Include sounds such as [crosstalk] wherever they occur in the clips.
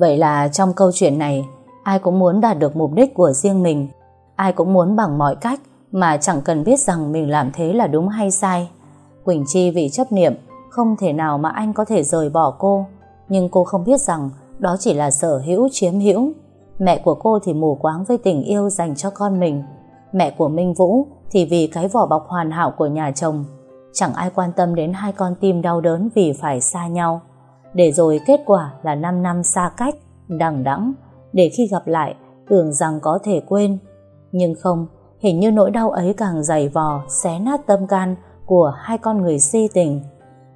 Vậy là trong câu chuyện này, ai cũng muốn đạt được mục đích của riêng mình. Ai cũng muốn bằng mọi cách mà chẳng cần biết rằng mình làm thế là đúng hay sai. Quỳnh Chi vì chấp niệm, không thể nào mà anh có thể rời bỏ cô. Nhưng cô không biết rằng đó chỉ là sở hữu chiếm hữu. Mẹ của cô thì mù quáng với tình yêu dành cho con mình. Mẹ của Minh Vũ thì vì cái vỏ bọc hoàn hảo của nhà chồng. Chẳng ai quan tâm đến hai con tim đau đớn vì phải xa nhau. Để rồi kết quả là 5 năm xa cách, đằng đẵng để khi gặp lại tưởng rằng có thể quên. Nhưng không, hình như nỗi đau ấy càng dày vò, xé nát tâm can của hai con người si tình.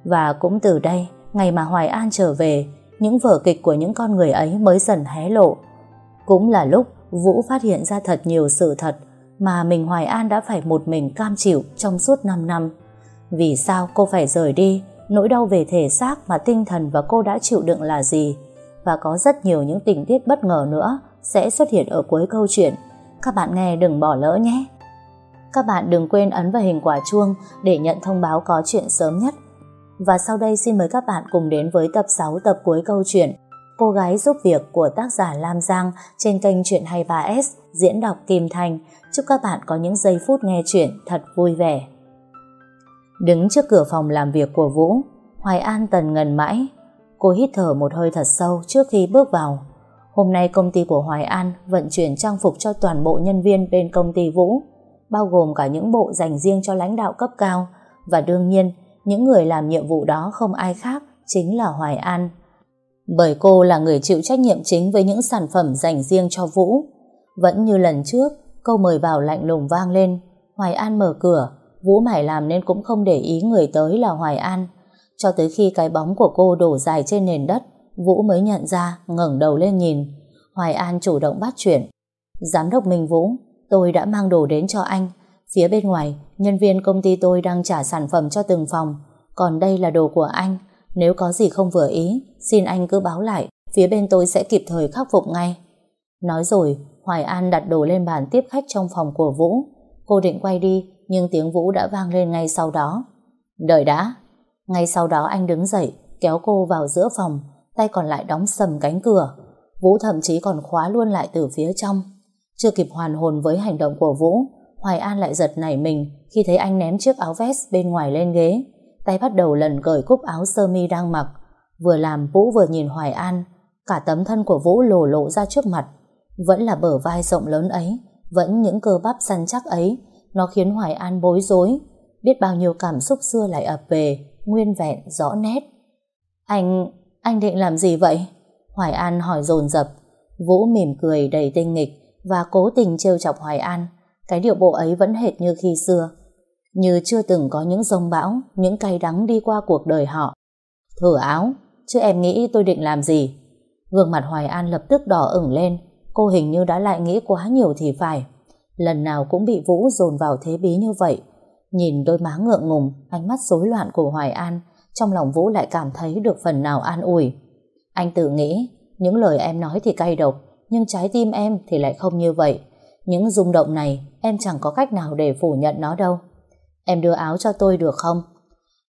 Và cũng từ đây, ngày mà Hoài An trở về, những vở kịch của những con người ấy mới dần hé lộ. Cũng là lúc Vũ phát hiện ra thật nhiều sự thật mà mình Hoài An đã phải một mình cam chịu trong suốt 5 năm. Vì sao cô phải rời đi, nỗi đau về thể xác mà tinh thần và cô đã chịu đựng là gì? Và có rất nhiều những tình tiết bất ngờ nữa sẽ xuất hiện ở cuối câu chuyện. Các bạn nghe đừng bỏ lỡ nhé! Các bạn đừng quên ấn vào hình quả chuông để nhận thông báo có chuyện sớm nhất. Và sau đây xin mời các bạn cùng đến với tập 6 tập cuối câu chuyện, Cô gái giúp việc của tác giả Lam Giang trên kênh Chuyện 23S diễn đọc Kim Thành. Chúc các bạn có những giây phút nghe chuyện thật vui vẻ. Đứng trước cửa phòng làm việc của Vũ, Hoài An tần ngần mãi. Cô hít thở một hơi thật sâu trước khi bước vào. Hôm nay công ty của Hoài An vận chuyển trang phục cho toàn bộ nhân viên bên công ty Vũ, bao gồm cả những bộ dành riêng cho lãnh đạo cấp cao và đương nhiên những người làm nhiệm vụ đó không ai khác chính là Hoài An. Bởi cô là người chịu trách nhiệm chính với những sản phẩm dành riêng cho Vũ. Vẫn như lần trước, câu mời vào lạnh lùng vang lên. Hoài An mở cửa, Vũ mải làm nên cũng không để ý người tới là Hoài An. Cho tới khi cái bóng của cô đổ dài trên nền đất, Vũ mới nhận ra, ngẩng đầu lên nhìn. Hoài An chủ động bắt chuyện. Giám đốc Minh Vũ, tôi đã mang đồ đến cho anh. Phía bên ngoài, nhân viên công ty tôi đang trả sản phẩm cho từng phòng. Còn đây là đồ của anh. Nếu có gì không vừa ý, xin anh cứ báo lại, phía bên tôi sẽ kịp thời khắc phục ngay. Nói rồi, Hoài An đặt đồ lên bàn tiếp khách trong phòng của Vũ. Cô định quay đi, nhưng tiếng Vũ đã vang lên ngay sau đó. Đợi đã. Ngay sau đó anh đứng dậy, kéo cô vào giữa phòng, tay còn lại đóng sầm cánh cửa. Vũ thậm chí còn khóa luôn lại từ phía trong. Chưa kịp hoàn hồn với hành động của Vũ, Hoài An lại giật nảy mình khi thấy anh ném chiếc áo vest bên ngoài lên ghế tay bắt đầu lần cởi cúc áo sơ mi đang mặc. Vừa làm Vũ vừa nhìn Hoài An, cả tấm thân của Vũ lồ lộ ra trước mặt. Vẫn là bờ vai rộng lớn ấy, vẫn những cơ bắp săn chắc ấy, nó khiến Hoài An bối rối. Biết bao nhiêu cảm xúc xưa lại ập về, nguyên vẹn, rõ nét. Anh, anh định làm gì vậy? Hoài An hỏi dồn dập. Vũ mỉm cười đầy tinh nghịch và cố tình trêu chọc Hoài An. Cái điệu bộ ấy vẫn hệt như khi xưa như chưa từng có những rông bão, những cay đắng đi qua cuộc đời họ. Thử áo, chứ em nghĩ tôi định làm gì? Gương mặt Hoài An lập tức đỏ ửng lên, cô hình như đã lại nghĩ quá nhiều thì phải. Lần nào cũng bị Vũ dồn vào thế bí như vậy. Nhìn đôi má ngượng ngùng, ánh mắt rối loạn của Hoài An, trong lòng Vũ lại cảm thấy được phần nào an ủi. Anh tự nghĩ, những lời em nói thì cay độc, nhưng trái tim em thì lại không như vậy. Những rung động này, em chẳng có cách nào để phủ nhận nó đâu. Em đưa áo cho tôi được không?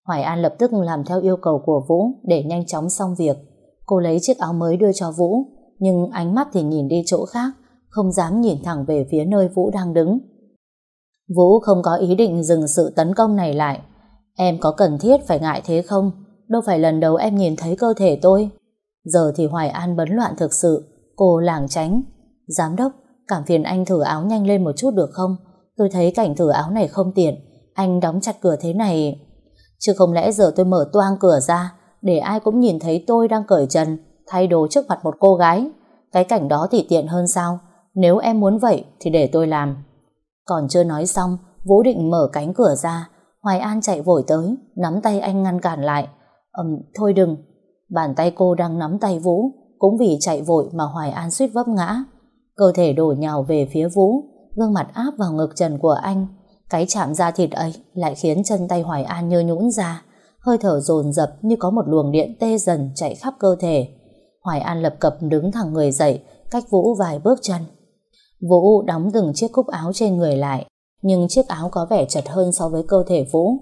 Hoài An lập tức làm theo yêu cầu của Vũ để nhanh chóng xong việc. Cô lấy chiếc áo mới đưa cho Vũ, nhưng ánh mắt thì nhìn đi chỗ khác, không dám nhìn thẳng về phía nơi Vũ đang đứng. Vũ không có ý định dừng sự tấn công này lại. Em có cần thiết phải ngại thế không? Đâu phải lần đầu em nhìn thấy cơ thể tôi. Giờ thì Hoài An bấn loạn thực sự, cô lảng tránh. Giám đốc, cảm phiền anh thử áo nhanh lên một chút được không? Tôi thấy cảnh thử áo này không tiện, anh đóng chặt cửa thế này Chứ không lẽ giờ tôi mở toang cửa ra Để ai cũng nhìn thấy tôi đang cởi trần Thay đồ trước mặt một cô gái Cái cảnh đó thì tiện hơn sao nếu em muốn vậy thì để tôi làm. Còn chưa nói xong Vũ định mở cánh cửa ra. Hoài An chạy vội tới Nắm tay anh ngăn cản lại. Ừm thôi đừng. Bàn tay cô đang nắm tay Vũ Cũng vì chạy vội mà Hoài An suýt vấp ngã. Cơ thể đổ nhào về phía Vũ Gương mặt áp vào ngực trần của anh. Cái chạm da thịt ấy lại khiến chân tay Hoài An như nhũn ra, hơi thở dồn dập như có một luồng điện tê dần chạy khắp cơ thể. Hoài An lập cập đứng thẳng người dậy, cách Vũ vài bước chân. Vũ đóng từng chiếc cúc áo trên người lại, nhưng chiếc áo có vẻ chật hơn so với cơ thể Vũ.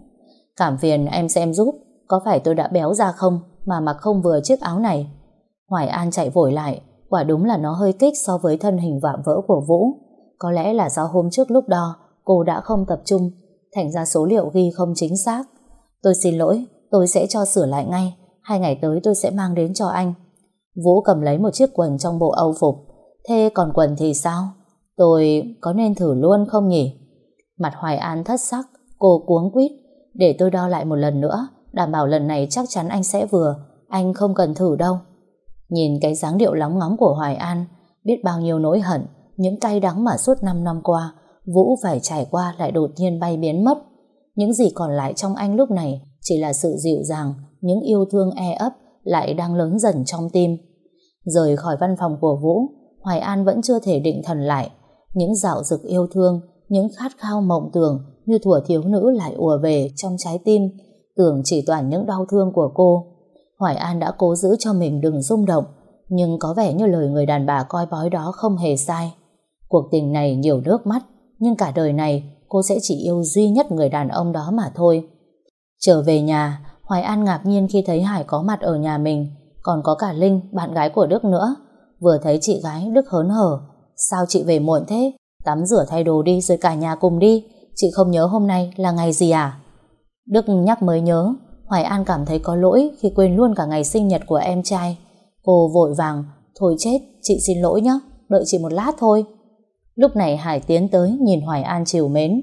Cảm phiền em xem giúp, có phải tôi đã béo ra không mà mặc không vừa chiếc áo này? Hoài An chạy vội lại, quả đúng là nó hơi kích so với thân hình vạm vỡ của Vũ. Có lẽ là do hôm trước lúc đo, cô đã không tập trung, thành ra số liệu ghi không chính xác. Tôi xin lỗi, tôi sẽ cho sửa lại ngay, hai ngày tới tôi sẽ mang đến cho anh. Vũ cầm lấy một chiếc quần trong bộ âu phục. Thế còn quần thì sao? Tôi có nên thử luôn không nhỉ? Mặt Hoài An thất sắc, cô cuống quýt. Để tôi đo lại một lần nữa, đảm bảo lần này chắc chắn anh sẽ vừa, anh không cần thử đâu. Nhìn cái dáng điệu lóng ngóng của Hoài An, biết bao nhiêu nỗi hận, những cay đắng mà suốt 5 năm qua, Vũ phải trải qua lại đột nhiên bay biến mất. Những gì còn lại trong anh lúc này chỉ là sự dịu dàng, những yêu thương e ấp lại đang lớn dần trong tim. Rời khỏi văn phòng của Vũ, Hoài An vẫn chưa thể định thần lại. Những dạo dực yêu thương, những khát khao mộng tưởng như thủa thiếu nữ lại ùa về trong trái tim, tưởng chỉ toàn những đau thương của cô. Hoài An đã cố giữ cho mình đừng rung động, nhưng có vẻ như lời người đàn bà coi bói đó không hề sai. Cuộc tình này nhiều nước mắt, nhưng cả đời này cô sẽ chỉ yêu duy nhất người đàn ông đó mà thôi. Trở về nhà, Hoài An ngạc nhiên khi thấy Hải có mặt ở nhà mình, còn có cả Linh, bạn gái của Đức nữa. Vừa thấy chị gái, Đức hớn hở. Sao chị về muộn thế? Tắm rửa thay đồ đi rồi cả nhà cùng đi. Chị không nhớ hôm nay là ngày gì à? Đức nhắc mới nhớ, Hoài An cảm thấy có lỗi khi quên luôn cả ngày sinh nhật của em trai. Cô vội vàng, thôi chết, chị xin lỗi nhé, đợi chị một lát thôi. Lúc này Hải tiến tới nhìn Hoài An chiều mến.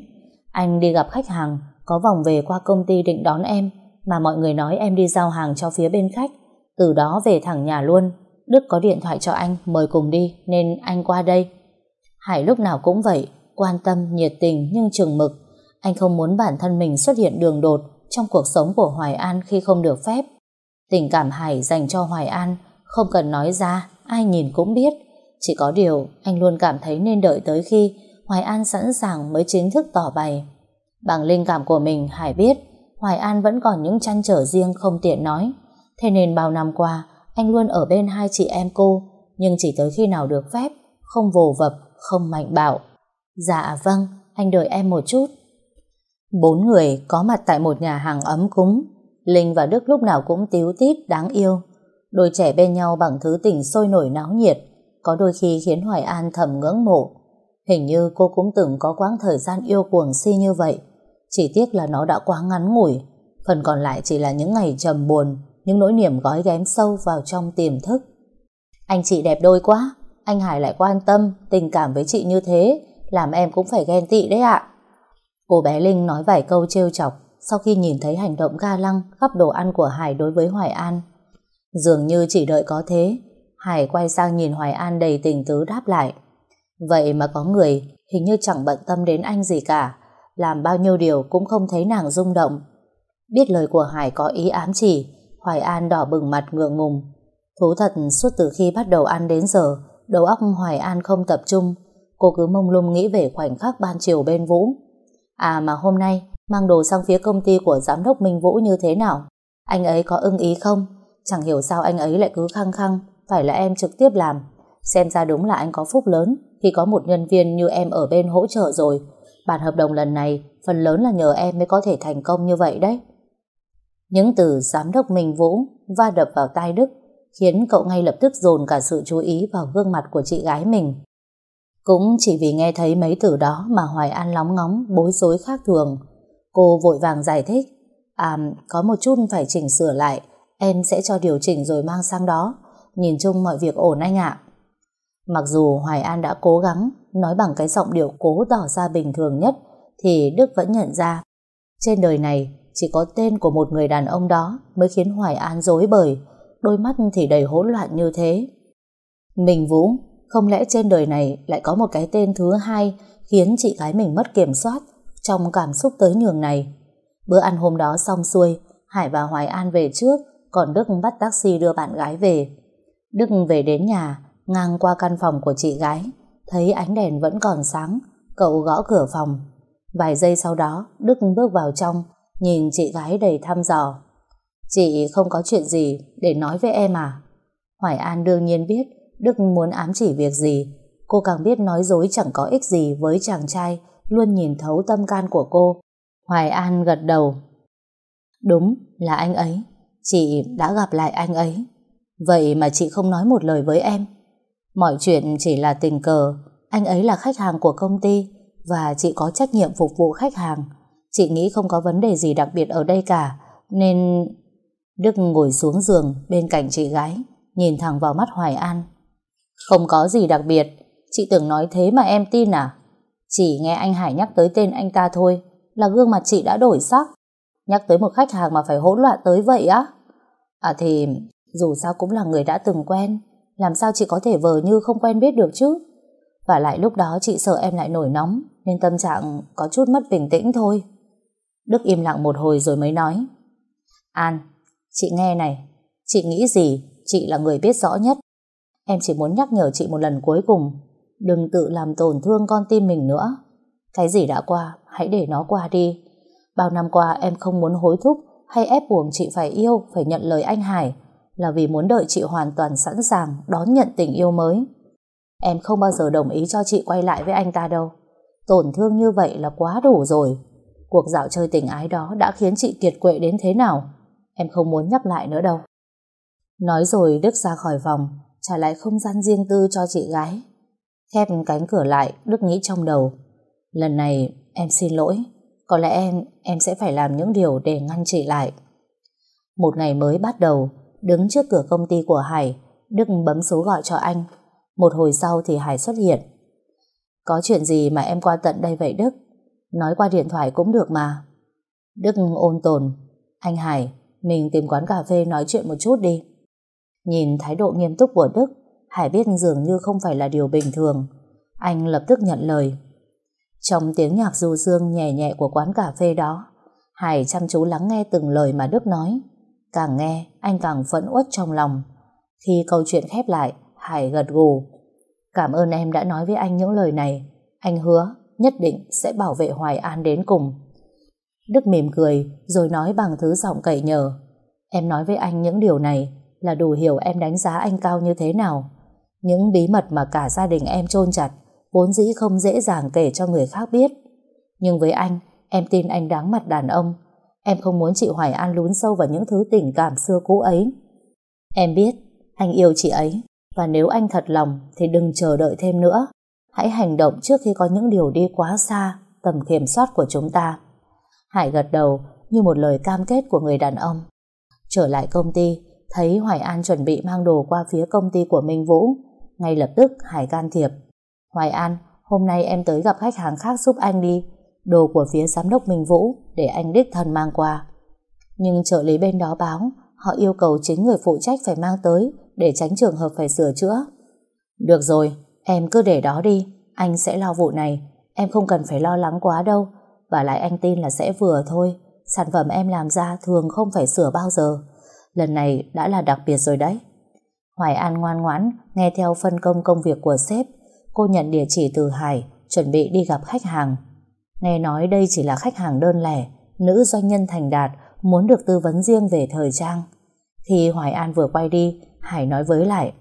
Anh đi gặp khách hàng, có vòng về qua công ty định đón em, mà mọi người nói em đi giao hàng cho phía bên khách. Từ đó về thẳng nhà luôn. Đức có điện thoại cho anh mời cùng đi nên anh qua đây. Hải lúc nào cũng vậy, quan tâm, nhiệt tình nhưng chừng mực. Anh không muốn bản thân mình xuất hiện đường đột trong cuộc sống của Hoài An khi không được phép. Tình cảm Hải dành cho Hoài An không cần nói ra, ai nhìn cũng biết. Chỉ có điều anh luôn cảm thấy nên đợi tới khi Hoài An sẵn sàng mới chính thức tỏ bày. Bằng linh cảm của mình Hải biết Hoài An vẫn còn những chăn trở riêng không tiện nói. Thế nên bao năm qua anh luôn ở bên hai chị em cô nhưng chỉ tới khi nào được phép không vồ vập, không mạnh bạo. Dạ vâng, anh đợi em một chút. Bốn người có mặt tại một nhà hàng ấm cúng. Linh và Đức lúc nào cũng tíu tít, đáng yêu. Đôi trẻ bên nhau bằng thứ tình sôi nổi náo nhiệt, có đôi khi khiến Hoài An thầm ngưỡng mộ. Hình như cô cũng từng có quãng thời gian yêu cuồng si như vậy. Chỉ tiếc là nó đã quá ngắn ngủi. Phần còn lại chỉ là những ngày trầm buồn, những nỗi niềm gói ghém sâu vào trong tiềm thức. Anh chị đẹp đôi quá, anh Hải lại quan tâm, tình cảm với chị như thế, làm em cũng phải ghen tị đấy ạ. Cô bé Linh nói vài câu trêu chọc sau khi nhìn thấy hành động ga lăng gắp đồ ăn của Hải đối với Hoài An. Dường như chỉ đợi có thế, Hải quay sang nhìn Hoài An đầy tình tứ đáp lại. Vậy mà có người hình như chẳng bận tâm đến anh gì cả, làm bao nhiêu điều cũng không thấy nàng rung động. Biết lời của Hải có ý ám chỉ, Hoài An đỏ bừng mặt ngượng ngùng. Thú thật suốt từ khi bắt đầu ăn đến giờ, đầu óc Hoài An không tập trung, cô cứ mông lung nghĩ về khoảnh khắc ban chiều bên Vũ. À mà hôm nay, mang đồ sang phía công ty của giám đốc Minh Vũ như thế nào? Anh ấy có ưng ý không? Chẳng hiểu sao anh ấy lại cứ khăng khăng, phải là em trực tiếp làm. Xem ra đúng là anh có phúc lớn khi có một nhân viên như em ở bên hỗ trợ rồi. Bản hợp đồng lần này, phần lớn là nhờ em mới có thể thành công như vậy đấy. Những từ giám đốc Minh Vũ va đập vào tai Đức khiến cậu ngay lập tức dồn cả sự chú ý vào gương mặt của chị gái mình. Cũng chỉ vì nghe thấy mấy từ đó mà Hoài An lóng ngóng, bối rối khác thường. Cô vội vàng giải thích, à, có một chút phải chỉnh sửa lại, em sẽ cho điều chỉnh rồi mang sang đó. Nhìn chung mọi việc ổn anh ạ. Mặc dù Hoài An đã cố gắng nói bằng cái giọng điệu cố tỏ ra bình thường nhất, thì Đức vẫn nhận ra trên đời này chỉ có tên của một người đàn ông đó mới khiến Hoài An dối bời, đôi mắt thì đầy hỗn loạn như thế. Mình Vũ, không lẽ trên đời này lại có một cái tên thứ hai khiến chị gái mình mất kiểm soát trong cảm xúc tới nhường này? Bữa ăn hôm đó xong xuôi, Hải và Hoài An về trước, còn Đức bắt taxi đưa bạn gái về. Đức về đến nhà, ngang qua căn phòng của chị gái, thấy ánh đèn vẫn còn sáng, cậu gõ cửa phòng. Vài giây sau đó, Đức bước vào trong, nhìn chị gái đầy thăm dò. Chị không có chuyện gì để nói với em à? Hoài An đương nhiên biết Đức muốn ám chỉ việc gì. Cô càng biết nói dối chẳng có ích gì với chàng trai luôn nhìn thấu tâm can của cô. Hoài An gật đầu. Đúng là anh ấy. Chị đã gặp lại anh ấy. Vậy mà chị không nói một lời với em. Mọi chuyện chỉ là tình cờ, anh ấy là khách hàng của công ty và chị có trách nhiệm phục vụ khách hàng. Chị nghĩ không có vấn đề gì đặc biệt ở đây cả, nên... Đức ngồi xuống giường bên cạnh chị gái, nhìn thẳng vào mắt Hoài An. Không có gì đặc biệt, chị tưởng nói thế mà em tin à? Chỉ nghe anh Hải nhắc tới tên anh ta thôi, là gương mặt chị đã đổi sắc. Nhắc tới một khách hàng mà phải hỗn loạn tới vậy á? À thì, dù sao cũng là người đã từng quen, làm sao chị có thể vờ như không quen biết được chứ? Và lại lúc đó chị sợ em lại nổi nóng, nên tâm trạng có chút mất bình tĩnh thôi. Đức im lặng một hồi rồi mới nói. An, chị nghe này, chị nghĩ gì, chị là người biết rõ nhất. Em chỉ muốn nhắc nhở chị một lần cuối cùng, đừng tự làm tổn thương con tim mình nữa. Cái gì đã qua, hãy để nó qua đi. Bao năm qua em không muốn hối thúc hay ép buộc chị phải yêu, phải nhận lời anh Hải, là vì muốn đợi chị hoàn toàn sẵn sàng đón nhận tình yêu mới. Em không bao giờ đồng ý cho chị quay lại với anh ta đâu. Tổn thương như vậy là quá đủ rồi. Cuộc dạo chơi tình ái đó đã khiến chị kiệt quệ đến thế nào? Em không muốn nhắc lại nữa đâu. Nói rồi Đức ra khỏi phòng, trả lại không gian riêng tư cho chị gái. Khép cánh cửa lại, Đức nghĩ trong đầu. Lần này em xin lỗi. Có lẽ em, em sẽ phải làm những điều để ngăn chị lại. Một ngày mới bắt đầu, đứng trước cửa công ty của Hải, Đức bấm số gọi cho anh. Một hồi sau thì Hải xuất hiện. Có chuyện gì mà em qua tận đây vậy Đức? Nói qua điện thoại cũng được mà. Đức ôn tồn. Anh Hải, mình tìm quán cà phê nói chuyện một chút đi. Nhìn thái độ nghiêm túc của Đức, Hải biết dường như không phải là điều bình thường. Anh lập tức nhận lời. Trong tiếng nhạc du dương nhẹ nhẹ của quán cà phê đó, Hải chăm chú lắng nghe từng lời mà Đức nói. Càng nghe, anh càng phẫn uất trong lòng. Khi câu chuyện khép lại, Hải gật gù. Cảm ơn em đã nói với anh những lời này. Anh hứa nhất định sẽ bảo vệ Hoài An đến cùng. Đức mỉm cười rồi nói bằng thứ giọng cậy nhờ. Em nói với anh những điều này là đủ hiểu em đánh giá anh cao như thế nào. Những bí mật mà cả gia đình em chôn chặt vốn dĩ không dễ dàng kể cho người khác biết. Nhưng với anh, em tin anh đáng mặt đàn ông. Em không muốn chị Hoài An lún sâu vào những thứ tình cảm xưa cũ ấy. Em biết, anh yêu chị ấy. Và nếu anh thật lòng thì đừng chờ đợi thêm nữa. Hãy hành động trước khi có những điều đi quá xa tầm kiểm soát của chúng ta. Hải gật đầu như một lời cam kết của người đàn ông. Trở lại công ty, thấy Hoài An chuẩn bị mang đồ qua phía công ty của Minh Vũ. Ngay lập tức Hải can thiệp. Hoài An, hôm nay em tới gặp khách hàng khác giúp anh đi. Đồ của phía giám đốc Minh Vũ để anh đích thân mang qua. Nhưng trợ lý bên đó báo họ yêu cầu chính người phụ trách phải mang tới để tránh trường hợp phải sửa chữa. Được rồi, em cứ để đó đi, anh sẽ lo vụ này, em không cần phải lo lắng quá đâu, và lại anh tin là sẽ vừa thôi, sản phẩm em làm ra thường không phải sửa bao giờ. Lần này đã là đặc biệt rồi đấy. Hoài An ngoan ngoãn, nghe theo phân công công việc của sếp, cô nhận địa chỉ từ Hải, chuẩn bị đi gặp khách hàng. Nghe nói đây chỉ là khách hàng đơn lẻ, nữ doanh nhân thành đạt, muốn được tư vấn riêng về thời trang. Khi Hoài An vừa quay đi, Hải nói với lại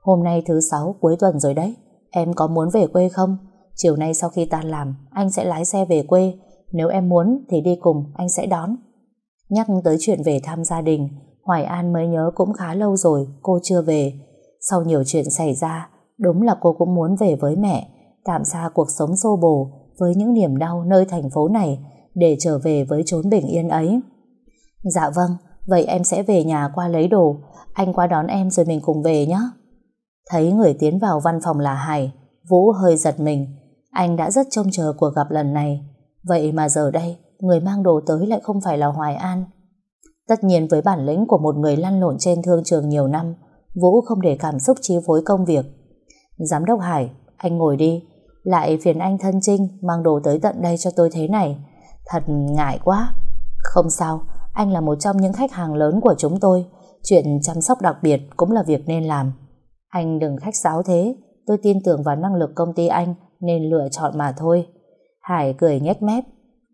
Hôm nay thứ sáu cuối tuần rồi đấy Em có muốn về quê không? Chiều nay sau khi tan làm, Anh sẽ lái xe về quê. Nếu em muốn thì đi cùng, anh sẽ đón. Nhắc tới chuyện về thăm gia đình, Hoài An mới nhớ cũng khá lâu rồi, Cô chưa về. Sau nhiều chuyện xảy ra, Đúng là cô cũng muốn về với mẹ, Tạm xa cuộc sống xô bồ Với những niềm đau nơi thành phố này Để trở về với chốn bình yên ấy. Dạ vâng Vậy em sẽ về nhà qua lấy đồ. Anh qua đón em rồi mình cùng về nhé Thấy người tiến vào văn phòng là Hải, Vũ hơi giật mình. Anh đã rất trông chờ cuộc gặp lần này. Vậy mà giờ đây, Người mang đồ tới lại không phải là Hoài An. Tất nhiên với bản lĩnh của một người lăn lộn trên thương trường nhiều năm, Vũ không để cảm xúc chi phối công việc. Giám đốc Hải, Anh ngồi đi. Lại phiền anh thân trinh Mang đồ tới tận đây cho tôi thế này. Thật ngại quá. Không sao, anh là một trong những khách hàng lớn của chúng tôi. Chuyện chăm sóc đặc biệt cũng là việc nên làm. Anh đừng khách sáo thế. Tôi tin tưởng vào năng lực công ty anh nên lựa chọn mà thôi. Hải cười nhếch mép.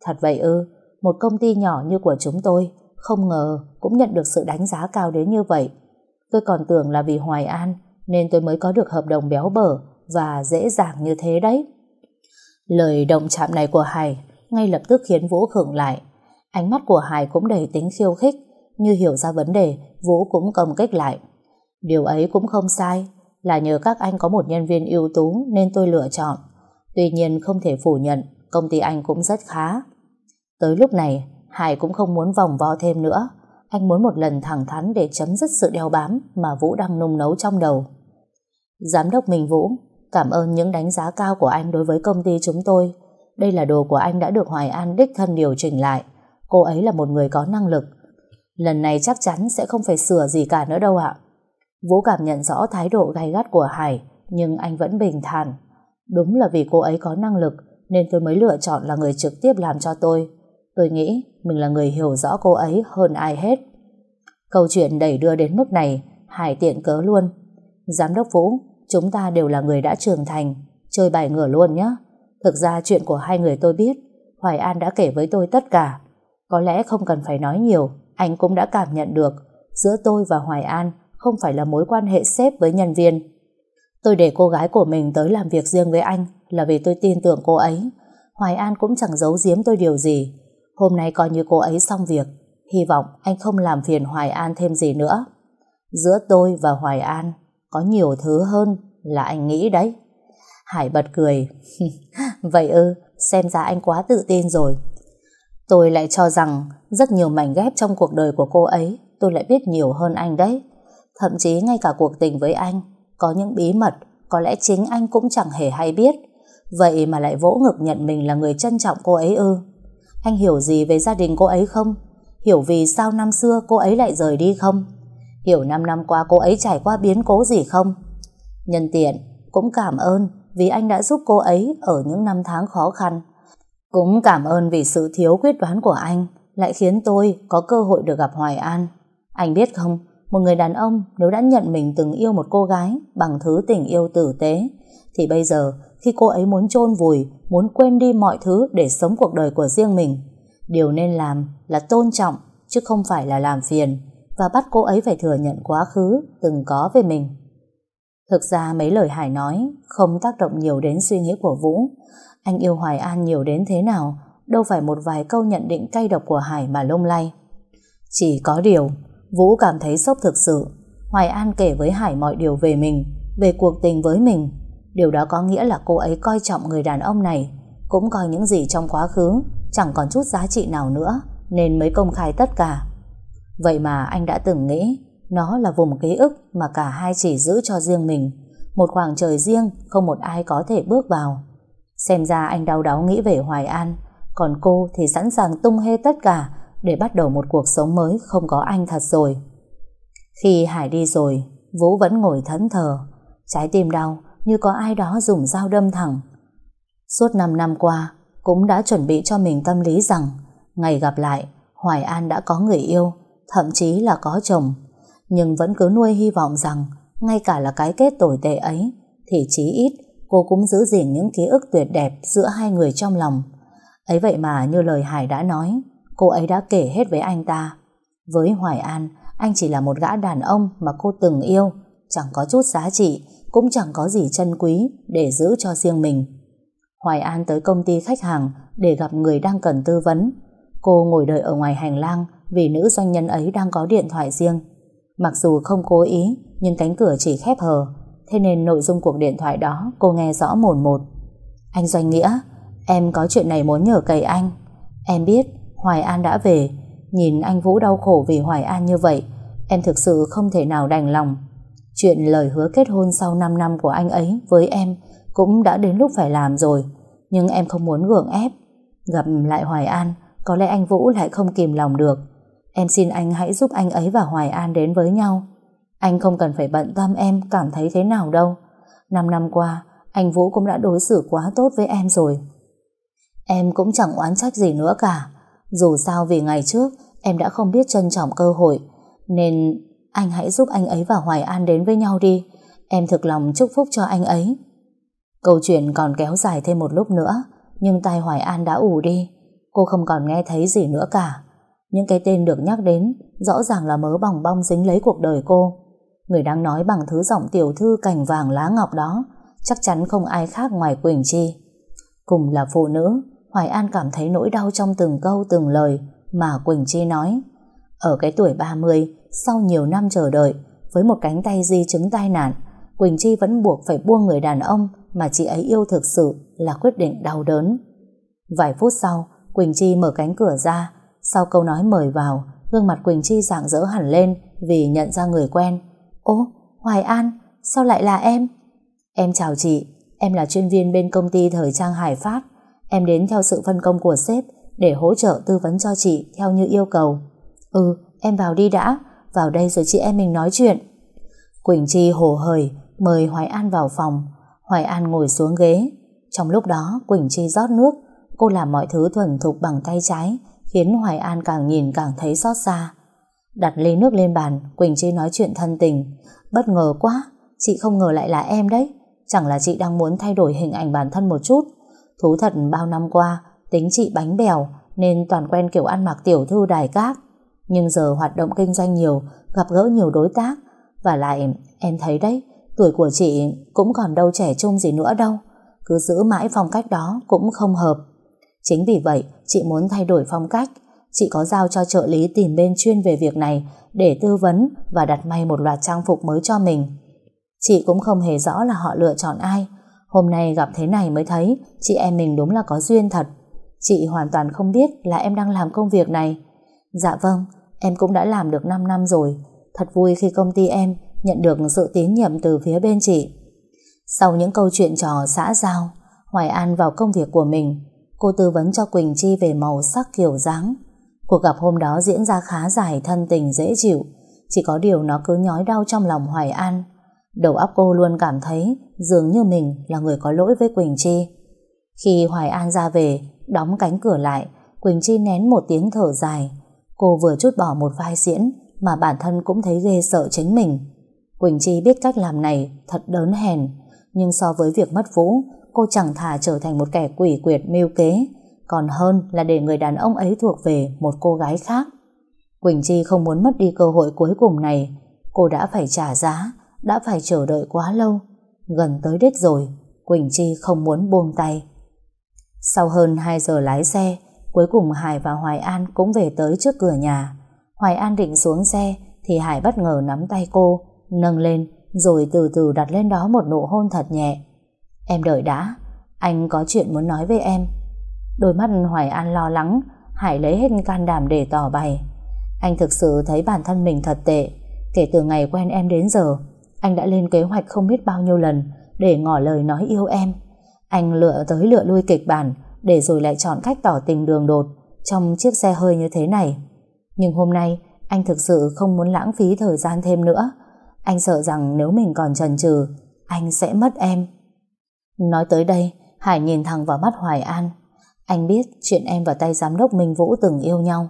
Thật vậy ư, một công ty nhỏ như của chúng tôi không ngờ cũng nhận được sự đánh giá cao đến như vậy. Tôi còn tưởng là vì Hoài An nên tôi mới có được hợp đồng béo bở và dễ dàng như thế đấy. Lời động chạm này của Hải ngay lập tức khiến Vũ khựng lại. Ánh mắt của Hải cũng đầy tính khiêu khích, như hiểu ra vấn đề, Vũ cũng công kích lại. Điều ấy cũng không sai, là nhờ các anh có một nhân viên ưu tú nên tôi lựa chọn. Tuy nhiên không thể phủ nhận, công ty anh cũng rất khá. Tới lúc này, Hải cũng không muốn vòng vo thêm nữa. Anh muốn một lần thẳng thắn để chấm dứt sự đeo bám mà Vũ đang nung nấu trong đầu. Giám đốc Minh Vũ, cảm ơn những đánh giá cao của anh đối với công ty chúng tôi. Đây là đồ của anh đã được Hoài An đích thân điều chỉnh lại. Cô ấy là một người có năng lực. Lần này chắc chắn sẽ không phải sửa gì cả nữa đâu ạ. Vũ cảm nhận rõ thái độ gay gắt của Hải, nhưng anh vẫn bình thản. Đúng là vì cô ấy có năng lực, nên tôi mới lựa chọn là người trực tiếp làm cho tôi. Tôi nghĩ mình là người hiểu rõ cô ấy hơn ai hết. Câu chuyện đẩy đưa đến mức này, Hải tiện cớ luôn. Giám đốc Vũ, chúng ta đều là người đã trưởng thành, chơi bài ngửa luôn nhé. Thực ra chuyện của hai người tôi biết, Hoài An đã kể với tôi tất cả. Có lẽ không cần phải nói nhiều, anh cũng đã cảm nhận được giữa tôi và Hoài An không phải là mối quan hệ sếp với nhân viên. Tôi để cô gái của mình tới làm việc riêng với anh là vì tôi tin tưởng cô ấy. Hoài An cũng chẳng giấu giếm tôi điều gì. Hôm nay coi như cô ấy xong việc. Hy vọng anh không làm phiền Hoài An thêm gì nữa. Giữa tôi và Hoài An có nhiều thứ hơn là anh nghĩ đấy. Hải bật cười. [laughs] Vậy ư, xem ra anh quá tự tin rồi. Tôi lại cho rằng rất nhiều mảnh ghép trong cuộc đời của cô ấy tôi lại biết nhiều hơn anh đấy. Thậm chí ngay cả cuộc tình với anh có những bí mật có lẽ chính anh cũng chẳng hề hay biết. Vậy mà lại vỗ ngực nhận mình là người trân trọng cô ấy ư. Anh hiểu gì về gia đình cô ấy không? Hiểu vì sao năm xưa cô ấy lại rời đi không? Hiểu năm năm qua cô ấy trải qua biến cố gì không? Nhân tiện, cũng cảm ơn vì anh đã giúp cô ấy ở những năm tháng khó khăn. Cũng cảm ơn vì sự thiếu quyết đoán của anh lại khiến tôi có cơ hội được gặp Hoài An. Anh biết không, một người đàn ông nếu đã nhận mình từng yêu một cô gái bằng thứ tình yêu tử tế, thì bây giờ khi cô ấy muốn chôn vùi, muốn quên đi mọi thứ để sống cuộc đời của riêng mình, điều nên làm là tôn trọng chứ không phải là làm phiền và bắt cô ấy phải thừa nhận quá khứ từng có về mình. Thực ra mấy lời Hải nói không tác động nhiều đến suy nghĩ của Vũ. Anh yêu Hoài An nhiều đến thế nào, đâu phải một vài câu nhận định cay độc của Hải mà lông lay. Chỉ có điều, Vũ cảm thấy sốc thực sự. Hoài An kể với Hải mọi điều về mình, về cuộc tình với mình. Điều đó có nghĩa là cô ấy coi trọng người đàn ông này, cũng coi những gì trong quá khứ chẳng còn chút giá trị nào nữa, nên mới công khai tất cả. Vậy mà anh đã từng nghĩ nó là vùng ký ức mà cả hai chỉ giữ cho riêng mình, một khoảng trời riêng không một ai có thể bước vào. Xem ra anh đau đáu nghĩ về Hoài An, còn cô thì sẵn sàng tung hê tất cả để bắt đầu một cuộc sống mới không có anh thật rồi. Khi Hải đi rồi, Vũ vẫn ngồi thẫn thờ, trái tim đau như có ai đó dùng dao đâm thẳng. Suốt 5 năm qua, cũng đã chuẩn bị cho mình tâm lý rằng ngày gặp lại, Hoài An đã có người yêu, thậm chí là có chồng, nhưng vẫn cứ nuôi hy vọng rằng ngay cả là cái kết tồi tệ ấy, thì chí ít cô cũng giữ gìn những ký ức tuyệt đẹp giữa hai người trong lòng. Ấy vậy mà như lời Hải đã nói, cô ấy đã kể hết với anh ta. Với Hoài An, anh chỉ là một gã đàn ông mà cô từng yêu, chẳng có chút giá trị, cũng chẳng có gì chân quý để giữ cho riêng mình. Hoài An tới công ty khách hàng để gặp người đang cần tư vấn. Cô ngồi đợi ở ngoài hành lang vì nữ doanh nhân ấy đang có điện thoại riêng. Mặc dù không cố ý, nhưng cánh cửa chỉ khép hờ, thế nên nội dung cuộc điện thoại đó cô nghe rõ mồn một. Anh Doanh Nghĩa, em có chuyện này muốn nhờ cậy anh. Em biết Hoài An đã về, nhìn anh Vũ đau khổ vì Hoài An như vậy, em thực sự không thể nào đành lòng. Chuyện lời hứa kết hôn sau 5 năm của anh ấy với em cũng đã đến lúc phải làm rồi, nhưng em không muốn gượng ép. Gặp lại Hoài An, có lẽ anh Vũ lại không kìm lòng được. Em xin anh hãy giúp anh ấy và Hoài An đến với nhau. Anh không cần phải bận tâm em cảm thấy thế nào đâu. Năm năm qua, anh Vũ cũng đã đối xử quá tốt với em rồi. Em cũng chẳng oán trách gì nữa cả. Dù sao vì ngày trước, em đã không biết trân trọng cơ hội, nên anh hãy giúp anh ấy và Hoài An đến với nhau đi. Em thực lòng chúc phúc cho anh ấy. Câu chuyện còn kéo dài thêm một lúc nữa, nhưng tai Hoài An đã ủ đi. Cô không còn nghe thấy gì nữa cả. Những cái tên được nhắc đến rõ ràng là mớ bỏng bong dính lấy cuộc đời cô. Người đang nói bằng thứ giọng tiểu thư cành vàng lá ngọc đó chắc chắn không ai khác ngoài Quỳnh Chi. Cùng là phụ nữ, Hoài An cảm thấy nỗi đau trong từng câu từng lời mà Quỳnh Chi nói. Ở cái tuổi 30, sau nhiều năm chờ đợi, với một cánh tay di chứng tai nạn, Quỳnh Chi vẫn buộc phải buông người đàn ông mà chị ấy yêu thực sự là quyết định đau đớn. Vài phút sau, Quỳnh Chi mở cánh cửa ra, sau câu nói mời vào, gương mặt Quỳnh Chi rạng rỡ hẳn lên vì nhận ra người quen. Ố, Hoài An, sao lại là em? Em chào chị, em là chuyên viên bên công ty thời trang Hải Phát. Em đến theo sự phân công của sếp để hỗ trợ tư vấn cho chị theo như yêu cầu. Ừ, em vào đi đã, vào đây rồi chị em mình nói chuyện. Quỳnh Chi hồ hởi mời Hoài An vào phòng. Hoài An ngồi xuống ghế. Trong lúc đó Quỳnh Chi rót nước. Cô làm mọi thứ thuần thục bằng tay trái khiến Hoài An càng nhìn càng thấy xót xa. Đặt ly nước lên bàn Quỳnh Chi nói chuyện thân tình. Bất ngờ quá, chị không ngờ lại là em đấy. Chẳng là chị đang muốn thay đổi hình ảnh bản thân một chút. Thú thật bao năm qua tính chị bánh bèo nên toàn quen kiểu ăn mặc tiểu thư đài cát. Nhưng giờ hoạt động kinh doanh nhiều, gặp gỡ nhiều đối tác. Và lại, em thấy đấy, tuổi của chị cũng còn đâu trẻ trung gì nữa đâu. Cứ giữ mãi phong cách đó cũng không hợp. Chính vì vậy, chị muốn thay đổi phong cách. Chị có giao cho trợ lý tìm bên chuyên về việc này để tư vấn và đặt may một loạt trang phục mới cho mình. Chị cũng không hề rõ là họ lựa chọn ai. Hôm nay gặp thế này mới thấy chị em mình đúng là có duyên thật. Chị hoàn toàn không biết là em đang làm công việc này. Dạ vâng, em cũng đã làm được 5 năm rồi. Thật vui khi công ty em nhận được sự tín nhiệm từ phía bên chị. Sau những câu chuyện trò xã giao, Hoài An vào công việc của mình. Cô tư vấn cho Quỳnh Chi về màu sắc kiểu dáng. Cuộc gặp hôm đó diễn ra khá dài thân tình dễ chịu. Chỉ có điều nó cứ nhói đau trong lòng Hoài An. Đầu óc cô luôn cảm thấy dường như mình là người có lỗi với Quỳnh Chi. Khi Hoài An ra về, đóng cánh cửa lại, Quỳnh Chi nén một tiếng thở dài. Cô vừa chút bỏ một vai diễn mà bản thân cũng thấy ghê sợ chính mình. Quỳnh Chi biết cách làm này thật đớn hèn, nhưng so với việc mất Vũ, cô chẳng thà trở thành một kẻ quỷ quyệt mưu kế, còn hơn là để người đàn ông ấy thuộc về một cô gái khác. Quỳnh Chi không muốn mất đi cơ hội cuối cùng này, cô đã phải trả giá, đã phải chờ đợi quá lâu. Gần tới đích rồi, Quỳnh Chi không muốn buông tay. Sau hơn 2 giờ lái xe, cuối cùng Hải và Hoài An cũng về tới trước cửa nhà. Hoài An định xuống xe thì Hải bất ngờ nắm tay cô, nâng lên rồi từ từ đặt lên đó một nụ hôn thật nhẹ. Em đợi đã, anh có chuyện muốn nói với em. Đôi mắt Hoài An lo lắng, Hải lấy hết can đảm để tỏ bày. Anh thực sự thấy bản thân mình thật tệ. Kể từ ngày quen em đến giờ, anh đã lên kế hoạch không biết bao nhiêu lần để ngỏ lời nói yêu em. Anh lựa tới lựa lui kịch bản để rồi lại chọn cách tỏ tình đường đột trong chiếc xe hơi như thế này. Nhưng hôm nay, anh thực sự không muốn lãng phí thời gian thêm nữa. Anh sợ rằng nếu mình còn chần chừ, anh sẽ mất em. Nói tới đây, Hải nhìn thẳng vào mắt Hoài An. Anh biết chuyện em và tay giám đốc Minh Vũ từng yêu nhau.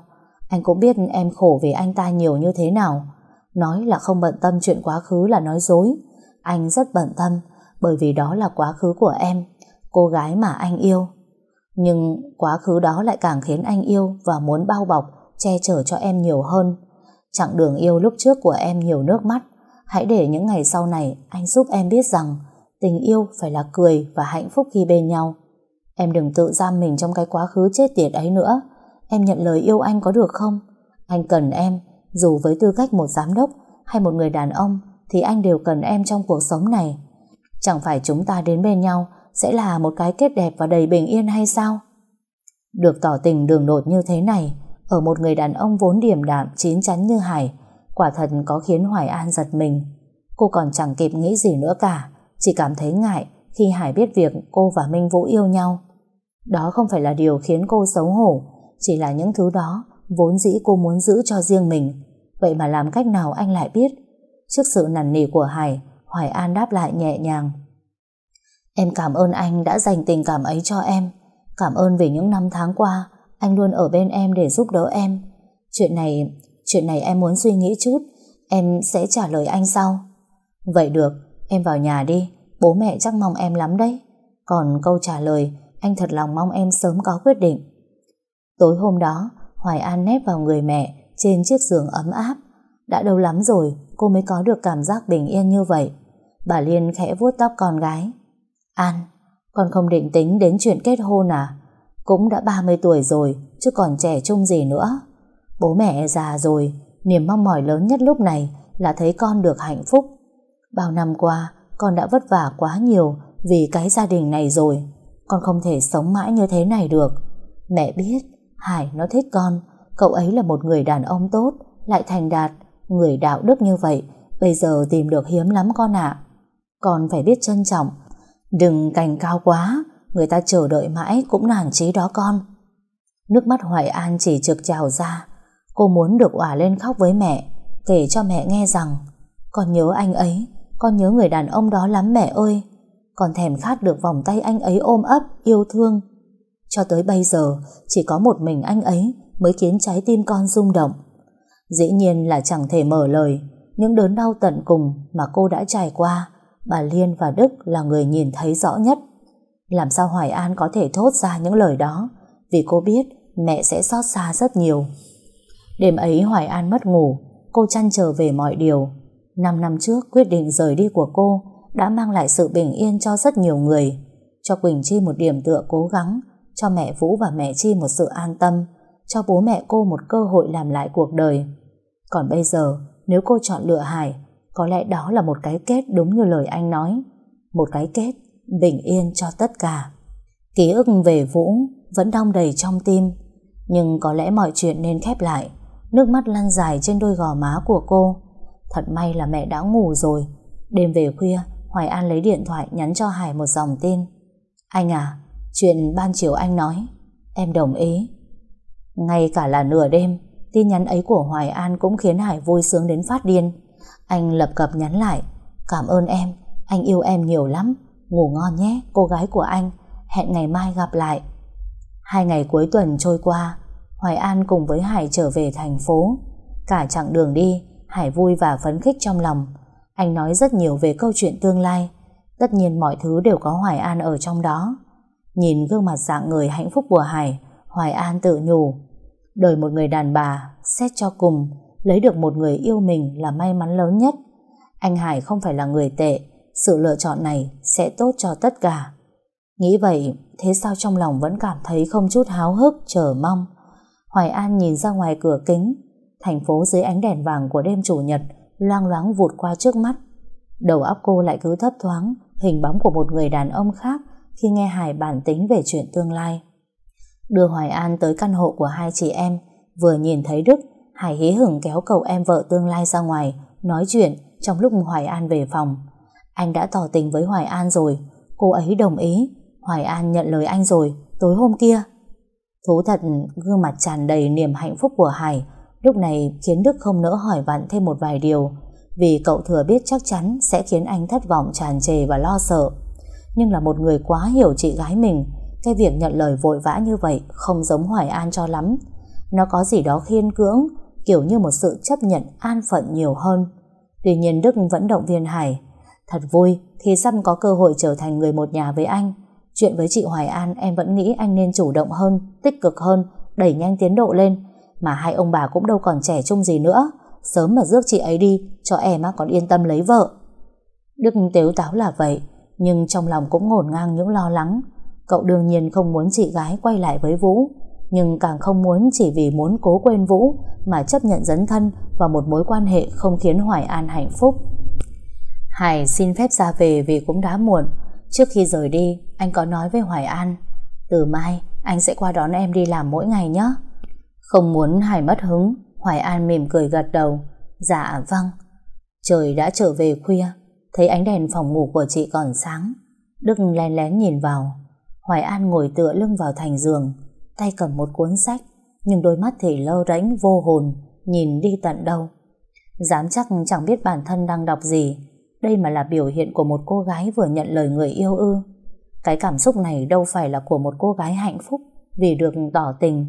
Anh cũng biết em khổ vì anh ta nhiều như thế nào. Nói là không bận tâm chuyện quá khứ là nói dối. Anh rất bận tâm, bởi vì đó là quá khứ của em, cô gái mà anh yêu. Nhưng quá khứ đó lại càng khiến anh yêu và muốn bao bọc, che chở cho em nhiều hơn. Chặng đường yêu lúc trước của em nhiều nước mắt. Hãy để những ngày sau này anh giúp em biết rằng tình yêu phải là cười và hạnh phúc khi bên nhau. Em đừng tự giam mình trong cái quá khứ chết tiệt ấy nữa. Em nhận lời yêu anh có được không? Anh cần em, dù với tư cách một giám đốc hay một người đàn ông, thì anh đều cần em trong cuộc sống này. Chẳng phải chúng ta đến bên nhau sẽ là một cái kết đẹp và đầy bình yên hay sao? Được tỏ tình đường đột như thế này, ở một người đàn ông vốn điềm đạm, chín chắn như Hải, quả thật có khiến Hoài An giật mình. Cô còn chẳng kịp nghĩ gì nữa cả, chỉ cảm thấy ngại khi Hải biết việc cô và Minh Vũ yêu nhau. Đó không phải là điều khiến cô xấu hổ, chỉ là những thứ đó vốn dĩ cô muốn giữ cho riêng mình vậy mà làm cách nào anh lại biết trước sự nằn nỉ của Hải Hoài An đáp lại nhẹ nhàng Em cảm ơn anh đã dành tình cảm ấy cho em. Cảm ơn vì những năm tháng qua anh luôn ở bên em để giúp đỡ em. Chuyện này, chuyện này em muốn suy nghĩ chút. Em sẽ trả lời anh sau. Vậy được, em vào nhà đi. Bố mẹ chắc mong em lắm đấy. Còn câu trả lời, anh thật lòng mong em sớm có quyết định. Tối hôm đó, Hoài An nép vào người mẹ trên chiếc giường ấm áp. Đã lâu lắm rồi cô mới có được cảm giác bình yên như vậy. Bà Liên khẽ vuốt tóc con gái. An, con không định tính đến chuyện kết hôn à? Cũng đã 30 tuổi rồi, chứ còn trẻ trung gì nữa. Bố mẹ già rồi, niềm mong mỏi lớn nhất lúc này là thấy con được hạnh phúc. Bao năm qua, con đã vất vả quá nhiều vì cái gia đình này rồi. Con không thể sống mãi như thế này được. Mẹ biết, Hải nó thích con, cậu ấy là một người đàn ông tốt, lại thành đạt, người đạo đức như vậy, bây giờ tìm được hiếm lắm con ạ. Con phải biết trân trọng, đừng cành cao quá, người ta chờ đợi mãi cũng nản chí đó con. Nước mắt Hoài An chỉ trực trào ra, cô muốn được òa lên khóc với mẹ, kể cho mẹ nghe rằng, con nhớ anh ấy, con nhớ người đàn ông đó lắm mẹ ơi, con thèm khát được vòng tay anh ấy ôm ấp, yêu thương. Cho tới bây giờ, chỉ có một mình anh ấy mới khiến trái tim con rung động. Dĩ nhiên là chẳng thể mở lời, những đớn đau tận cùng mà cô đã trải qua, bà Liên và Đức là người nhìn thấy rõ nhất. Làm sao Hoài An có thể thốt ra những lời đó, vì cô biết mẹ sẽ xót xa rất nhiều. Đêm ấy Hoài An mất ngủ, cô chăn trở về mọi điều. Năm năm trước quyết định rời đi của cô đã mang lại sự bình yên cho rất nhiều người, cho Quỳnh Chi một điểm tựa cố gắng, cho mẹ Vũ và mẹ Chi một sự an tâm, cho bố mẹ cô một cơ hội làm lại cuộc đời. Còn bây giờ, nếu cô chọn lựa Hải, có lẽ đó là một cái kết đúng như lời anh nói. Một cái kết bình yên cho tất cả. Ký ức về Vũ vẫn đong đầy trong tim, nhưng có lẽ mọi chuyện nên khép lại. Nước mắt lăn dài trên đôi gò má của cô. Thật may là mẹ đã ngủ rồi. Đêm về khuya, Hoài An lấy điện thoại nhắn cho Hải một dòng tin. Anh à, chuyện ban chiều anh nói, em đồng ý. Ngay cả là nửa đêm, tin nhắn ấy của Hoài An cũng khiến Hải vui sướng đến phát điên. Anh lập cập nhắn lại, cảm ơn em, anh yêu em nhiều lắm, ngủ ngon nhé, cô gái của anh, hẹn ngày mai gặp lại. Hai ngày cuối tuần trôi qua, Hoài An cùng với Hải trở về thành phố. Cả chặng đường đi, Hải vui và phấn khích trong lòng. Anh nói rất nhiều về câu chuyện tương lai. Tất nhiên mọi thứ đều có Hoài An ở trong đó. Nhìn gương mặt dạng người hạnh phúc của Hải, Hoài An tự nhủ. Đời một người đàn bà, xét cho cùng, lấy được một người yêu mình là may mắn lớn nhất. Anh Hải không phải là người tệ, sự lựa chọn này sẽ tốt cho tất cả. Nghĩ vậy, thế sao trong lòng vẫn cảm thấy không chút háo hức, chờ mong. Hoài An nhìn ra ngoài cửa kính, thành phố dưới ánh đèn vàng của đêm chủ nhật loang loáng vụt qua trước mắt. Đầu óc cô lại cứ thấp thoáng hình bóng của một người đàn ông khác khi nghe Hải bản tính về chuyện tương lai. Đưa Hoài An tới căn hộ của hai chị em, vừa nhìn thấy Đức, Hải hí hửng kéo cậu em vợ tương lai ra ngoài, nói chuyện trong lúc Hoài An về phòng. Anh đã tỏ tình với Hoài An rồi, cô ấy đồng ý, Hoài An nhận lời anh rồi, tối hôm kia. Thú thật, gương mặt tràn đầy niềm hạnh phúc của Hải lúc này khiến Đức không nỡ hỏi vặn thêm một vài điều vì cậu thừa biết chắc chắn sẽ khiến anh thất vọng tràn trề và lo sợ. Nhưng là một người quá hiểu chị gái mình cái việc nhận lời vội vã như vậy không giống Hoài An cho lắm. Nó có gì đó khiên cưỡng kiểu như một sự chấp nhận an phận nhiều hơn. Tuy nhiên Đức vẫn động viên Hải Thật vui khi sắp có cơ hội trở thành người một nhà với anh Chuyện với chị Hoài An em vẫn nghĩ anh nên chủ động hơn, tích cực hơn, đẩy nhanh tiến độ lên. Mà hai ông bà cũng đâu còn trẻ trung gì nữa. Sớm mà rước chị ấy đi, cho em còn yên tâm lấy vợ. Đức tếu táo là vậy, nhưng trong lòng cũng ngổn ngang những lo lắng. Cậu đương nhiên không muốn chị gái quay lại với Vũ, nhưng càng không muốn chỉ vì muốn cố quên Vũ mà chấp nhận dấn thân vào một mối quan hệ không khiến Hoài An hạnh phúc. Hải xin phép ra về vì cũng đã muộn, Trước khi rời đi, anh có nói với Hoài An, từ mai anh sẽ qua đón em đi làm mỗi ngày nhé. Không muốn Hải mất hứng, Hoài An mỉm cười gật đầu. Dạ vâng. Trời đã trở về khuya, thấy ánh đèn phòng ngủ của chị còn sáng. Đức lén lén nhìn vào. Hoài An ngồi tựa lưng vào thành giường, tay cầm một cuốn sách, nhưng đôi mắt thì lơ rãnh vô hồn, nhìn đi tận đâu. Dám chắc chẳng biết bản thân đang đọc gì, đây mà là biểu hiện của một cô gái vừa nhận lời người yêu ư. Cái cảm xúc này đâu phải là của một cô gái hạnh phúc vì được tỏ tình.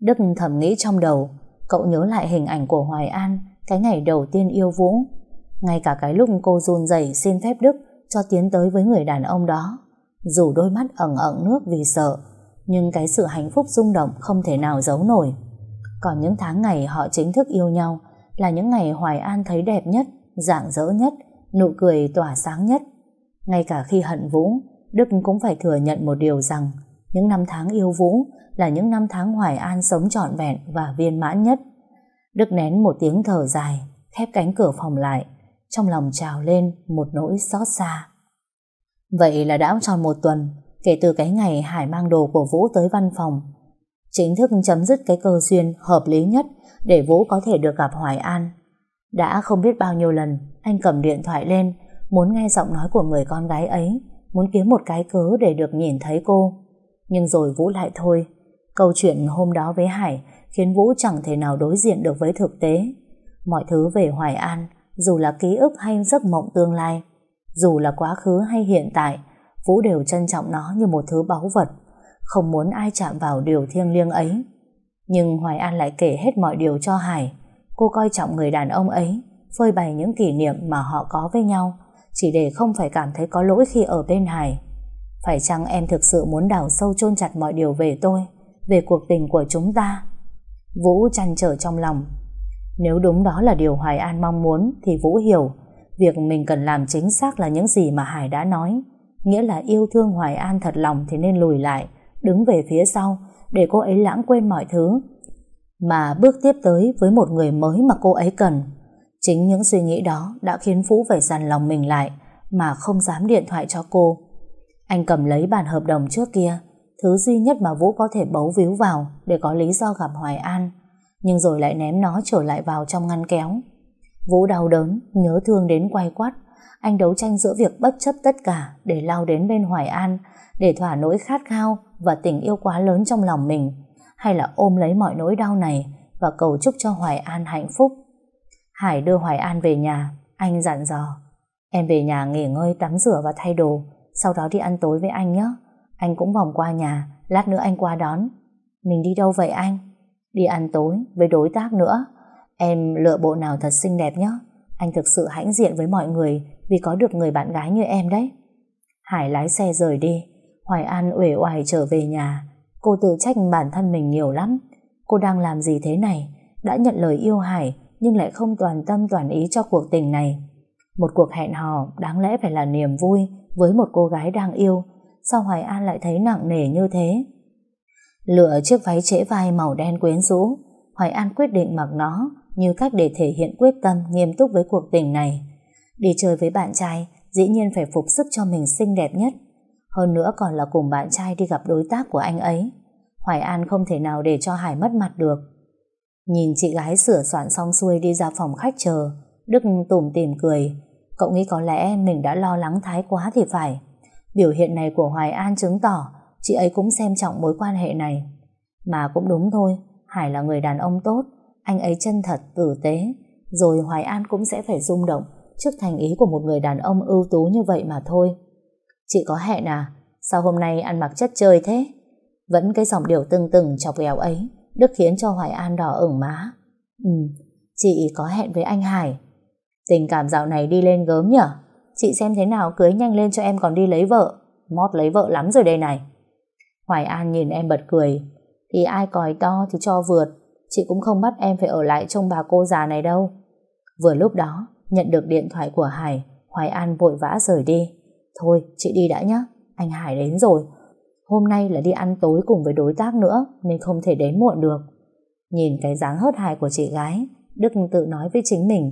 Đức thầm nghĩ trong đầu, cậu nhớ lại hình ảnh của Hoài An cái ngày đầu tiên yêu Vũ. Ngay cả cái lúc cô run rẩy xin phép Đức cho tiến tới với người đàn ông đó. Dù đôi mắt ẩn ẩn nước vì sợ, nhưng cái sự hạnh phúc rung động không thể nào giấu nổi. Còn những tháng ngày họ chính thức yêu nhau là những ngày Hoài An thấy đẹp nhất, rạng rỡ nhất, nụ cười tỏa sáng nhất. Ngay cả khi hận Vũ, Đức cũng phải thừa nhận một điều rằng những năm tháng yêu Vũ là những năm tháng Hoài An sống trọn vẹn và viên mãn nhất. Đức nén một tiếng thở dài khép cánh cửa phòng lại, trong lòng trào lên một nỗi xót xa. Vậy là đã tròn một tuần kể từ cái ngày Hải mang đồ của Vũ tới văn phòng. Chính thức chấm dứt cái cơ duyên hợp lý nhất để Vũ có thể được gặp Hoài An. Đã không biết bao nhiêu lần anh cầm điện thoại lên muốn nghe giọng nói của người con gái ấy muốn kiếm một cái cớ để được nhìn thấy cô. Nhưng rồi Vũ lại thôi. Câu chuyện hôm đó với Hải khiến Vũ chẳng thể nào đối diện được với thực tế. Mọi thứ về Hoài An, dù là ký ức hay giấc mộng tương lai, dù là quá khứ hay hiện tại, Vũ đều trân trọng nó như một thứ báu vật, không muốn ai chạm vào điều thiêng liêng ấy. Nhưng Hoài An lại kể hết mọi điều cho Hải. Cô coi trọng người đàn ông ấy, phơi bày những kỷ niệm mà họ có với nhau, chỉ để không phải cảm thấy có lỗi khi ở bên Hải. Phải chăng em thực sự muốn đào sâu chôn chặt mọi điều về tôi, về cuộc tình của chúng ta? Vũ chăn trở trong lòng. Nếu đúng đó là điều Hoài An mong muốn thì Vũ hiểu việc mình cần làm chính xác là những gì mà Hải đã nói. Nghĩa là yêu thương Hoài An thật lòng thì nên lùi lại, đứng về phía sau để cô ấy lãng quên mọi thứ. Mà bước tiếp tới với một người mới mà cô ấy cần. Chính những suy nghĩ đó đã khiến Vũ phải dằn lòng mình lại mà không dám điện thoại cho cô. Anh cầm lấy bản hợp đồng trước kia thứ duy nhất mà Vũ có thể bấu víu vào để có lý do gặp Hoài An, nhưng rồi lại ném nó trở lại vào trong ngăn kéo. Vũ đau đớn, nhớ thương đến quay quắt, anh đấu tranh giữa việc bất chấp tất cả để lao đến bên Hoài An, để thỏa nỗi khát khao và tình yêu quá lớn trong lòng mình, hay là ôm lấy mọi nỗi đau này và cầu chúc cho Hoài An hạnh phúc. Hải đưa Hoài An về nhà, anh dặn dò, em về nhà nghỉ ngơi tắm rửa và thay đồ, sau đó đi ăn tối với anh nhé. Anh cũng vòng qua nhà, lát nữa anh qua đón. Mình đi đâu vậy anh? Đi ăn tối với đối tác nữa. Em lựa bộ nào thật xinh đẹp nhé. Anh thực sự hãnh diện với mọi người vì có được người bạn gái như em đấy. Hải lái xe rời đi. Hoài An uể oải trở về nhà. Cô tự trách bản thân mình nhiều lắm. Cô đang làm gì thế này? Đã nhận lời yêu Hải nhưng lại không toàn tâm toàn ý cho cuộc tình này. Một cuộc hẹn hò đáng lẽ phải là niềm vui với một cô gái đang yêu sao Hoài An lại thấy nặng nề như thế? Lựa chiếc váy trễ vai màu đen quyến rũ, Hoài An quyết định mặc nó như cách để thể hiện quyết tâm nghiêm túc với cuộc tình này. Đi chơi với bạn trai, dĩ nhiên phải phục sức cho mình xinh đẹp nhất. Hơn nữa còn là cùng bạn trai đi gặp đối tác của anh ấy. Hoài An không thể nào để cho Hải mất mặt được. Nhìn chị gái sửa soạn xong xuôi đi ra phòng khách chờ, Đức tủm tìm cười. Cậu nghĩ có lẽ mình đã lo lắng thái quá thì phải. Biểu hiện này của Hoài An chứng tỏ chị ấy cũng xem trọng mối quan hệ này. Mà cũng đúng thôi, Hải là người đàn ông tốt, anh ấy chân thật, tử tế, rồi Hoài An cũng sẽ phải rung động trước thành ý của một người đàn ông ưu tú như vậy mà thôi. Chị có hẹn à? Sao hôm nay ăn mặc chất chơi thế? Vẫn cái giọng điệu từng từng chọc ghẹo ấy, Đức khiến cho Hoài An đỏ ửng má. Ừ, chị có hẹn với anh Hải. Tình cảm dạo này đi lên gớm nhở? Chị xem thế nào cưới nhanh lên cho em còn đi lấy vợ Mót lấy vợ lắm rồi đây này Hoài An nhìn em bật cười Thì ai còi to thì cho vượt Chị cũng không bắt em phải ở lại trông bà cô già này đâu Vừa lúc đó Nhận được điện thoại của Hải Hoài An vội vã rời đi Thôi chị đi đã nhé Anh Hải đến rồi Hôm nay là đi ăn tối cùng với đối tác nữa Nên không thể đến muộn được Nhìn cái dáng hớt hải của chị gái Đức tự nói với chính mình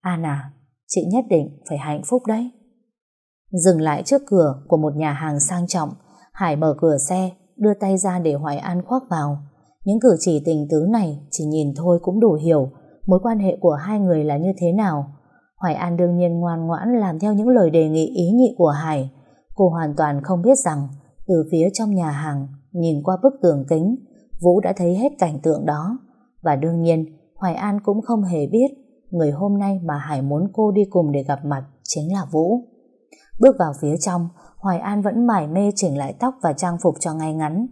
An à chị nhất định phải hạnh phúc đấy. Dừng lại trước cửa của một nhà hàng sang trọng, Hải mở cửa xe, đưa tay ra để Hoài An khoác vào. Những cử chỉ tình tứ này chỉ nhìn thôi cũng đủ hiểu mối quan hệ của hai người là như thế nào. Hoài An đương nhiên ngoan ngoãn làm theo những lời đề nghị ý nhị của Hải. Cô hoàn toàn không biết rằng từ phía trong nhà hàng, nhìn qua bức tường kính, Vũ đã thấy hết cảnh tượng đó. Và đương nhiên, Hoài An cũng không hề biết người hôm nay mà Hải muốn cô đi cùng để gặp mặt chính là Vũ. Bước vào phía trong, Hoài An vẫn mải mê chỉnh lại tóc và trang phục cho ngay ngắn.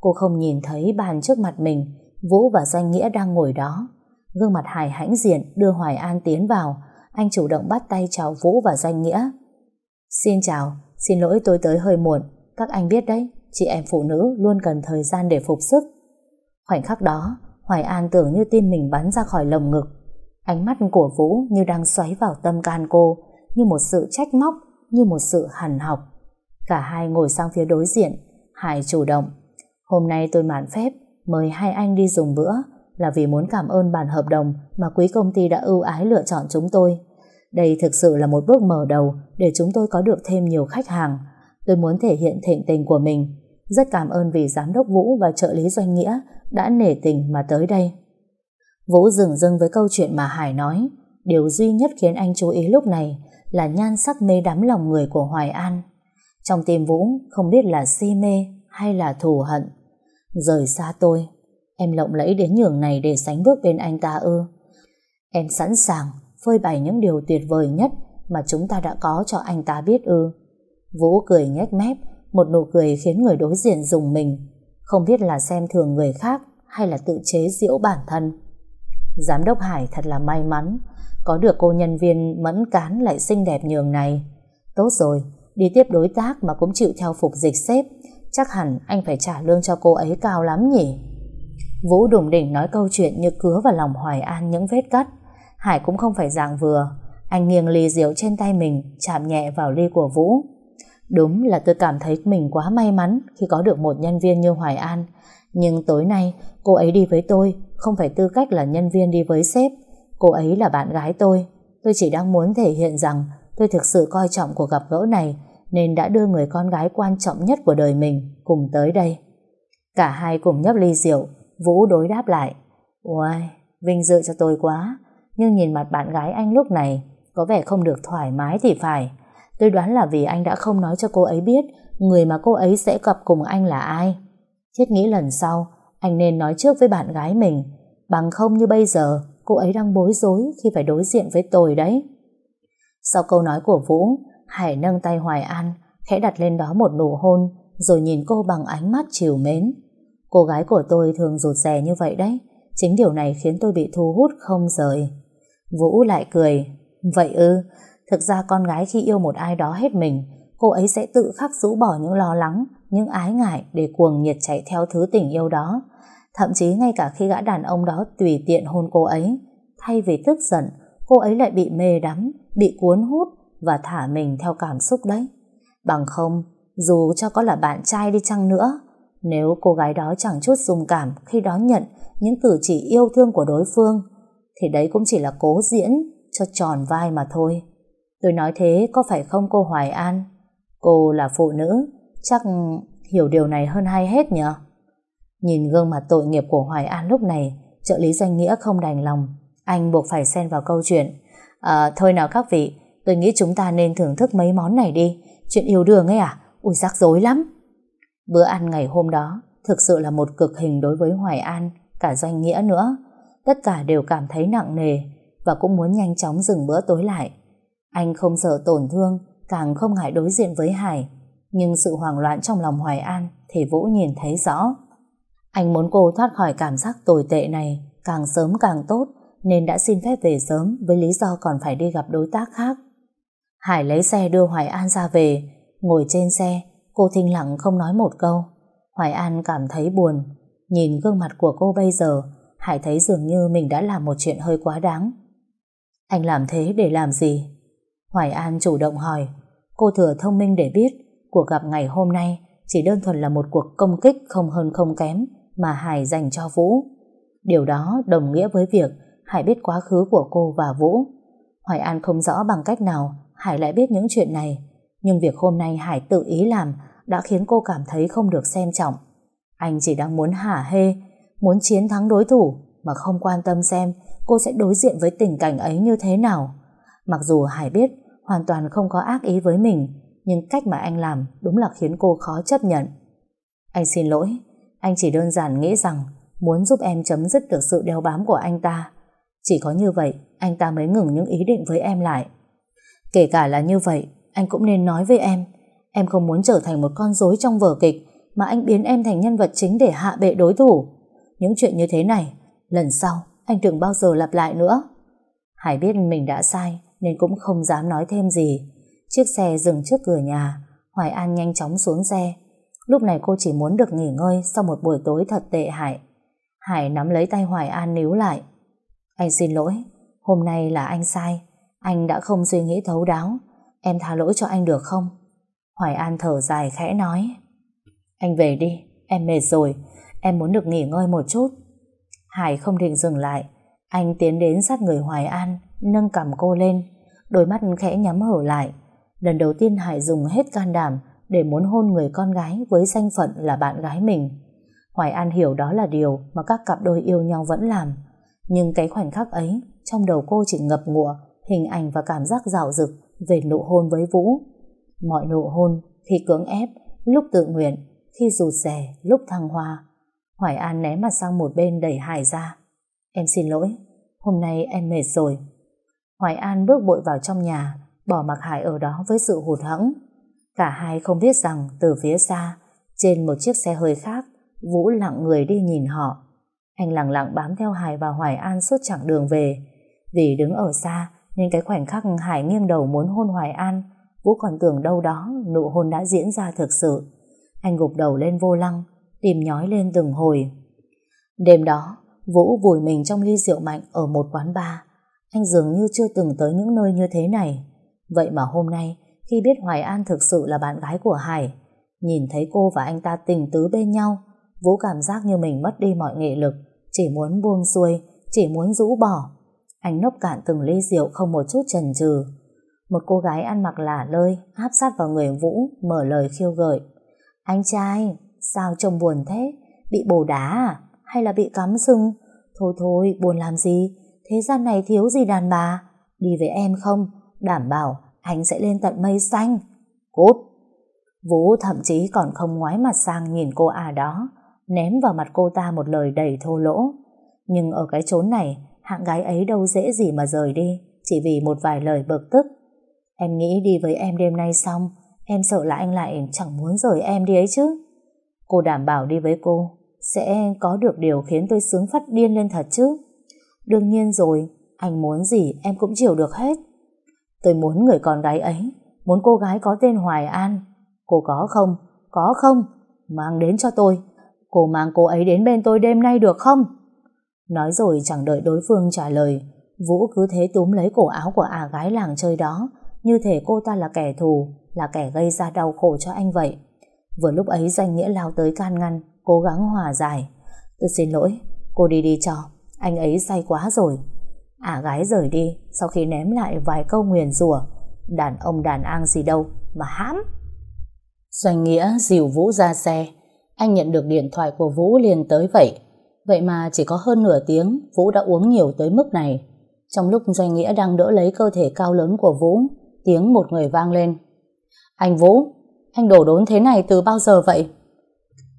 Cô không nhìn thấy bàn trước mặt mình, Vũ và Doanh Nghĩa đang ngồi đó. Gương mặt hài hãnh diện đưa Hoài An tiến vào, anh chủ động bắt tay chào Vũ và Doanh Nghĩa. Xin chào, xin lỗi tôi tới hơi muộn, các anh biết đấy, chị em phụ nữ luôn cần thời gian để phục sức. Khoảnh khắc đó, Hoài An tưởng như tim mình bắn ra khỏi lồng ngực, Ánh mắt của Vũ như đang xoáy vào tâm can cô, như một sự trách móc, như một sự hằn học. Cả hai ngồi sang phía đối diện, Hải chủ động. Hôm nay tôi mạn phép, mời hai anh đi dùng bữa, là vì muốn cảm ơn bản hợp đồng mà quý công ty đã ưu ái lựa chọn chúng tôi. Đây thực sự là một bước mở đầu để chúng tôi có được thêm nhiều khách hàng. Tôi muốn thể hiện thịnh tình của mình. Rất cảm ơn vì Giám đốc Vũ và trợ lý Doanh Nghĩa đã nể tình mà tới đây. Vũ dừng dưng với câu chuyện mà Hải nói. Điều duy nhất khiến anh chú ý lúc này là nhan sắc mê đắm lòng người của Hoài An. Trong tim Vũ không biết là si mê hay là thù hận. Rời xa tôi, em lộng lẫy đến nhường này để sánh bước bên anh ta ư. Em sẵn sàng phơi bày những điều tuyệt vời nhất mà chúng ta đã có cho anh ta biết ư. Vũ cười nhếch mép, một nụ cười khiến người đối diện dùng mình, không biết là xem thường người khác hay là tự chế giễu bản thân. Giám đốc Hải thật là may mắn, có được cô nhân viên mẫn cán lại xinh đẹp nhường này. Tốt rồi, đi tiếp đối tác mà cũng chịu theo phục dịch sếp, chắc hẳn anh phải trả lương cho cô ấy cao lắm nhỉ. Vũ đùng đỉnh nói câu chuyện như cứa vào lòng Hoài An những vết cắt. Hải cũng không phải dạng vừa, anh nghiêng ly rượu trên tay mình, chạm nhẹ vào ly của Vũ. Đúng là tôi cảm thấy mình quá may mắn khi có được một nhân viên như Hoài An. Nhưng tối nay, cô ấy đi với tôi, không phải tư cách là nhân viên đi với sếp. Cô ấy là bạn gái tôi. Tôi chỉ đang muốn thể hiện rằng tôi thực sự coi trọng cuộc gặp gỡ này nên đã đưa người con gái quan trọng nhất của đời mình cùng tới đây. Cả hai cùng nhấp ly rượu, Vũ đối đáp lại. Uầy, vinh dự cho tôi quá. Nhưng nhìn mặt bạn gái anh lúc này có vẻ không được thoải mái thì phải. Tôi đoán là vì anh đã không nói cho cô ấy biết người mà cô ấy sẽ gặp cùng anh là ai. Thiết nghĩ lần sau anh nên nói trước với bạn gái mình bằng không như bây giờ cô ấy đang bối rối khi phải đối diện với tôi đấy. Sau câu nói của Vũ Hải nâng tay Hoài An khẽ đặt lên đó một nụ hôn rồi nhìn cô bằng ánh mắt chiều mến. Cô gái của tôi thường rụt rè như vậy đấy chính điều này khiến tôi bị thu hút không rời. Vũ lại cười Vậy ư, thực ra con gái khi yêu một ai đó hết mình cô ấy sẽ tự khắc rũ bỏ những lo lắng những ái ngại để cuồng nhiệt chạy theo thứ tình yêu đó. Thậm chí ngay cả khi gã đàn ông đó tùy tiện hôn cô ấy, thay vì tức giận, cô ấy lại bị mê đắm, bị cuốn hút và thả mình theo cảm xúc đấy. Bằng không, dù cho có là bạn trai đi chăng nữa, nếu cô gái đó chẳng chút dung cảm khi đón nhận những cử chỉ yêu thương của đối phương, thì đấy cũng chỉ là cố diễn cho tròn vai mà thôi. Tôi nói thế có phải không cô Hoài An? Cô là phụ nữ, chắc hiểu điều này hơn hay hết nhỉ? Nhìn gương mặt tội nghiệp của Hoài An lúc này, trợ lý danh nghĩa không đành lòng. Anh buộc phải xen vào câu chuyện. À, thôi nào các vị, tôi nghĩ chúng ta nên thưởng thức mấy món này đi. Chuyện yêu đương ấy à? Ui rắc rối lắm. Bữa ăn ngày hôm đó thực sự là một cực hình đối với Hoài An, cả doanh nghĩa nữa. Tất cả đều cảm thấy nặng nề và cũng muốn nhanh chóng dừng bữa tối lại. Anh không sợ tổn thương, càng không ngại đối diện với Hải. Nhưng sự hoảng loạn trong lòng Hoài An thì Vũ nhìn thấy rõ. Anh muốn cô thoát khỏi cảm giác tồi tệ này càng sớm càng tốt nên đã xin phép về sớm với lý do còn phải đi gặp đối tác khác. Hải lấy xe đưa Hoài An ra về, ngồi trên xe, cô thinh lặng không nói một câu. Hoài An cảm thấy buồn, nhìn gương mặt của cô bây giờ, Hải thấy dường như mình đã làm một chuyện hơi quá đáng. Anh làm thế để làm gì? Hoài An chủ động hỏi, cô thừa thông minh để biết cuộc gặp ngày hôm nay chỉ đơn thuần là một cuộc công kích không hơn không kém mà Hải dành cho Vũ. Điều đó đồng nghĩa với việc Hải biết quá khứ của cô và Vũ. Hoài An không rõ bằng cách nào Hải lại biết những chuyện này, nhưng việc hôm nay Hải tự ý làm đã khiến cô cảm thấy không được xem trọng. Anh chỉ đang muốn hả hê, muốn chiến thắng đối thủ mà không quan tâm xem cô sẽ đối diện với tình cảnh ấy như thế nào. Mặc dù Hải biết hoàn toàn không có ác ý với mình, nhưng cách mà anh làm đúng là khiến cô khó chấp nhận. Anh xin lỗi, anh chỉ đơn giản nghĩ rằng muốn giúp em chấm dứt được sự đeo bám của anh ta. Chỉ có như vậy, anh ta mới ngừng những ý định với em lại. Kể cả là như vậy, anh cũng nên nói với em. Em không muốn trở thành một con rối trong vở kịch mà anh biến em thành nhân vật chính để hạ bệ đối thủ. Những chuyện như thế này, lần sau anh đừng bao giờ lặp lại nữa. Hải biết mình đã sai nên cũng không dám nói thêm gì. Chiếc xe dừng trước cửa nhà, Hoài An nhanh chóng xuống xe. Lúc này cô chỉ muốn được nghỉ ngơi sau một buổi tối thật tệ hại. Hải nắm lấy tay Hoài An níu lại. Anh xin lỗi, hôm nay là anh sai. Anh đã không suy nghĩ thấu đáo. Em tha lỗi cho anh được không? Hoài An thở dài khẽ nói. Anh về đi, em mệt rồi. Em muốn được nghỉ ngơi một chút. Hải không định dừng lại. Anh tiến đến sát người Hoài An, nâng cầm cô lên, đôi mắt khẽ nhắm hở lại. Lần đầu tiên Hải dùng hết can đảm để muốn hôn người con gái với danh phận là bạn gái mình. Hoài An hiểu đó là điều mà các cặp đôi yêu nhau vẫn làm. Nhưng cái khoảnh khắc ấy, trong đầu cô chỉ ngập ngụa hình ảnh và cảm giác dạo dực về nụ hôn với Vũ. Mọi nụ hôn, khi cưỡng ép, lúc tự nguyện, khi rụt rè, lúc thăng hoa. Hoài An né mặt sang một bên đẩy Hải ra. Em xin lỗi, hôm nay em mệt rồi. Hoài An bước bội vào trong nhà, bỏ mặc Hải ở đó với sự hụt hẫng. Cả hai không biết rằng từ phía xa, trên một chiếc xe hơi khác, Vũ lặng người đi nhìn họ. Anh lặng lặng bám theo Hải và Hoài An suốt chặng đường về. Vì đứng ở xa, nên cái khoảnh khắc Hải nghiêng đầu muốn hôn Hoài An, Vũ còn tưởng đâu đó nụ hôn đã diễn ra thực sự. Anh gục đầu lên vô lăng, tìm nhói lên từng hồi. Đêm đó, Vũ vùi mình trong ly rượu mạnh ở một quán bar. Anh dường như chưa từng tới những nơi như thế này. Vậy mà hôm nay, khi biết Hoài An thực sự là bạn gái của Hải, nhìn thấy cô và anh ta tình tứ bên nhau, Vũ cảm giác như mình mất đi mọi nghệ lực, chỉ muốn buông xuôi, chỉ muốn rũ bỏ. Anh nốc cạn từng ly rượu không một chút chần chừ. Một cô gái ăn mặc lả lơi áp sát vào người Vũ mở lời khiêu gợi. Anh trai, sao trông buồn thế? Bị bồ đá à? Hay là bị cắm sưng? Thôi thôi, buồn làm gì? Thế gian này thiếu gì đàn bà? Đi với em không? Đảm bảo anh sẽ lên tận mây xanh. Cút! Vũ thậm chí còn không ngoái mặt sang nhìn cô à đó, ném vào mặt cô ta một lời đầy thô lỗ. Nhưng ở cái chốn này, hạng gái ấy đâu dễ gì mà rời đi, chỉ vì một vài lời bực tức. Em nghĩ đi với em đêm nay xong, em sợ là anh lại chẳng muốn rời em đi ấy chứ. Cô đảm bảo đi với cô, sẽ có được điều khiến tôi sướng phát điên lên thật chứ. Đương nhiên rồi, anh muốn gì em cũng chịu được hết. Tôi muốn người con gái ấy, muốn cô gái có tên Hoài An. Cô có không? Có không? Mang đến cho tôi. Cô mang cô ấy đến bên tôi đêm nay được không? Nói rồi chẳng đợi đối phương trả lời, Vũ cứ thế túm lấy cổ áo của à gái làng chơi đó, như thể cô ta là kẻ thù, là kẻ gây ra đau khổ cho anh vậy. Vừa lúc ấy danh nghĩa lao tới can ngăn, cố gắng hòa giải. Tôi xin lỗi, cô đi đi cho, anh ấy say quá rồi. À gái rời đi, sau khi ném lại vài câu nguyền rủa đàn ông đàn an gì đâu, mà hãm. Doanh nghĩa dìu Vũ ra xe, anh nhận được điện thoại của Vũ liền tới vậy. Vậy mà chỉ có hơn nửa tiếng Vũ đã uống nhiều tới mức này. Trong lúc Doanh Nghĩa đang đỡ lấy cơ thể cao lớn của Vũ, tiếng một người vang lên. Anh Vũ, anh đổ đốn thế này từ bao giờ vậy?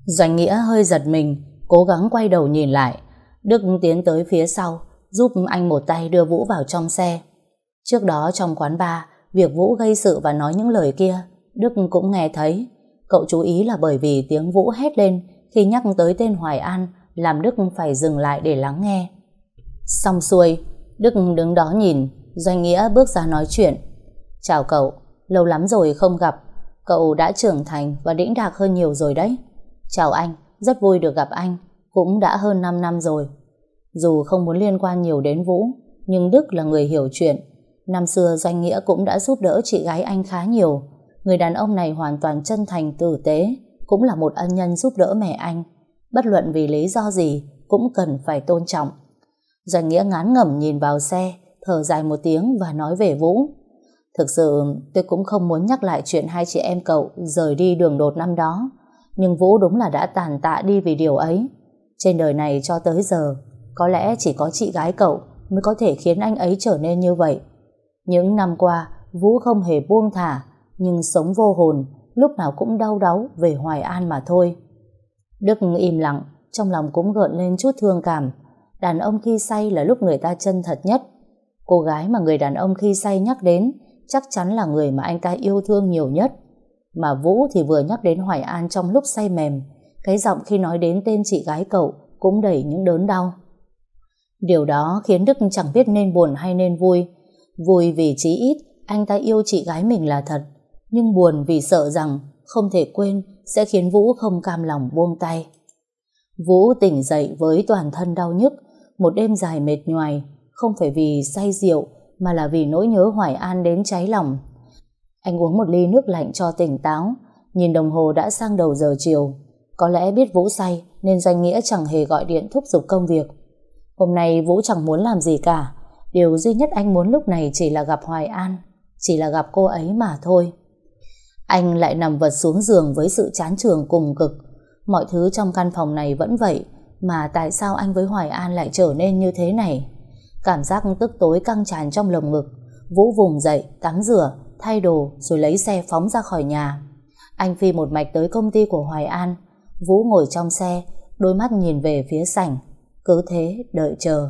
Doanh Nghĩa hơi giật mình, cố gắng quay đầu nhìn lại. Đức tiến tới phía sau, giúp anh một tay đưa Vũ vào trong xe. Trước đó trong quán bar, việc Vũ gây sự và nói những lời kia, Đức cũng nghe thấy. Cậu chú ý là bởi vì tiếng Vũ hét lên khi nhắc tới tên Hoài An làm Đức phải dừng lại để lắng nghe. Xong xuôi, Đức đứng đó nhìn, Doanh Nghĩa bước ra nói chuyện. Chào cậu, lâu lắm rồi không gặp, cậu đã trưởng thành và đĩnh đạc hơn nhiều rồi đấy. Chào anh, rất vui được gặp anh, cũng đã hơn 5 năm rồi. Dù không muốn liên quan nhiều đến Vũ, nhưng Đức là người hiểu chuyện. Năm xưa Doanh Nghĩa cũng đã giúp đỡ chị gái anh khá nhiều. Người đàn ông này hoàn toàn chân thành tử tế, cũng là một ân nhân giúp đỡ mẹ anh bất luận vì lý do gì cũng cần phải tôn trọng. Doanh Nghĩa ngán ngẩm nhìn vào xe, thở dài một tiếng và nói về Vũ. Thực sự tôi cũng không muốn nhắc lại chuyện hai chị em cậu rời đi đường đột năm đó, nhưng Vũ đúng là đã tàn tạ đi vì điều ấy. Trên đời này cho tới giờ, có lẽ chỉ có chị gái cậu mới có thể khiến anh ấy trở nên như vậy. Những năm qua, Vũ không hề buông thả, nhưng sống vô hồn, lúc nào cũng đau đáu về Hoài An mà thôi. Đức im lặng, trong lòng cũng gợn lên chút thương cảm. Đàn ông khi say là lúc người ta chân thật nhất. Cô gái mà người đàn ông khi say nhắc đến chắc chắn là người mà anh ta yêu thương nhiều nhất. Mà Vũ thì vừa nhắc đến Hoài An trong lúc say mềm. Cái giọng khi nói đến tên chị gái cậu cũng đầy những đớn đau. Điều đó khiến Đức chẳng biết nên buồn hay nên vui. Vui vì chí ít anh ta yêu chị gái mình là thật. Nhưng buồn vì sợ rằng không thể quên sẽ khiến Vũ không cam lòng buông tay. Vũ tỉnh dậy với toàn thân đau nhức, một đêm dài mệt nhoài, không phải vì say rượu mà là vì nỗi nhớ Hoài An đến cháy lòng. Anh uống một ly nước lạnh cho tỉnh táo, nhìn đồng hồ đã sang đầu giờ chiều. Có lẽ biết Vũ say nên danh nghĩa chẳng hề gọi điện thúc giục công việc. Hôm nay Vũ chẳng muốn làm gì cả. Điều duy nhất anh muốn lúc này chỉ là gặp Hoài An. Chỉ là gặp cô ấy mà thôi. Anh lại nằm vật xuống giường với sự chán trường cùng cực. Mọi thứ trong căn phòng này vẫn vậy. Mà tại sao anh với Hoài An lại trở nên như thế này? Cảm giác tức tối căng tràn trong lồng ngực. Vũ vùng dậy, tắm rửa, thay đồ rồi lấy xe phóng ra khỏi nhà. Anh phi một mạch tới công ty của Hoài An. Vũ ngồi trong xe, đôi mắt nhìn về phía sảnh. Cứ thế đợi chờ.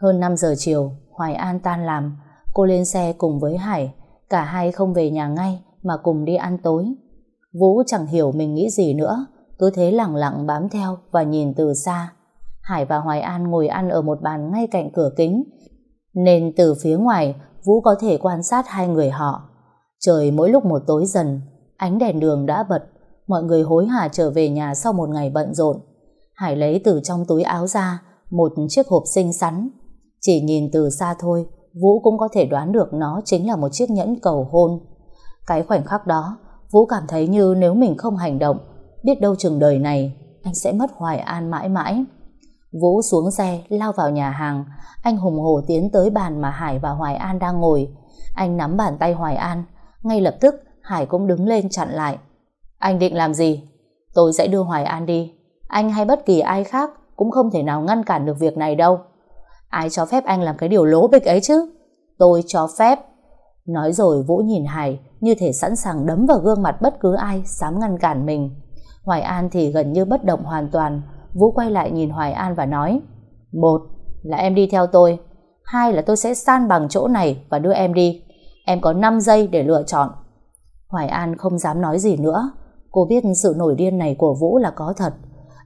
Hơn 5 giờ chiều, Hoài An tan làm. Cô lên xe cùng với Hải. Cả hai không về nhà ngay mà cùng đi ăn tối. Vũ chẳng hiểu mình nghĩ gì nữa. Cứ thế lặng lặng bám theo và nhìn từ xa. Hải và Hoài An ngồi ăn ở một bàn ngay cạnh cửa kính. Nên từ phía ngoài, Vũ có thể quan sát hai người họ. Trời mỗi lúc một tối dần, ánh đèn đường đã bật, mọi người hối hả trở về nhà sau một ngày bận rộn. Hải lấy từ trong túi áo ra một chiếc hộp xinh xắn. Chỉ nhìn từ xa thôi, Vũ cũng có thể đoán được nó chính là một chiếc nhẫn cầu hôn. Cái khoảnh khắc đó, Vũ cảm thấy như nếu mình không hành động, biết đâu chừng đời này, anh sẽ mất Hoài An mãi mãi. Vũ xuống xe, lao vào nhà hàng. Anh hùng hổ tiến tới bàn mà Hải và Hoài An đang ngồi. Anh nắm bàn tay Hoài An. Ngay lập tức, Hải cũng đứng lên chặn lại. Anh định làm gì? Tôi sẽ đưa Hoài An đi. Anh hay bất kỳ ai khác cũng không thể nào ngăn cản được việc này đâu. Ai cho phép anh làm cái điều lố bịch ấy chứ? Tôi cho phép. Nói rồi Vũ nhìn Hải như thể sẵn sàng đấm vào gương mặt bất cứ ai dám ngăn cản mình. Hoài An thì gần như bất động hoàn toàn. Vũ quay lại nhìn Hoài An và nói, Một là em đi theo tôi, Hai là tôi sẽ san bằng chỗ này và đưa em đi. Em có 5 giây để lựa chọn. Hoài An không dám nói gì nữa. Cô biết sự nổi điên này của Vũ là có thật.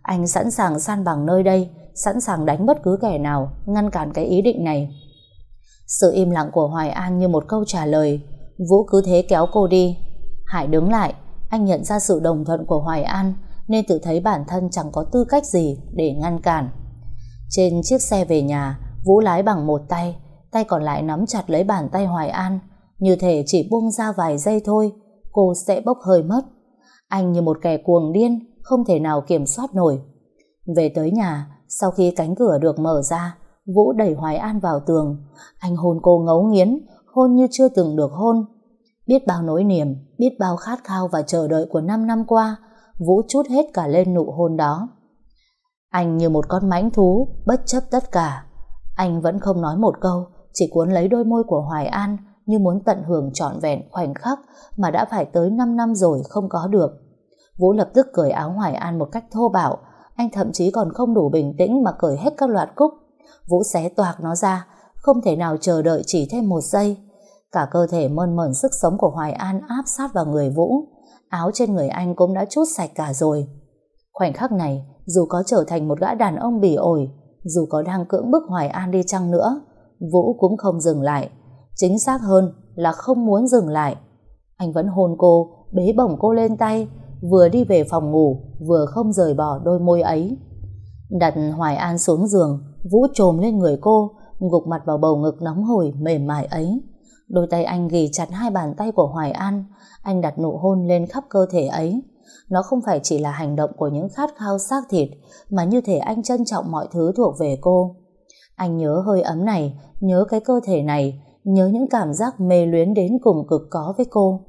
Anh sẵn sàng san bằng nơi đây, Sẵn sàng đánh bất cứ kẻ nào, Ngăn cản cái ý định này. Sự im lặng của Hoài An như một câu trả lời. Vũ cứ thế kéo cô đi Hải đứng lại Anh nhận ra sự đồng thuận của Hoài An nên tự thấy bản thân chẳng có tư cách gì để ngăn cản. Trên chiếc xe về nhà, Vũ lái bằng một tay, tay còn lại nắm chặt lấy bàn tay Hoài An, như thể chỉ buông ra vài giây thôi, cô sẽ bốc hơi mất. Anh như một kẻ cuồng điên, không thể nào kiểm soát nổi. Về tới nhà, sau khi cánh cửa được mở ra, Vũ đẩy Hoài An vào tường. Anh hôn cô ngấu nghiến, hôn như chưa từng được hôn. Biết bao nỗi niềm, biết bao khát khao và chờ đợi của 5 năm qua, Vũ chút hết cả lên nụ hôn đó. Anh như một con mãnh thú, bất chấp tất cả. Anh vẫn không nói một câu, chỉ cuốn lấy đôi môi của Hoài An như muốn tận hưởng trọn vẹn khoảnh khắc mà đã phải tới 5 năm rồi không có được. Vũ lập tức cởi áo Hoài An một cách thô bạo, anh thậm chí còn không đủ bình tĩnh mà cởi hết các loạt cúc. Vũ xé toạc nó ra, không thể nào chờ đợi chỉ thêm một giây. Cả cơ thể mơn mởn sức sống của Hoài An áp sát vào người Vũ áo trên người anh cũng đã chút sạch cả rồi. Khoảnh khắc này, dù có trở thành một gã đàn ông bỉ ổi, dù có đang cưỡng bức Hoài An đi chăng nữa, Vũ cũng không dừng lại. Chính xác hơn là không muốn dừng lại. Anh vẫn hôn cô, bế bổng cô lên tay, vừa đi về phòng ngủ, vừa không rời bỏ đôi môi ấy. Đặt Hoài An xuống giường, Vũ trồm lên người cô, gục mặt vào bầu ngực nóng hổi mềm mại ấy. Đôi tay anh ghi chặt hai bàn tay của Hoài An, anh đặt nụ hôn lên khắp cơ thể ấy. Nó không phải chỉ là hành động của những khát khao xác thịt, mà như thể anh trân trọng mọi thứ thuộc về cô. Anh nhớ hơi ấm này, nhớ cái cơ thể này, nhớ những cảm giác mê luyến đến cùng cực có với cô.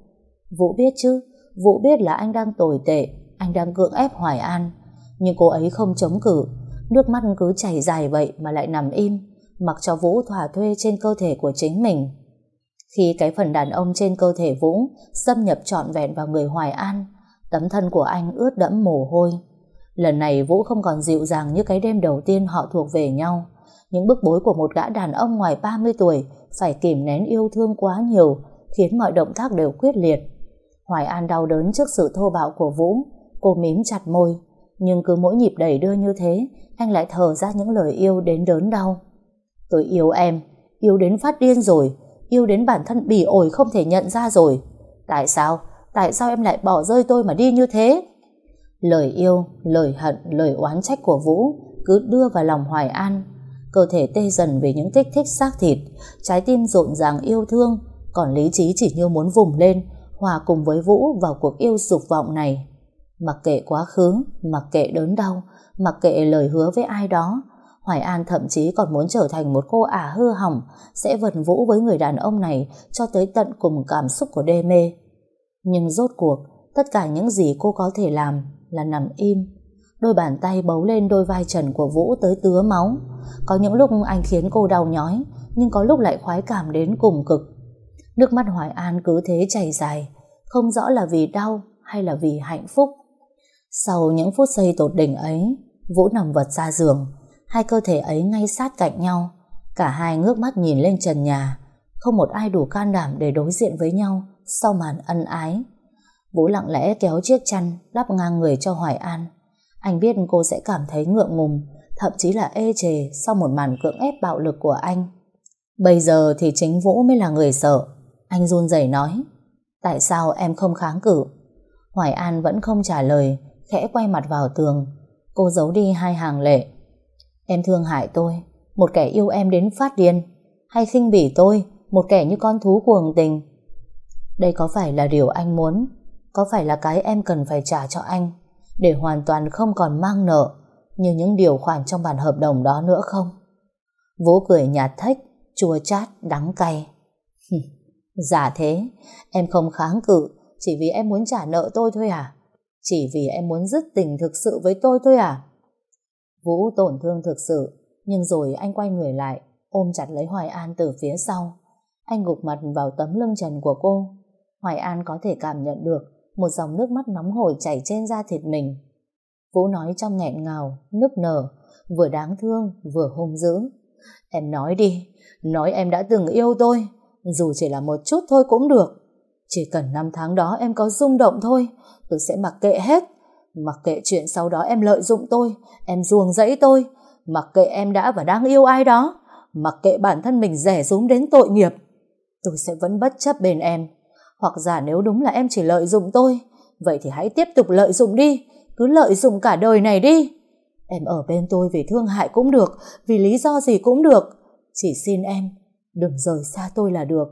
Vũ biết chứ, Vũ biết là anh đang tồi tệ, anh đang cưỡng ép Hoài An. Nhưng cô ấy không chống cự, nước mắt cứ chảy dài vậy mà lại nằm im, mặc cho Vũ thỏa thuê trên cơ thể của chính mình. Khi cái phần đàn ông trên cơ thể Vũ xâm nhập trọn vẹn vào người Hoài An, tấm thân của anh ướt đẫm mồ hôi. Lần này Vũ không còn dịu dàng như cái đêm đầu tiên họ thuộc về nhau. Những bức bối của một gã đàn ông ngoài 30 tuổi phải kìm nén yêu thương quá nhiều, khiến mọi động tác đều quyết liệt. Hoài An đau đớn trước sự thô bạo của Vũ, cô mím chặt môi. Nhưng cứ mỗi nhịp đẩy đưa như thế, anh lại thở ra những lời yêu đến đớn đau. Tôi yêu em, yêu đến phát điên rồi, yêu đến bản thân bỉ ổi không thể nhận ra rồi. Tại sao? Tại sao em lại bỏ rơi tôi mà đi như thế? Lời yêu, lời hận, lời oán trách của Vũ cứ đưa vào lòng Hoài An. Cơ thể tê dần vì những kích thích xác thịt, trái tim rộn ràng yêu thương, còn lý trí chỉ như muốn vùng lên, hòa cùng với Vũ vào cuộc yêu dục vọng này. Mặc kệ quá khứ, mặc kệ đớn đau, mặc kệ lời hứa với ai đó, Hoài An thậm chí còn muốn trở thành một cô ả hư hỏng, sẽ vần vũ với người đàn ông này cho tới tận cùng cảm xúc của đê mê. Nhưng rốt cuộc, tất cả những gì cô có thể làm là nằm im. Đôi bàn tay bấu lên đôi vai trần của Vũ tới tứa máu. Có những lúc anh khiến cô đau nhói, nhưng có lúc lại khoái cảm đến cùng cực. Nước mắt Hoài An cứ thế chảy dài, không rõ là vì đau hay là vì hạnh phúc. Sau những phút giây tột đỉnh ấy, Vũ nằm vật ra giường, hai cơ thể ấy ngay sát cạnh nhau. Cả hai ngước mắt nhìn lên trần nhà, không một ai đủ can đảm để đối diện với nhau sau màn ân ái. Vũ lặng lẽ kéo chiếc chăn đắp ngang người cho Hoài An. Anh biết cô sẽ cảm thấy ngượng ngùng, thậm chí là ê chề sau một màn cưỡng ép bạo lực của anh. Bây giờ thì chính Vũ mới là người sợ. Anh run rẩy nói, tại sao em không kháng cự? Hoài An vẫn không trả lời, khẽ quay mặt vào tường. Cô giấu đi hai hàng lệ. Em thương hại tôi, một kẻ yêu em đến phát điên, hay khinh bỉ tôi, một kẻ như con thú cuồng tình. Đây có phải là điều anh muốn, có phải là cái em cần phải trả cho anh, để hoàn toàn không còn mang nợ, như những điều khoản trong bản hợp đồng đó nữa không? Vũ cười nhạt thách, chua chát, đắng cay. Giả thế, em không kháng cự, chỉ vì em muốn trả nợ tôi thôi à? Chỉ vì em muốn dứt tình thực sự với tôi thôi à? Vũ tổn thương thực sự, nhưng rồi anh quay người lại, ôm chặt lấy Hoài An từ phía sau. Anh gục mặt vào tấm lưng trần của cô. Hoài An có thể cảm nhận được một dòng nước mắt nóng hổi chảy trên da thịt mình. Vũ nói trong nghẹn ngào, nức nở, vừa đáng thương, vừa hung dữ. Em nói đi, nói em đã từng yêu tôi, dù chỉ là một chút thôi cũng được. Chỉ cần năm tháng đó em có rung động thôi, tôi sẽ mặc kệ hết. Mặc kệ chuyện sau đó em lợi dụng tôi, em ruồng rẫy tôi, mặc kệ em đã và đang yêu ai đó, mặc kệ bản thân mình rẻ rúm đến tội nghiệp. Tôi sẽ vẫn bất chấp bên em. Hoặc giả nếu đúng là em chỉ lợi dụng tôi, vậy thì hãy tiếp tục lợi dụng đi, cứ lợi dụng cả đời này đi. Em ở bên tôi vì thương hại cũng được, vì lý do gì cũng được. Chỉ xin em, đừng rời xa tôi là được.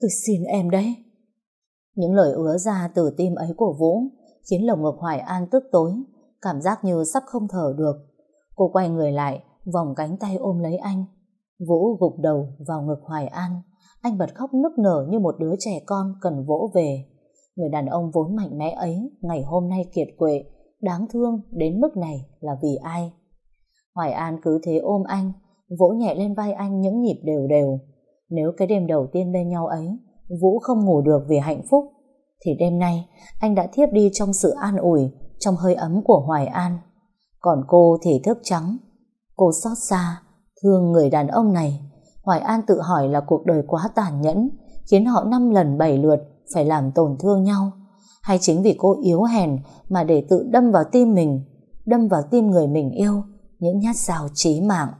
Tôi xin em đấy. Những lời ứa ra từ tim ấy của Vũ khiến lồng ngực Hoài An tức tối, cảm giác như sắp không thở được. Cô quay người lại, vòng cánh tay ôm lấy anh. Vũ gục đầu vào ngực Hoài An. Anh bật khóc nức nở như một đứa trẻ con cần vỗ về. Người đàn ông vốn mạnh mẽ ấy, ngày hôm nay kiệt quệ, đáng thương đến mức này là vì ai? Hoài An cứ thế ôm anh, vỗ nhẹ lên vai anh những nhịp đều đều. Nếu cái đêm đầu tiên bên nhau ấy, Vũ không ngủ được vì hạnh phúc, thì đêm nay anh đã thiếp đi trong sự an ủi, trong hơi ấm của Hoài An. Còn cô thì thức trắng. Cô xót xa, thương người đàn ông này. Hoài An tự hỏi là cuộc đời quá tàn nhẫn, khiến họ năm lần bảy lượt phải làm tổn thương nhau. Hay chính vì cô yếu hèn mà để tự đâm vào tim mình, đâm vào tim người mình yêu, những nhát dao chí mạng.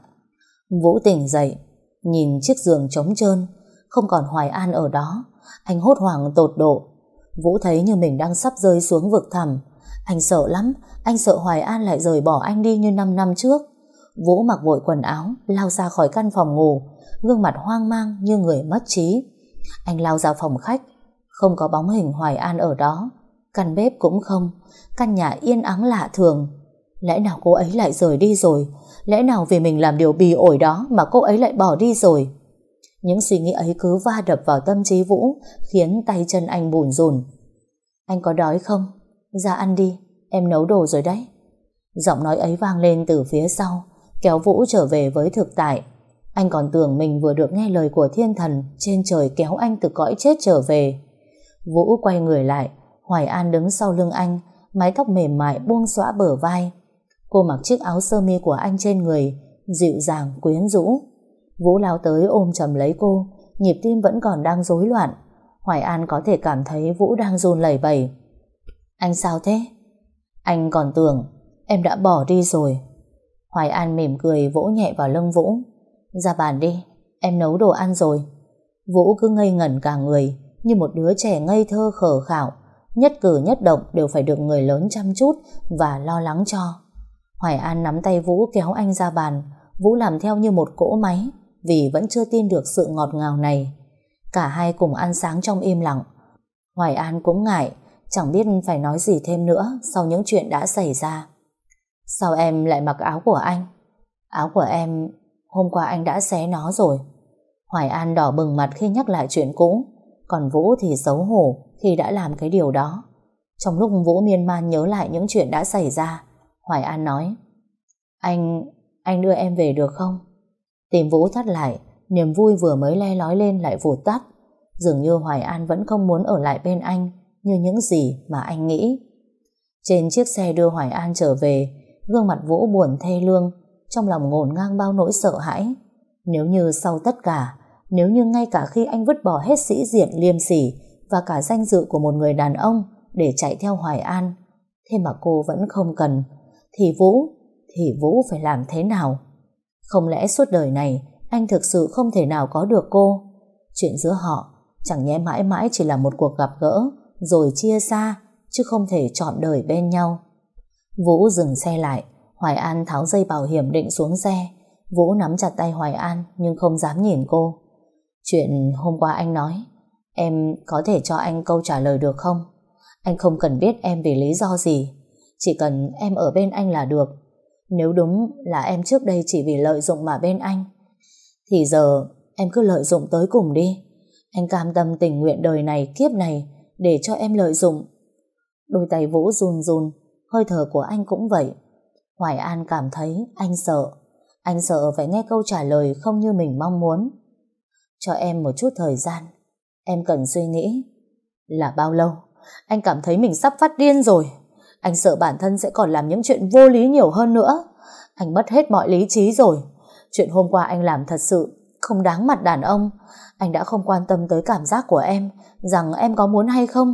Vũ tỉnh dậy, nhìn chiếc giường trống trơn, không còn Hoài An ở đó. Anh hốt hoảng tột độ. Vũ thấy như mình đang sắp rơi xuống vực thẳm. Anh sợ lắm, anh sợ Hoài An lại rời bỏ anh đi như 5 năm trước. Vũ mặc vội quần áo, lao ra khỏi căn phòng ngủ, gương mặt hoang mang như người mất trí. Anh lao ra phòng khách, không có bóng hình Hoài An ở đó. Căn bếp cũng không, căn nhà yên ắng lạ thường. Lẽ nào cô ấy lại rời đi rồi? Lẽ nào vì mình làm điều bì ổi đó mà cô ấy lại bỏ đi rồi? Những suy nghĩ ấy cứ va đập vào tâm trí Vũ, khiến tay chân anh bùn rùn. Anh có đói không? Ra ăn đi, em nấu đồ rồi đấy. Giọng nói ấy vang lên từ phía sau, kéo Vũ trở về với thực tại. Anh còn tưởng mình vừa được nghe lời của thiên thần trên trời kéo anh từ cõi chết trở về. Vũ quay người lại, Hoài An đứng sau lưng anh, mái tóc mềm mại buông xõa bờ vai. Cô mặc chiếc áo sơ mi của anh trên người, dịu dàng, quyến rũ. Vũ lao tới ôm chầm lấy cô, nhịp tim vẫn còn đang rối loạn. Hoài An có thể cảm thấy Vũ đang run lẩy bẩy. Anh sao thế? Anh còn tưởng em đã bỏ đi rồi. Hoài An mỉm cười vỗ nhẹ vào lưng Vũ. Ra bàn đi, em nấu đồ ăn rồi. Vũ cứ ngây ngẩn cả người, như một đứa trẻ ngây thơ khờ khảo. Nhất cử nhất động đều phải được người lớn chăm chút và lo lắng cho. Hoài An nắm tay Vũ kéo anh ra bàn. Vũ làm theo như một cỗ máy vì vẫn chưa tin được sự ngọt ngào này. Cả hai cùng ăn sáng trong im lặng. Hoài An cũng ngại, chẳng biết phải nói gì thêm nữa sau những chuyện đã xảy ra. Sao em lại mặc áo của anh? Áo của em Hôm qua anh đã xé nó rồi Hoài An đỏ bừng mặt khi nhắc lại chuyện cũ Còn Vũ thì xấu hổ Khi đã làm cái điều đó Trong lúc Vũ miên man nhớ lại những chuyện đã xảy ra Hoài An nói Anh, anh đưa em về được không? Tìm Vũ thắt lại, Niềm vui vừa mới le lói lên lại vụt tắt. Dường như Hoài An vẫn không muốn ở lại bên anh, Như những gì mà anh nghĩ. Trên chiếc xe đưa Hoài An trở về, Gương mặt Vũ buồn thê lương, Trong lòng ngổn ngang bao nỗi sợ hãi. Nếu như sau tất cả, Nếu như ngay cả khi anh vứt bỏ hết sĩ diện liêm sỉ Và cả danh dự của một người đàn ông Để chạy theo Hoài An, Thế mà cô vẫn không cần, Thì Vũ Thì Vũ phải làm thế nào? Không lẽ suốt đời này, Anh thực sự không thể nào có được cô? Chuyện giữa họ, Chẳng nhẽ mãi mãi chỉ là một cuộc gặp gỡ, Rồi chia xa, Chứ không thể chọn đời bên nhau. Vũ dừng xe lại, Hoài An tháo dây bảo hiểm định xuống xe. Vũ nắm chặt tay Hoài An, Nhưng không dám nhìn cô. Chuyện hôm qua anh nói, Em có thể cho anh câu trả lời được không? Anh không cần biết em vì lý do gì. Chỉ cần em ở bên anh là được nếu đúng là em trước đây chỉ vì lợi dụng mà bên anh, Thì giờ em cứ lợi dụng tới cùng đi. Anh cam tâm tình nguyện đời này, kiếp này Để cho em lợi dụng. Đôi tay Vũ run run, Hơi thở của anh cũng vậy. Hoài An cảm thấy anh sợ. Anh sợ phải nghe câu trả lời không như mình mong muốn. Cho em một chút thời gian. Em cần suy nghĩ Là bao lâu? Anh cảm thấy mình sắp phát điên rồi. Anh sợ bản thân sẽ còn làm những chuyện vô lý nhiều hơn nữa. Anh mất hết mọi lý trí rồi. Chuyện hôm qua anh làm thật sự Không đáng mặt đàn ông. Anh đã không quan tâm tới cảm giác của em Rằng em có muốn hay không.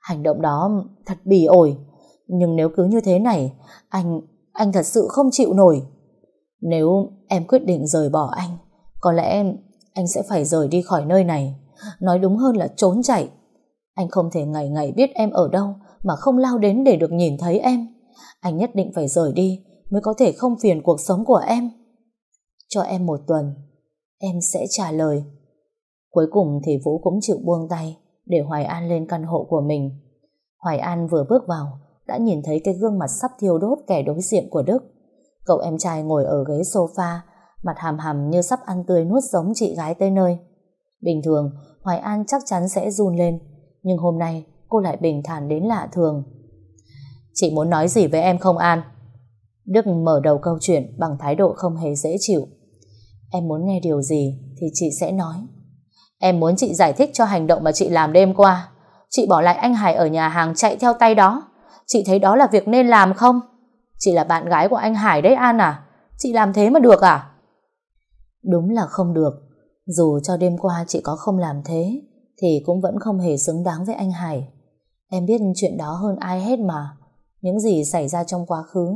Hành động đó thật bỉ ổi. Nhưng nếu cứ như thế này Anh, anh thật sự không chịu nổi. Nếu em quyết định rời bỏ anh Có lẽ anh sẽ phải rời đi khỏi nơi này. Nói đúng hơn là trốn chạy. Anh không thể ngày ngày biết em ở đâu Mà không lao đến để được nhìn thấy em Anh nhất định phải rời đi Mới có thể không phiền cuộc sống của em Cho em một tuần, Em sẽ trả lời Cuối cùng thì Vũ cũng chịu buông tay để Hoài An lên căn hộ của mình. Hoài An vừa bước vào, đã nhìn thấy cái gương mặt sắp thiêu đốt kẻ đối diện của Đức. Cậu em trai ngồi ở ghế sofa, mặt hàm hàm như sắp ăn tươi nuốt sống chị gái tới nơi. Bình thường, Hoài An chắc chắn sẽ run lên nhưng hôm nay cô lại bình thản đến lạ thường. Chị muốn nói gì với em không An? Đức mở đầu câu chuyện bằng thái độ không hề dễ chịu. Em muốn nghe điều gì thì chị sẽ nói. Em muốn chị giải thích cho hành động mà chị làm đêm qua. Chị bỏ lại anh Hải ở nhà hàng chạy theo tay đó. Chị thấy đó là việc nên làm không? Chị là bạn gái của anh Hải đấy An à? Chị làm thế mà được à? Đúng là không được. Dù cho đêm qua chị có không làm thế, thì cũng vẫn không hề xứng đáng với anh Hải. Em biết chuyện đó hơn ai hết mà. Những gì xảy ra trong quá khứ,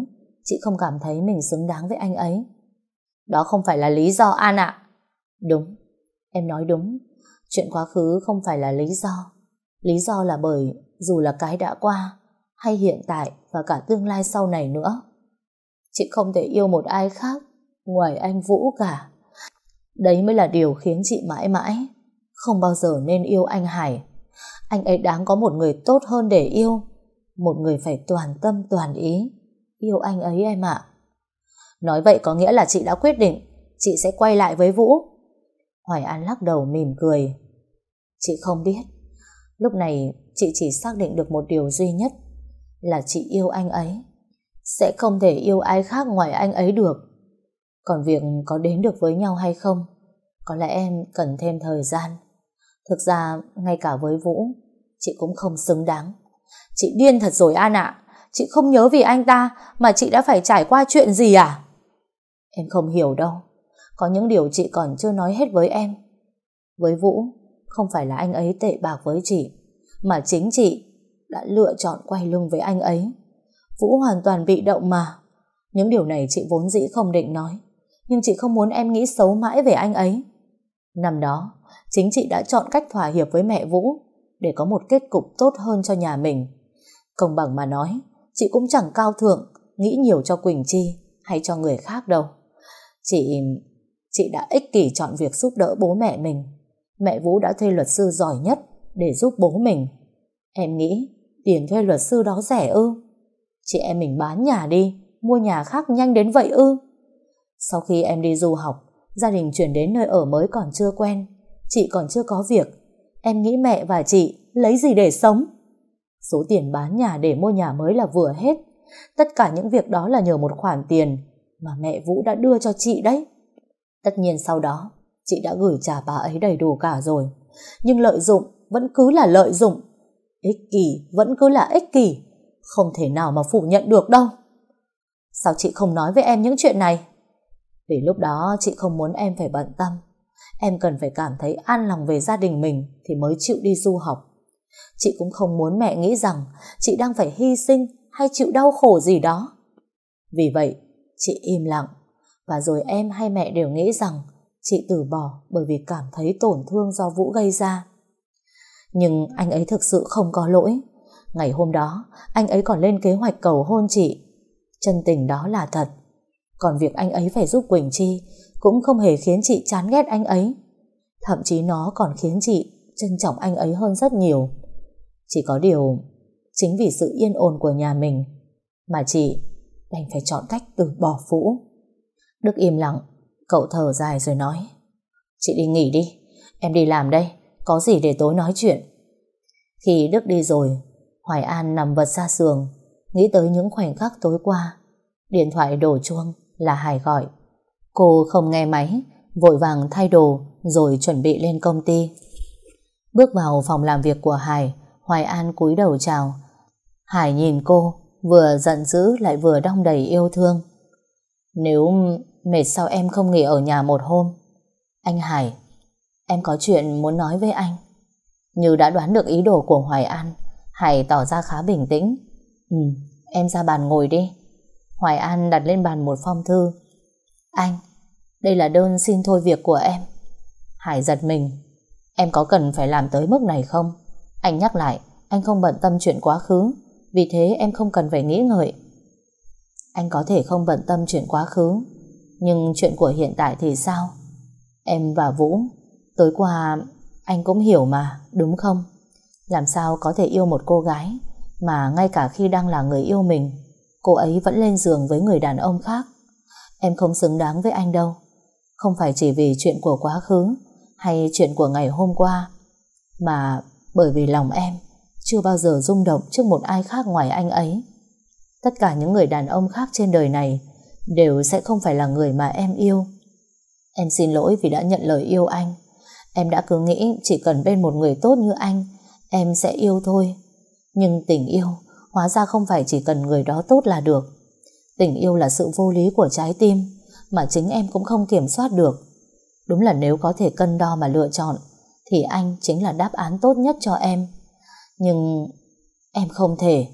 chị không cảm thấy mình xứng đáng với anh ấy. Đó không phải là lý do An ạ. Đúng, em nói đúng. Chuyện quá khứ không phải là lý do. Lý do là bởi dù là cái đã qua, hay hiện tại và cả tương lai sau này nữa. Chị không thể yêu một ai khác ngoài anh Vũ cả. Đấy mới là điều khiến chị mãi mãi không bao giờ nên yêu anh Hải. Anh ấy đáng có một người tốt hơn để yêu. Một người phải toàn tâm toàn ý. Yêu anh ấy em ạ. Nói vậy có nghĩa là chị đã quyết định chị sẽ quay lại với Vũ. Hoài An lắc đầu mỉm cười. Chị không biết. Lúc này chị chỉ xác định được một điều duy nhất là chị yêu anh ấy. Sẽ không thể yêu ai khác ngoài anh ấy được. Còn việc có đến được với nhau hay không, có lẽ em cần thêm thời gian. Thực ra, ngay cả với Vũ, chị cũng không xứng đáng. Chị điên thật rồi An ạ. Chị không nhớ vì anh ta mà chị đã phải trải qua chuyện gì à? Em không hiểu đâu. Có những điều chị còn chưa nói hết với em. Với Vũ, không phải là anh ấy tệ bạc với chị, mà chính chị đã lựa chọn quay lưng với anh ấy. Vũ hoàn toàn bị động mà. Những điều này chị vốn dĩ không định nói, nhưng chị không muốn em nghĩ xấu mãi về anh ấy. Năm đó, chính chị đã chọn cách thỏa hiệp với mẹ Vũ để có một kết cục tốt hơn cho nhà mình. Công bằng mà nói, chị cũng chẳng cao thượng, nghĩ nhiều cho Quỳnh Chi hay cho người khác đâu. Chị chị đã ích kỷ chọn việc giúp đỡ bố mẹ mình. Mẹ Vũ đã thuê luật sư giỏi nhất để giúp bố mình. Em nghĩ tiền thuê luật sư đó rẻ ư? Chị em mình bán nhà đi, mua nhà khác nhanh đến vậy ư? Sau khi em đi du học, gia đình chuyển đến nơi ở mới còn chưa quen, chị còn chưa có việc. Em nghĩ mẹ và chị lấy gì để sống? Số tiền bán nhà để mua nhà mới là vừa hết. Tất cả những việc đó là nhờ một khoản tiền mà mẹ Vũ đã đưa cho chị đấy. Tất nhiên sau đó, chị đã gửi trả bà ấy đầy đủ cả rồi. Nhưng lợi dụng vẫn cứ là lợi dụng. Ích kỷ vẫn cứ là ích kỷ. Không thể nào mà phủ nhận được đâu. Sao chị không nói với em những chuyện này? Vì lúc đó chị không muốn em phải bận tâm. Em cần phải cảm thấy an lòng về gia đình mình thì mới chịu đi du học. Chị cũng không muốn mẹ nghĩ rằng chị đang phải hy sinh hay chịu đau khổ gì đó. Vì vậy, chị im lặng. Và rồi em hay mẹ đều nghĩ rằng chị từ bỏ bởi vì cảm thấy tổn thương do Vũ gây ra. Nhưng anh ấy thực sự không có lỗi. Ngày hôm đó, anh ấy còn lên kế hoạch cầu hôn chị. Chân tình đó là thật. Còn việc anh ấy phải giúp Quỳnh Chi cũng không hề khiến chị chán ghét anh ấy. Thậm chí nó còn khiến chị trân trọng anh ấy hơn rất nhiều. Chỉ có điều, chính vì sự yên ổn của nhà mình mà chị đành phải chọn cách từ bỏ Vũ. Đức im lặng, cậu thở dài rồi nói Chị đi nghỉ đi, em đi làm đây, có gì để tối nói chuyện. Khi Đức đi rồi, Hoài An nằm vật ra giường, nghĩ tới những khoảnh khắc tối qua. Điện thoại đổ chuông là Hải gọi. Cô không nghe máy, vội vàng thay đồ rồi chuẩn bị lên công ty. Bước vào phòng làm việc của Hải, Hoài An cúi đầu chào. Hải nhìn cô, vừa giận dữ lại vừa đong đầy yêu thương. Nếu mệt sao em không nghỉ ở nhà một hôm? Anh Hải, em có chuyện muốn nói với anh. Như đã đoán được ý đồ của Hoài An, Hải tỏ ra khá bình tĩnh. Ừ, em ra bàn ngồi đi. Hoài An đặt lên bàn một phong thư. Anh, đây là đơn xin thôi việc của em. Hải giật mình. Em có cần phải làm tới mức này không? Anh nhắc lại, anh không bận tâm chuyện quá khứ, vì thế em không cần phải nghĩ ngợi. Anh có thể không bận tâm chuyện quá khứ, nhưng chuyện của hiện tại thì sao? Em và Vũ, tối qua anh cũng hiểu mà, đúng không? Làm sao có thể yêu một cô gái mà ngay cả khi đang là người yêu mình, cô ấy vẫn lên giường với người đàn ông khác? Em không xứng đáng với anh đâu. Không phải chỉ vì chuyện của quá khứ hay chuyện của ngày hôm qua, mà bởi vì lòng em chưa bao giờ rung động trước một ai khác ngoài anh ấy. Tất cả những người đàn ông khác trên đời này đều sẽ không phải là người mà em yêu. Em xin lỗi vì đã nhận lời yêu anh. Em đã cứ nghĩ chỉ cần bên một người tốt như anh, em sẽ yêu thôi. Nhưng tình yêu hóa ra không phải chỉ cần người đó tốt là được. Tình yêu là sự vô lý của trái tim mà chính em cũng không kiểm soát được. Đúng là nếu có thể cân đo mà lựa chọn thì anh chính là đáp án tốt nhất cho em. Nhưng em không thể.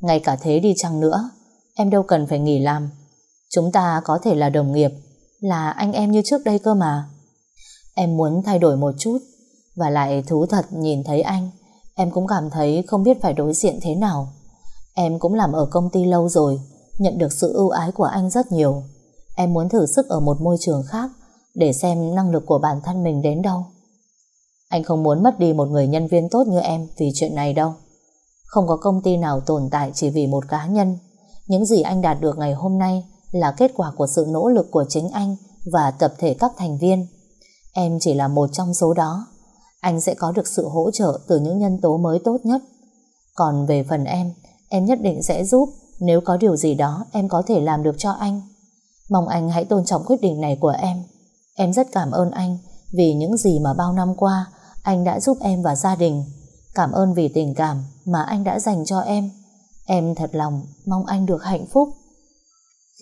Ngay cả thế đi chăng nữa, em đâu cần phải nghỉ làm. Chúng ta có thể là đồng nghiệp, là anh em như trước đây cơ mà. Em muốn thay đổi một chút, và lại thú thật nhìn thấy anh, em cũng cảm thấy không biết phải đối diện thế nào. Em cũng làm ở công ty lâu rồi, nhận được sự ưu ái của anh rất nhiều. Em muốn thử sức ở một môi trường khác để xem năng lực của bản thân mình đến đâu. Anh không muốn mất đi một người nhân viên tốt như em vì chuyện này đâu. Không có công ty nào tồn tại chỉ vì một cá nhân. Những gì anh đạt được ngày hôm nay là kết quả của sự nỗ lực của chính anh và tập thể các thành viên. Em chỉ là một trong số đó. Anh sẽ có được sự hỗ trợ từ những nhân tố mới tốt nhất. Còn về phần em, em nhất định sẽ giúp nếu có điều gì đó em có thể làm được cho anh. Mong anh hãy tôn trọng quyết định này của em. Em rất cảm ơn anh vì những gì mà bao năm qua anh đã giúp em và gia đình. Cảm ơn vì tình cảm mà anh đã dành cho em. Em thật lòng mong anh được hạnh phúc.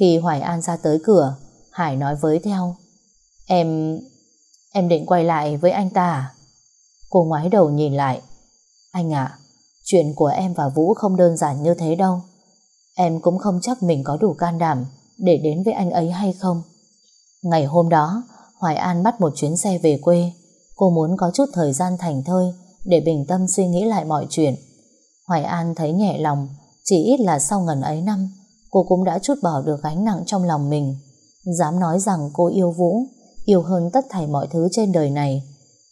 Khi Hoài An ra tới cửa, Hải nói với theo. Em... em định quay lại với anh ta à? Cô ngoái đầu nhìn lại. Anh ạ, chuyện của em và Vũ không đơn giản như thế đâu. Em cũng không chắc mình có đủ can đảm để đến với anh ấy hay không. Ngày hôm đó, Hoài An bắt một chuyến xe về quê. Cô muốn có chút thời gian thành thơi để bình tâm suy nghĩ lại mọi chuyện. Hoài An thấy nhẹ lòng, chỉ ít là sau ngần ấy năm, cô cũng đã chút bỏ được gánh nặng trong lòng mình. Dám nói rằng cô yêu Vũ, yêu hơn tất thảy mọi thứ trên đời này.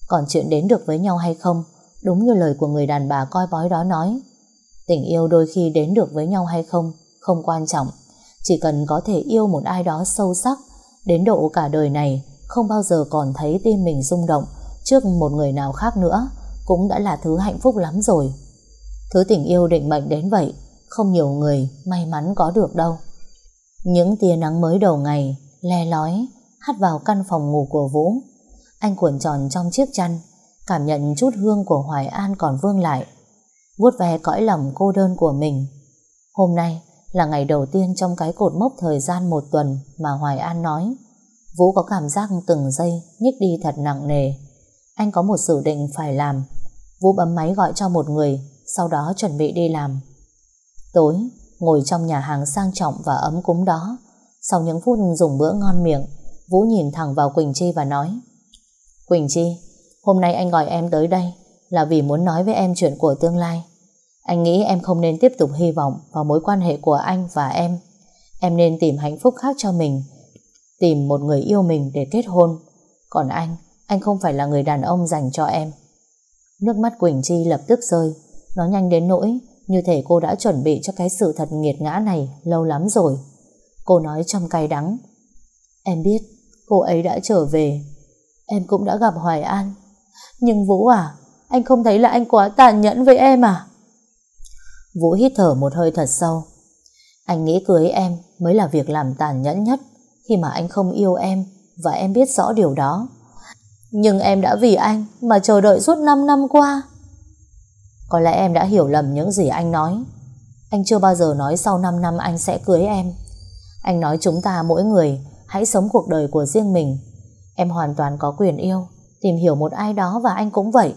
Còn chuyện đến được với nhau hay không, đúng như lời của người đàn bà coi bói đó nói. Tình yêu đôi khi đến được với nhau hay không, không quan trọng. Chỉ cần có thể yêu một ai đó sâu sắc, Đến độ cả đời này không bao giờ còn thấy tim mình rung động trước một người nào khác nữa cũng đã là thứ hạnh phúc lắm rồi. Thứ tình yêu định mệnh đến vậy không nhiều người may mắn có được đâu. Những tia nắng mới đầu ngày le lói hắt vào căn phòng ngủ của Vũ. Anh cuộn tròn trong chiếc chăn cảm nhận chút hương của Hoài An còn vương lại vuốt ve cõi lòng cô đơn của mình. Hôm nay là ngày đầu tiên trong cái cột mốc thời gian một tuần mà Hoài An nói. Vũ có cảm giác từng giây nhích đi thật nặng nề. Anh có một sự định phải làm. Vũ bấm máy gọi cho một người, sau đó chuẩn bị đi làm. Tối, ngồi trong nhà hàng sang trọng và ấm cúng đó, sau những phút dùng bữa ngon miệng, Vũ nhìn thẳng vào Quỳnh Chi và nói Quỳnh Chi, hôm nay anh gọi em tới đây là vì muốn nói với em chuyện của tương lai. Anh nghĩ em không nên tiếp tục hy vọng vào mối quan hệ của anh và em. Em nên tìm hạnh phúc khác cho mình, tìm một người yêu mình để kết hôn. Còn anh, anh không phải là người đàn ông dành cho em. Nước mắt Quỳnh Chi lập tức rơi, nó nhanh đến nỗi như thể cô đã chuẩn bị cho cái sự thật nghiệt ngã này lâu lắm rồi. Cô nói trong cay đắng. Em biết, cô ấy đã trở về. Em cũng đã gặp Hoài An. Nhưng Vũ à, anh không thấy là anh quá tàn nhẫn với em à? Vũ hít thở một hơi thật sâu. Anh nghĩ cưới em mới là việc làm tàn nhẫn nhất khi mà anh không yêu em và em biết rõ điều đó. Nhưng em đã vì anh mà chờ đợi suốt 5 năm qua. Có lẽ em đã hiểu lầm những gì anh nói. Anh chưa bao giờ nói sau 5 năm anh sẽ cưới em. Anh nói chúng ta mỗi người hãy sống cuộc đời của riêng mình. Em hoàn toàn có quyền yêu, tìm hiểu một ai đó và anh cũng vậy.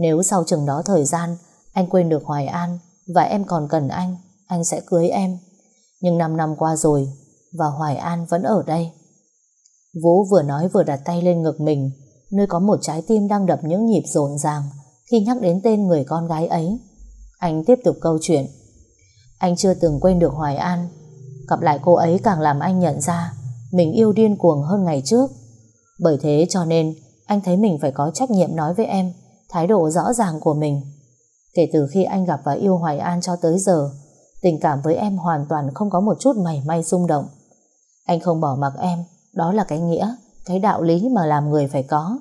Nếu sau chừng đó thời gian anh quên được Hoài An và em còn cần anh, anh sẽ cưới em. Nhưng 5 năm qua rồi và Hoài An vẫn ở đây. Vũ vừa nói vừa đặt tay lên ngực mình, nơi có một trái tim đang đập những nhịp rộn ràng khi nhắc đến tên người con gái ấy. Anh tiếp tục câu chuyện. Anh chưa từng quên được Hoài An. Gặp lại cô ấy càng làm anh nhận ra mình yêu điên cuồng hơn ngày trước. Bởi thế cho nên anh thấy mình phải có trách nhiệm nói với em thái độ rõ ràng của mình. Kể từ khi anh gặp và yêu Hoài An cho tới giờ, tình cảm với em hoàn toàn không có một chút mảy may rung động. Anh không bỏ mặc em, đó là cái nghĩa, cái đạo lý mà làm người phải có.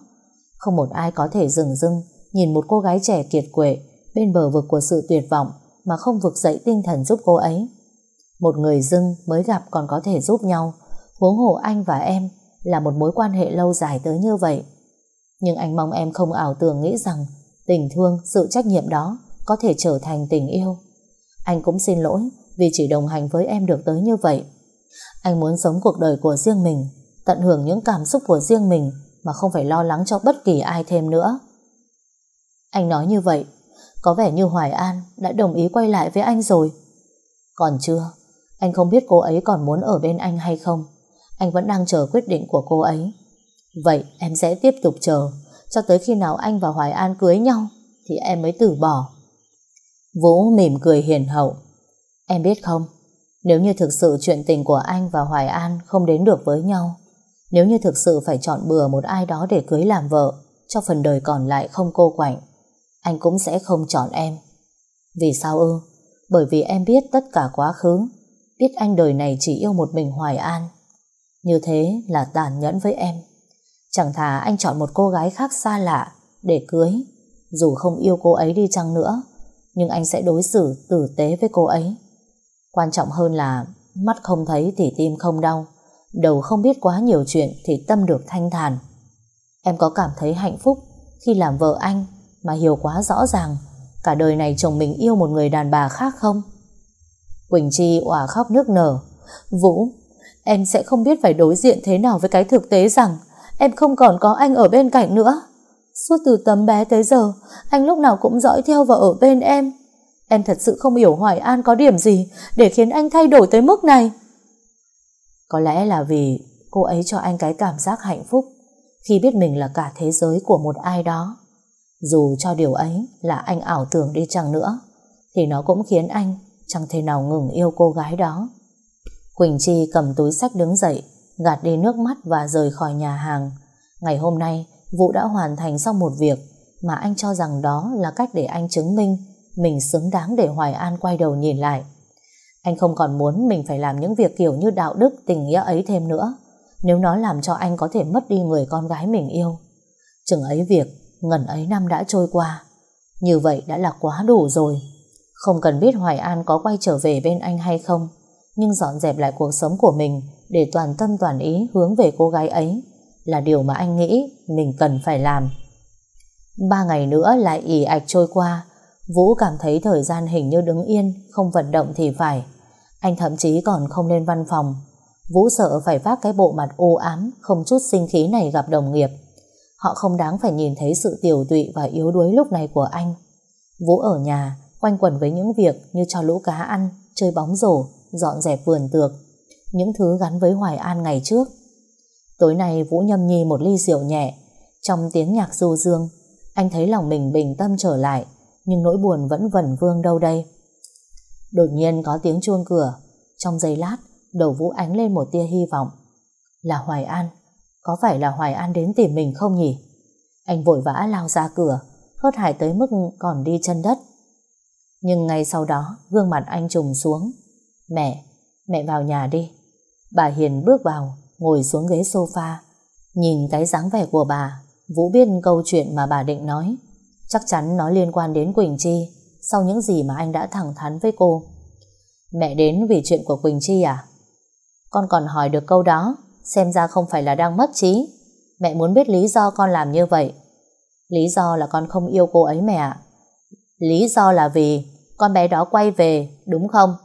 Không một ai có thể dừng dưng nhìn một cô gái trẻ kiệt quệ bên bờ vực của sự tuyệt vọng mà không vực dậy tinh thần giúp cô ấy. Một người dưng mới gặp còn có thể giúp nhau, huống hồ anh và em là một mối quan hệ lâu dài tới như vậy. Nhưng anh mong em không ảo tưởng nghĩ rằng tình thương, sự trách nhiệm đó có thể trở thành tình yêu. Anh cũng xin lỗi vì chỉ đồng hành với em được tới như vậy. Anh muốn sống cuộc đời của riêng mình, tận hưởng những cảm xúc của riêng mình mà không phải lo lắng cho bất kỳ ai thêm nữa. Anh nói như vậy, có vẻ như Hoài An đã đồng ý quay lại với anh rồi. Còn chưa, anh không biết cô ấy còn muốn ở bên anh hay không. Anh vẫn đang chờ quyết định của cô ấy. Vậy em sẽ tiếp tục chờ cho tới khi nào anh và Hoài An cưới nhau thì em mới từ bỏ. Vũ mỉm cười hiền hậu. Em biết không, nếu như thực sự chuyện tình của anh và Hoài An không đến được với nhau, nếu như thực sự phải chọn bừa một ai đó để cưới làm vợ, cho phần đời còn lại không cô quạnh, anh cũng sẽ không chọn em. Vì sao ư? Bởi vì em biết tất cả quá khứ, biết anh đời này chỉ yêu một mình Hoài An. Như thế là tàn nhẫn với em. Chẳng thà anh chọn một cô gái khác xa lạ để cưới, dù không yêu cô ấy đi chăng nữa, nhưng anh sẽ đối xử tử tế với cô ấy. Quan trọng hơn là mắt không thấy thì tim không đau, đầu không biết quá nhiều chuyện thì tâm được thanh thản. Em có cảm thấy hạnh phúc khi làm vợ anh mà hiểu quá rõ ràng cả đời này chồng mình yêu một người đàn bà khác không? Quỳnh Chi òa khóc nước nở. Vũ, em sẽ không biết phải đối diện thế nào với cái thực tế rằng em không còn có anh ở bên cạnh nữa. Suốt từ tấm bé tới giờ, anh lúc nào cũng dõi theo và ở bên em. Em thật sự không hiểu Hoài An có điểm gì để khiến anh thay đổi tới mức này. Có lẽ là vì cô ấy cho anh cái cảm giác hạnh phúc khi biết mình là cả thế giới của một ai đó. Dù cho điều ấy là anh ảo tưởng đi chăng nữa, thì nó cũng khiến anh chẳng thể nào ngừng yêu cô gái đó. Quỳnh Chi cầm túi sách đứng dậy, gạt đi nước mắt và rời khỏi nhà hàng. Ngày hôm nay, Vũ đã hoàn thành xong một việc mà anh cho rằng đó là cách để anh chứng minh mình xứng đáng để Hoài An quay đầu nhìn lại. Anh không còn muốn mình phải làm những việc kiểu như đạo đức, tình nghĩa ấy thêm nữa, nếu nó làm cho anh có thể mất đi người con gái mình yêu. Chừng ấy việc, ngần ấy năm đã trôi qua. Như vậy đã là quá đủ rồi. Không cần biết Hoài An có quay trở về bên anh hay không, nhưng dọn dẹp lại cuộc sống của mình để toàn tâm toàn ý hướng về cô gái ấy là điều mà anh nghĩ mình cần phải làm. Ba ngày nữa lại ỉ ạch trôi qua, Vũ cảm thấy thời gian hình như đứng yên, không vận động thì phải. Anh thậm chí còn không lên văn phòng. Vũ sợ phải vác cái bộ mặt u ám, không chút sinh khí này gặp đồng nghiệp. Họ không đáng phải nhìn thấy sự tiểu tụy và yếu đuối lúc này của anh. Vũ ở nhà, quanh quẩn với những việc như cho lũ cá ăn, chơi bóng rổ, dọn dẹp vườn tược, những thứ gắn với Hoài An ngày trước. Tối nay Vũ nhâm nhi một ly rượu nhẹ, trong tiếng nhạc du dương, anh thấy lòng mình bình tâm trở lại, nhưng nỗi buồn vẫn vẩn vương đâu đây. Đột nhiên có tiếng chuông cửa, trong giây lát, đầu Vũ ánh lên một tia hy vọng. Là Hoài An, có phải là Hoài An đến tìm mình không nhỉ? Anh vội vã lao ra cửa, hớt hải tới mức còn đi chân đất. Nhưng ngay sau đó, gương mặt anh trùng xuống. Mẹ, mẹ vào nhà đi. Bà Hiền bước vào, ngồi xuống ghế sofa. Nhìn cái dáng vẻ của bà, Vũ biết câu chuyện mà bà định nói. Chắc chắn nó liên quan đến Quỳnh Chi, sau những gì mà anh đã thẳng thắn với cô. Mẹ đến vì chuyện của Quỳnh Chi à? Con còn hỏi được câu đó, xem ra không phải là đang mất trí. Mẹ muốn biết lý do con làm như vậy. Lý do là con không yêu cô ấy mẹ ạ. Lý do là vì con bé đó quay về, đúng không?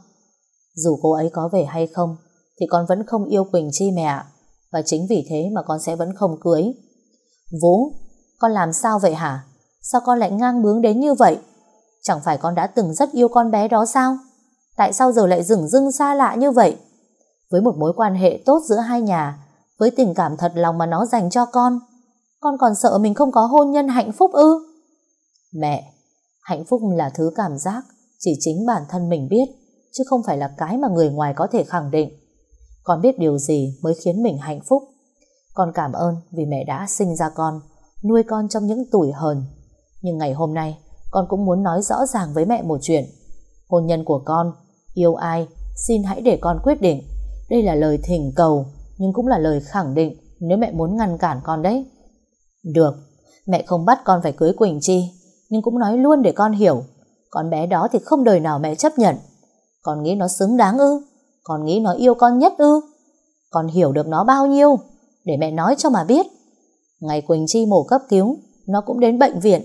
Dù cô ấy có về hay không, thì con vẫn không yêu Quỳnh Chi mẹ ạ. Và chính vì thế mà con sẽ vẫn không cưới. Vũ, con làm sao vậy hả? Sao con lại ngang bướng đến như vậy? Chẳng phải con đã từng rất yêu con bé đó sao? Tại sao giờ lại dừng dưng xa lạ như vậy? Với một mối quan hệ tốt giữa hai nhà, với tình cảm thật lòng mà nó dành cho con, con còn sợ mình không có hôn nhân hạnh phúc ư? Mẹ, hạnh phúc là thứ cảm giác chỉ chính bản thân mình biết, chứ không phải là cái mà người ngoài có thể khẳng định. Con biết điều gì mới khiến mình hạnh phúc. Con cảm ơn vì mẹ đã sinh ra con, nuôi con trong những tuổi hờn. Nhưng ngày hôm nay, con cũng muốn nói rõ ràng với mẹ một chuyện. Hôn nhân của con, yêu ai, xin hãy để con quyết định. Đây là lời thỉnh cầu, nhưng cũng là lời khẳng định nếu mẹ muốn ngăn cản con đấy. Được, mẹ không bắt con phải cưới Quỳnh Chi, nhưng cũng nói luôn để con hiểu. Con bé đó thì không đời nào mẹ chấp nhận. Con nghĩ nó xứng đáng ư? Con nghĩ nó yêu con nhất ư? Con hiểu được nó bao nhiêu? Để mẹ nói cho mà biết. Ngày Quỳnh Chi mổ cấp cứu, nó cũng đến bệnh viện.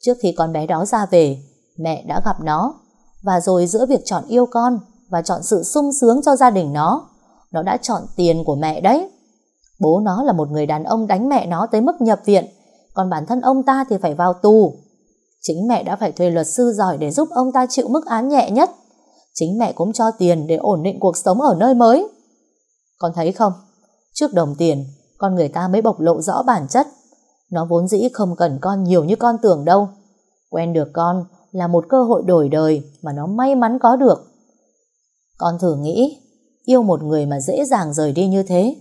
Trước khi con bé đó ra về, mẹ đã gặp nó. Và rồi giữa việc chọn yêu con và chọn sự sung sướng cho gia đình nó, nó đã chọn tiền của mẹ đấy. Bố nó là một người đàn ông đánh mẹ nó tới mức nhập viện, còn bản thân ông ta thì phải vào tù. Chính mẹ đã phải thuê luật sư giỏi để giúp ông ta chịu mức án nhẹ nhất. Chính mẹ cũng cho tiền để ổn định cuộc sống ở nơi mới. Con thấy không? Trước đồng tiền, con người ta mới bộc lộ rõ bản chất. Nó vốn dĩ không cần con nhiều như con tưởng đâu. Quen được con là một cơ hội đổi đời mà nó may mắn có được. Con thử nghĩ, yêu một người mà dễ dàng rời đi như thế,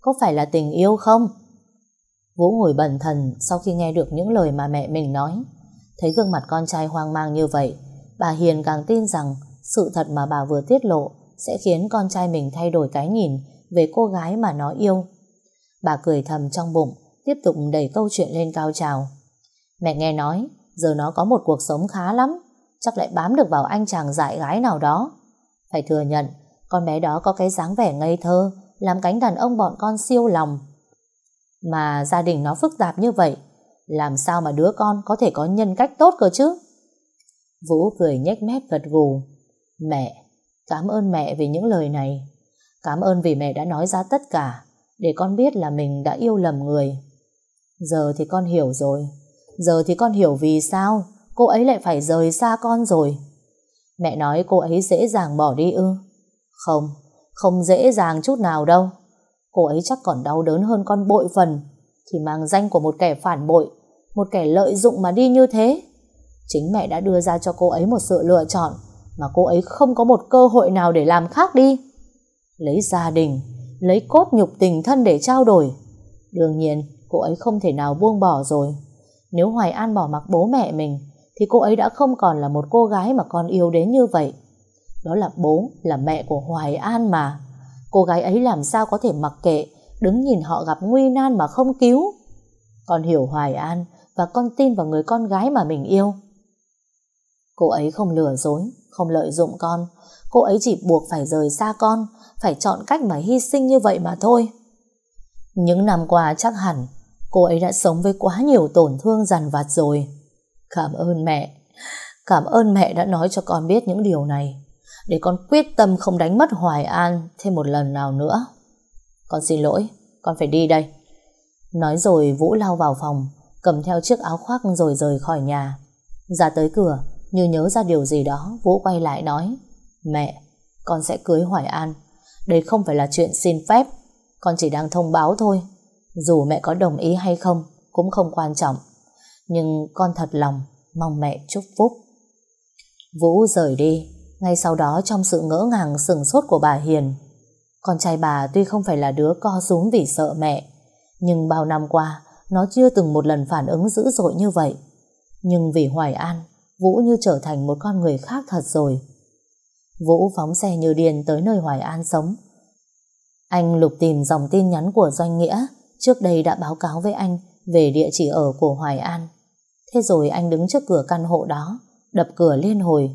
có phải là tình yêu không? Vũ ngồi bần thần sau khi nghe được những lời mà mẹ mình nói. Thấy gương mặt con trai hoang mang như vậy, bà Hiền càng tin rằng sự thật mà bà vừa tiết lộ sẽ khiến con trai mình thay đổi cái nhìn về cô gái mà nó yêu. Bà cười thầm trong bụng, tiếp tục đẩy câu chuyện lên cao trào. Mẹ nghe nói, giờ nó có một cuộc sống khá lắm, chắc lại bám được vào anh chàng dại gái nào đó. Phải thừa nhận, con bé đó có cái dáng vẻ ngây thơ, làm cánh đàn ông bọn con siêu lòng. Mà gia đình nó phức tạp như vậy, làm sao mà đứa con có thể có nhân cách tốt cơ chứ? Vũ cười nhếch mép gật gù. Mẹ, cảm ơn mẹ vì những lời này. Cảm ơn vì mẹ đã nói ra tất cả để con biết là mình đã yêu lầm người. Giờ thì con hiểu rồi. Giờ thì con hiểu vì sao cô ấy lại phải rời xa con rồi. Mẹ nói cô ấy dễ dàng bỏ đi ư? Không, không dễ dàng chút nào đâu. Cô ấy chắc còn đau đớn hơn con bội phần thì mang danh của một kẻ phản bội, một kẻ lợi dụng mà đi như thế. Chính mẹ đã đưa ra cho cô ấy một sự lựa chọn mà cô ấy không có một cơ hội nào để làm khác đi. Lấy gia đình, lấy cốt nhục tình thân để trao đổi. Đương nhiên, cô ấy không thể nào buông bỏ rồi. Nếu Hoài An bỏ mặc bố mẹ mình, thì cô ấy đã không còn là một cô gái mà con yêu đến như vậy. Đó là bố, là mẹ của Hoài An mà. Cô gái ấy làm sao có thể mặc kệ đứng nhìn họ gặp nguy nan mà không cứu. Con hiểu Hoài An và con tin vào người con gái mà mình yêu. Cô ấy không lừa dối, không lợi dụng con. Cô ấy chỉ buộc phải rời xa con, phải chọn cách mà hy sinh như vậy mà thôi. Những năm qua chắc hẳn cô ấy đã sống với quá nhiều tổn thương dằn vặt rồi. Cảm ơn mẹ. Cảm ơn mẹ đã nói cho con biết những điều này để con quyết tâm không đánh mất Hoài An thêm một lần nào nữa. Con xin lỗi, con phải đi đây. Nói rồi Vũ lao vào phòng, cầm theo chiếc áo khoác rồi rời khỏi nhà. Ra tới cửa, như nhớ ra điều gì đó, Vũ quay lại nói Mẹ, con sẽ cưới Hoài An. Đây không phải là chuyện xin phép, con chỉ đang thông báo thôi. Dù mẹ có đồng ý hay không, cũng không quan trọng. Nhưng con thật lòng mong mẹ chúc phúc. Vũ rời đi, ngay sau đó trong sự ngỡ ngàng sừng sốt của bà Hiền. Con trai bà tuy không phải là đứa co rúm vì sợ mẹ, nhưng bao năm qua nó chưa từng một lần phản ứng dữ dội như vậy. Nhưng vì Hoài An, Vũ như trở thành một con người khác thật rồi. Vũ phóng xe như điên tới nơi Hoài An sống. Anh lục tìm dòng tin nhắn của Doanh Nghĩa, trước đây đã báo cáo với anh về địa chỉ ở của Hoài An. Thế rồi anh đứng trước cửa căn hộ đó, đập cửa liên hồi.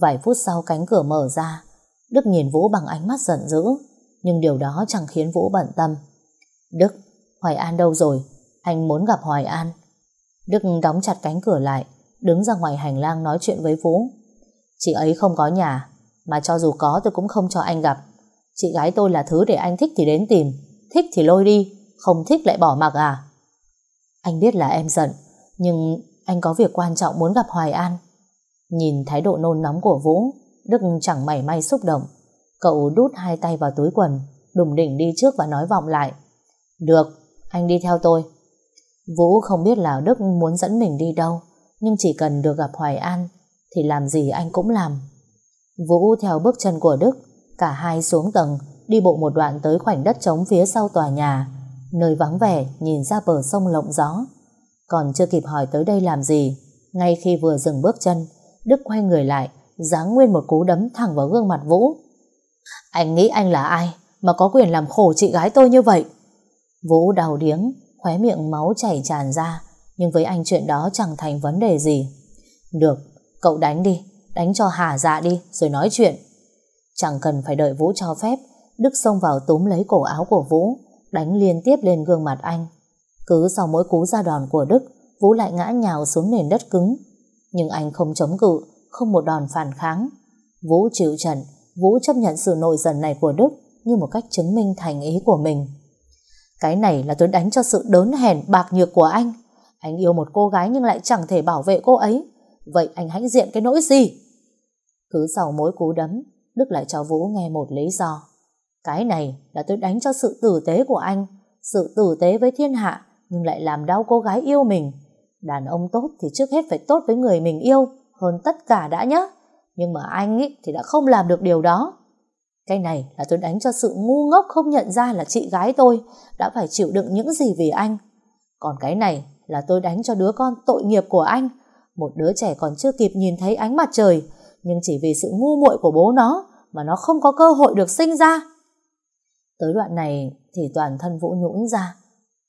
Vài phút sau cánh cửa mở ra, Đức nhìn Vũ bằng ánh mắt giận dữ, nhưng điều đó chẳng khiến Vũ bận tâm. Đức, Hoài An đâu rồi? Anh muốn gặp Hoài An. Đức đóng chặt cánh cửa lại, đứng ra ngoài hành lang nói chuyện với Vũ. Chị ấy không có nhà, mà cho dù có tôi cũng không cho anh gặp. Chị gái tôi là thứ để anh thích thì đến tìm, thích thì lôi đi, không thích lại bỏ mặc à? Anh biết là em giận, nhưng anh có việc quan trọng muốn gặp Hoài An. Nhìn thái độ nôn nóng của Vũ, Đức chẳng mảy may xúc động. Cậu đút hai tay vào túi quần, đùng đỉnh đi trước và nói vọng lại. Được, anh đi theo tôi. Vũ không biết là Đức muốn dẫn mình đi đâu, nhưng chỉ cần được gặp Hoài An, thì làm gì anh cũng làm. Vũ theo bước chân của Đức, cả hai xuống tầng, đi bộ một đoạn tới khoảnh đất trống phía sau tòa nhà, nơi vắng vẻ nhìn ra bờ sông lộng gió. Còn chưa kịp hỏi tới đây làm gì, ngay khi vừa dừng bước chân, Đức quay người lại, giáng nguyên một cú đấm thẳng vào gương mặt Vũ. Anh nghĩ anh là ai mà có quyền làm khổ chị gái tôi như vậy? Vũ đào điếng, khóe miệng máu chảy tràn ra, nhưng với anh chuyện đó chẳng thành vấn đề gì. Được, cậu đánh đi, đánh cho hà dạ đi, rồi nói chuyện. Chẳng cần phải đợi Vũ cho phép, Đức xông vào túm lấy cổ áo của Vũ, đánh liên tiếp lên gương mặt anh. Cứ sau mỗi cú ra đòn của Đức, Vũ lại ngã nhào xuống nền đất cứng. Nhưng anh không chống cự, không một đòn phản kháng. Vũ chịu trận, Vũ chấp nhận sự nổi dần này của Đức như một cách chứng minh thành ý của mình. Cái này là tôi đánh cho sự đớn hèn bạc nhược của anh. Anh yêu một cô gái nhưng lại chẳng thể bảo vệ cô ấy. Vậy anh hãnh diện cái nỗi gì? Cứ sau mỗi cú đấm, Đức lại cho Vũ nghe một lý do. Cái này là tôi đánh cho sự tử tế của anh, sự tử tế với thiên hạ, nhưng lại làm đau cô gái yêu mình. Đàn ông tốt thì trước hết phải tốt với người mình yêu, hơn tất cả đã nhá. Nhưng mà anh ý, thì đã không làm được điều đó. Cái này là tôi đánh cho sự ngu ngốc không nhận ra là chị gái tôi đã phải chịu đựng những gì vì anh. Còn cái này là tôi đánh cho đứa con tội nghiệp của anh. Một đứa trẻ còn chưa kịp nhìn thấy ánh mặt trời, nhưng chỉ vì sự ngu muội của bố nó mà nó không có cơ hội được sinh ra. Tới đoạn này thì toàn thân Vũ nhũn ra.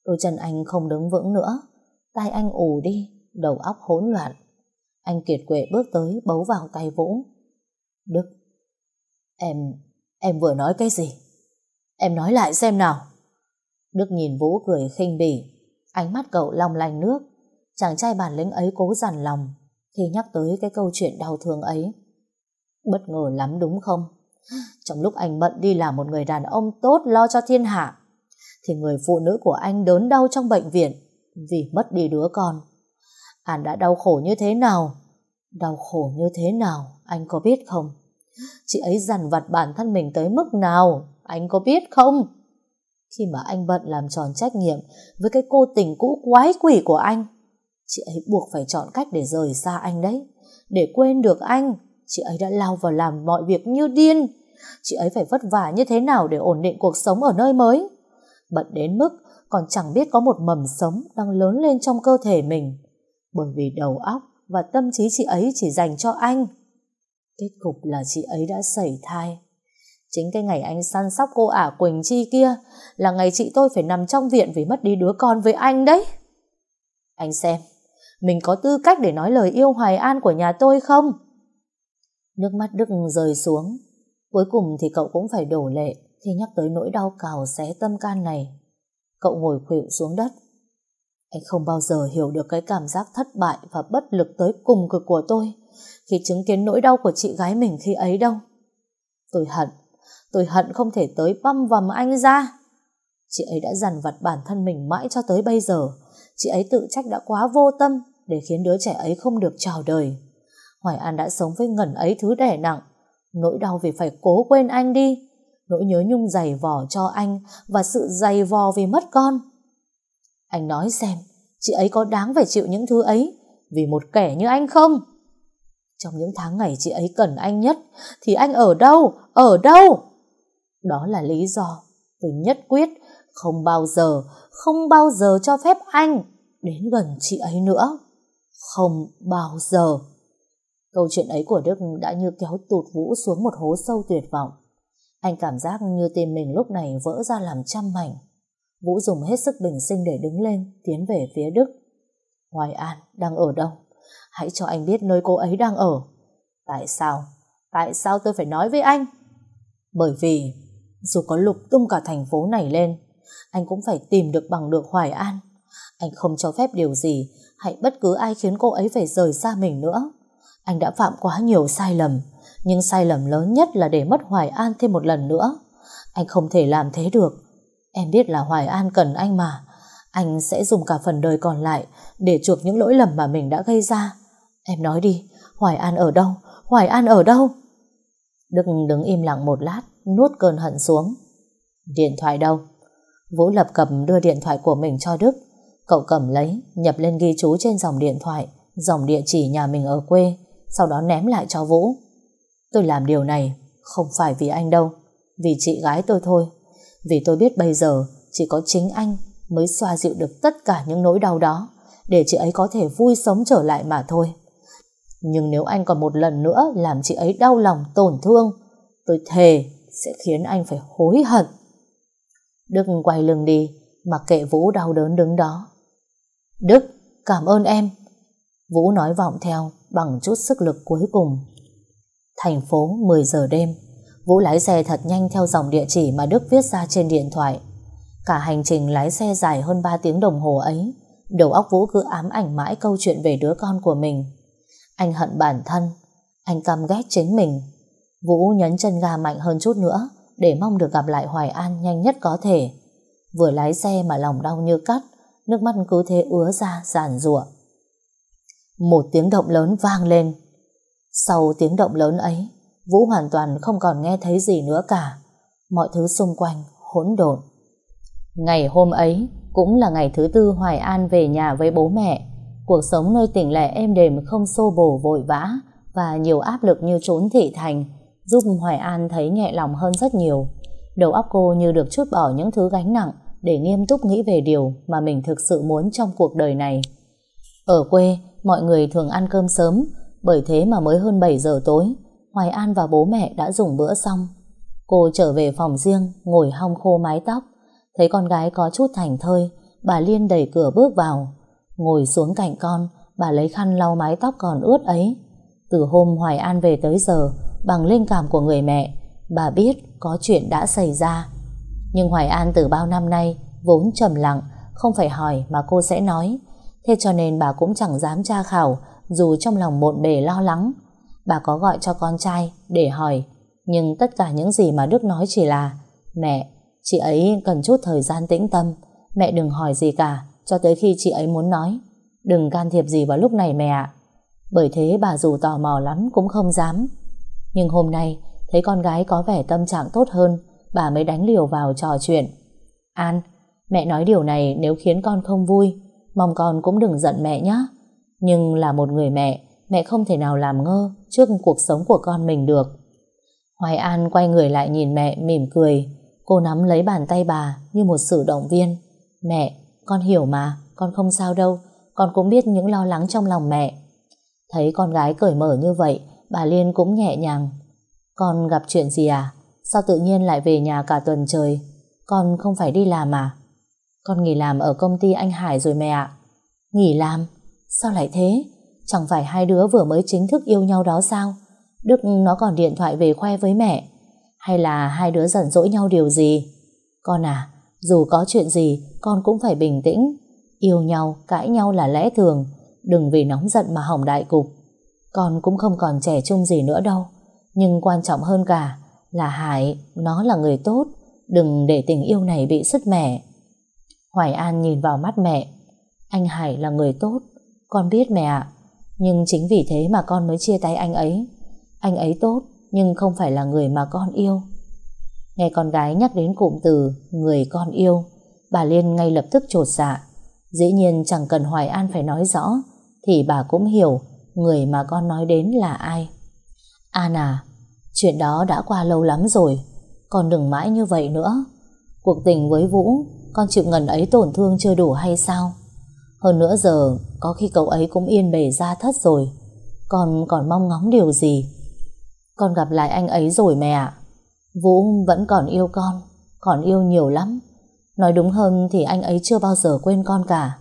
Đôi chân anh không đứng vững nữa. tay anh ù đi, đầu óc hỗn loạn. Anh kiệt quệ bước tới bấu vào tay Vũ. Đức, em, em vừa nói cái gì? Em nói lại xem nào. Đức nhìn Vũ cười khinh bỉ. Ánh mắt cậu long lanh nước. Chàng trai bản lĩnh ấy cố dằn lòng khi nhắc tới cái câu chuyện đau thương ấy. Bất ngờ lắm đúng không? Trong lúc anh bận đi làm một người đàn ông tốt lo cho thiên hạ, thì người phụ nữ của anh đớn đau trong bệnh viện vì mất đi đứa con. Anh đã đau khổ như thế nào? Đau khổ như thế nào? Anh có biết không? Chị ấy dằn vặt bản thân mình tới mức nào? Anh có biết không? Khi mà anh bận làm tròn trách nhiệm với cái cô tình cũ quái quỷ của anh, chị ấy buộc phải chọn cách để rời xa anh đấy. Để quên được anh, chị ấy đã lao vào làm mọi việc như điên. Chị ấy phải vất vả như thế nào để ổn định cuộc sống ở nơi mới. Bận đến mức còn chẳng biết có một mầm sống đang lớn lên trong cơ thể mình. Bởi vì đầu óc và tâm trí chị ấy chỉ dành cho anh. Kết cục là chị ấy đã sẩy thai. Chính cái ngày anh săn sóc cô ả Quỳnh Chi kia là ngày chị tôi phải nằm trong viện vì mất đi đứa con với anh đấy. Anh xem, mình có tư cách để nói lời yêu Hoài An của nhà tôi không? Nước mắt Đức rơi xuống. Cuối cùng thì cậu cũng phải đổ lệ khi nhắc tới nỗi đau cào xé tâm can này. Cậu ngồi khuỵu xuống đất. Anh không bao giờ hiểu được cái cảm giác thất bại và bất lực tới cùng cực của tôi khi chứng kiến nỗi đau của chị gái mình khi ấy đâu. Tôi hận, tôi hận không thể tới băm vằm anh ra. Chị ấy đã dằn vặt bản thân mình mãi cho tới bây giờ. Chị ấy tự trách đã quá vô tâm để khiến đứa trẻ ấy không được chào đời. Hoài An đã sống với ngẩn ấy thứ đẻ nặng. Nỗi đau vì phải cố quên anh đi. Nỗi nhớ nhung dày vò cho anh và sự dày vò vì mất con. Anh nói xem, chị ấy có đáng phải chịu những thứ ấy vì một kẻ như anh không? Trong những tháng ngày chị ấy cần anh nhất thì anh ở đâu? Ở đâu? Đó là lý do tôi nhất quyết không bao giờ, không bao giờ cho phép anh đến gần chị ấy nữa. Không bao giờ. Câu chuyện ấy của Đức đã như kéo tụt Vũ xuống một hố sâu tuyệt vọng. Anh cảm giác như tim mình lúc này vỡ ra làm trăm mảnh. Vũ dùng hết sức bình sinh để đứng lên, tiến về phía Đức. Hoài An đang ở đâu? Hãy cho anh biết nơi cô ấy đang ở. Tại sao? Tại sao tôi phải nói với anh? Bởi vì dù có lục tung cả thành phố này lên, anh cũng phải tìm được bằng được Hoài An. Anh không cho phép điều gì hay bất cứ ai khiến cô ấy phải rời xa mình nữa. Anh đã phạm quá nhiều sai lầm, nhưng sai lầm lớn nhất là để mất Hoài An thêm một lần nữa. Anh không thể làm thế được. Em biết là Hoài An cần anh mà. Anh sẽ dùng cả phần đời còn lại để chuộc những lỗi lầm mà mình đã gây ra. Em nói đi, Hoài An ở đâu? Hoài An ở đâu? Đức đứng im lặng một lát, nuốt cơn hận xuống. Điện thoại đâu? Vũ lập cầm đưa điện thoại của mình cho Đức. Cậu cầm lấy, nhập lên ghi chú trên dòng điện thoại, dòng địa chỉ nhà mình ở quê, sau đó ném lại cho Vũ. Tôi làm điều này không phải vì anh đâu, vì chị gái tôi thôi. Vì tôi biết bây giờ chỉ có chính anh mới xoa dịu được tất cả những nỗi đau đó, để chị ấy có thể vui sống trở lại mà thôi. Nhưng nếu anh còn một lần nữa làm chị ấy đau lòng tổn thương, tôi thề sẽ khiến anh phải hối hận. Đức quay lưng đi, mặc kệ Vũ đau đớn đứng đó. Đức, cảm ơn em. Vũ nói vọng theo bằng chút sức lực cuối cùng. Thành phố 10 giờ đêm, Vũ lái xe thật nhanh theo dòng địa chỉ mà Đức viết ra trên điện thoại. Cả hành trình lái xe dài hơn 3 tiếng đồng hồ ấy, đầu óc Vũ cứ ám ảnh mãi câu chuyện về đứa con của mình. Anh hận bản thân, anh căm ghét chính mình. Vũ nhấn chân ga mạnh hơn chút nữa để mong được gặp lại Hoài An nhanh nhất có thể. Vừa lái xe mà lòng đau như cắt, nước mắt cứ thế ứa ra giàn rủa. Một tiếng động lớn vang lên. Sau tiếng động lớn ấy, Vũ hoàn toàn không còn nghe thấy gì nữa cả. Mọi thứ xung quanh hỗn độn. Ngày hôm ấy cũng là ngày thứ tư Hoài An về nhà với bố mẹ. Cuộc sống nơi tỉnh lẻ êm đềm không xô bồ vội vã và nhiều áp lực như trốn thị thành giúp Hoài An thấy nhẹ lòng hơn rất nhiều. Đầu óc cô như được chút bỏ những thứ gánh nặng để nghiêm túc nghĩ về điều mà mình thực sự muốn trong cuộc đời này. Ở quê, mọi người thường ăn cơm sớm, bởi thế mà mới hơn 7 giờ tối, Hoài An và bố mẹ đã dùng bữa xong. Cô trở về phòng riêng, ngồi hong khô mái tóc, thấy con gái có chút thành thơi, bà Liên đẩy cửa bước vào. Ngồi xuống cạnh con, bà lấy khăn lau mái tóc còn ướt ấy. Từ hôm Hoài An về tới giờ, bằng linh cảm của người mẹ, bà biết có chuyện đã xảy ra. Nhưng Hoài An từ bao năm nay vốn trầm lặng, không phải hỏi mà cô sẽ nói. Thế cho nên bà cũng chẳng dám tra khảo, dù trong lòng bộn bề lo lắng. Bà có gọi cho con trai để hỏi, nhưng tất cả những gì mà Đức nói chỉ là Mẹ, chị ấy cần chút thời gian tĩnh tâm, mẹ đừng hỏi gì cả, cho tới khi chị ấy muốn nói. Đừng can thiệp gì vào lúc này mẹ ạ. Bởi thế bà dù tò mò lắm cũng không dám. Nhưng hôm nay, thấy con gái có vẻ tâm trạng tốt hơn, bà mới đánh liều vào trò chuyện. An, mẹ nói điều này nếu khiến con không vui, mong con cũng đừng giận mẹ nhé. Nhưng là một người mẹ, mẹ không thể nào làm ngơ trước cuộc sống của con mình được. Hoài An quay người lại nhìn mẹ mỉm cười, cô nắm lấy bàn tay bà như một sự động viên. Mẹ, con hiểu mà, con không sao đâu, con cũng biết những lo lắng trong lòng mẹ. Thấy con gái cởi mở như vậy, bà Liên cũng nhẹ nhàng. Con gặp chuyện gì à? Sao tự nhiên lại về nhà cả tuần trời? Con không phải đi làm à? Con nghỉ làm ở công ty anh Hải rồi mẹ ạ. Nghỉ làm? Sao lại thế? Chẳng phải hai đứa vừa mới chính thức yêu nhau đó sao? Đức nó còn điện thoại về khoe với mẹ. Hay là hai đứa giận dỗi nhau điều gì? Con à Dù có chuyện gì Con cũng phải bình tĩnh. Yêu nhau, cãi nhau là lẽ thường. Đừng vì nóng giận mà hỏng đại cục. Con cũng không còn trẻ trung gì nữa đâu. Nhưng quan trọng hơn cả Là Hải, nó là người tốt. Đừng để tình yêu này bị sứt mẻ. Hoài An nhìn vào mắt mẹ. Anh Hải là người tốt. Con biết mẹ ạ. Nhưng chính vì thế mà con mới chia tay anh ấy. Anh ấy tốt Nhưng không phải là người mà con yêu. Nghe con gái nhắc đến cụm từ Người con yêu Bà Liên ngay lập tức trột dạ. Dĩ nhiên chẳng cần Hoài An phải nói rõ Thì bà cũng hiểu Người mà con nói đến là ai? An à Chuyện đó đã qua lâu lắm rồi. Con đừng mãi như vậy nữa. Cuộc tình với Vũ, Con chịu ngần ấy tổn thương chưa đủ hay sao? Hơn nữa giờ, Có khi cậu ấy cũng yên bề ra thất rồi. Con còn mong ngóng điều gì? Con gặp lại anh ấy rồi mẹ ạ. Vũ vẫn còn yêu con, Còn yêu nhiều lắm. Nói đúng hơn thì anh ấy chưa bao giờ quên con cả.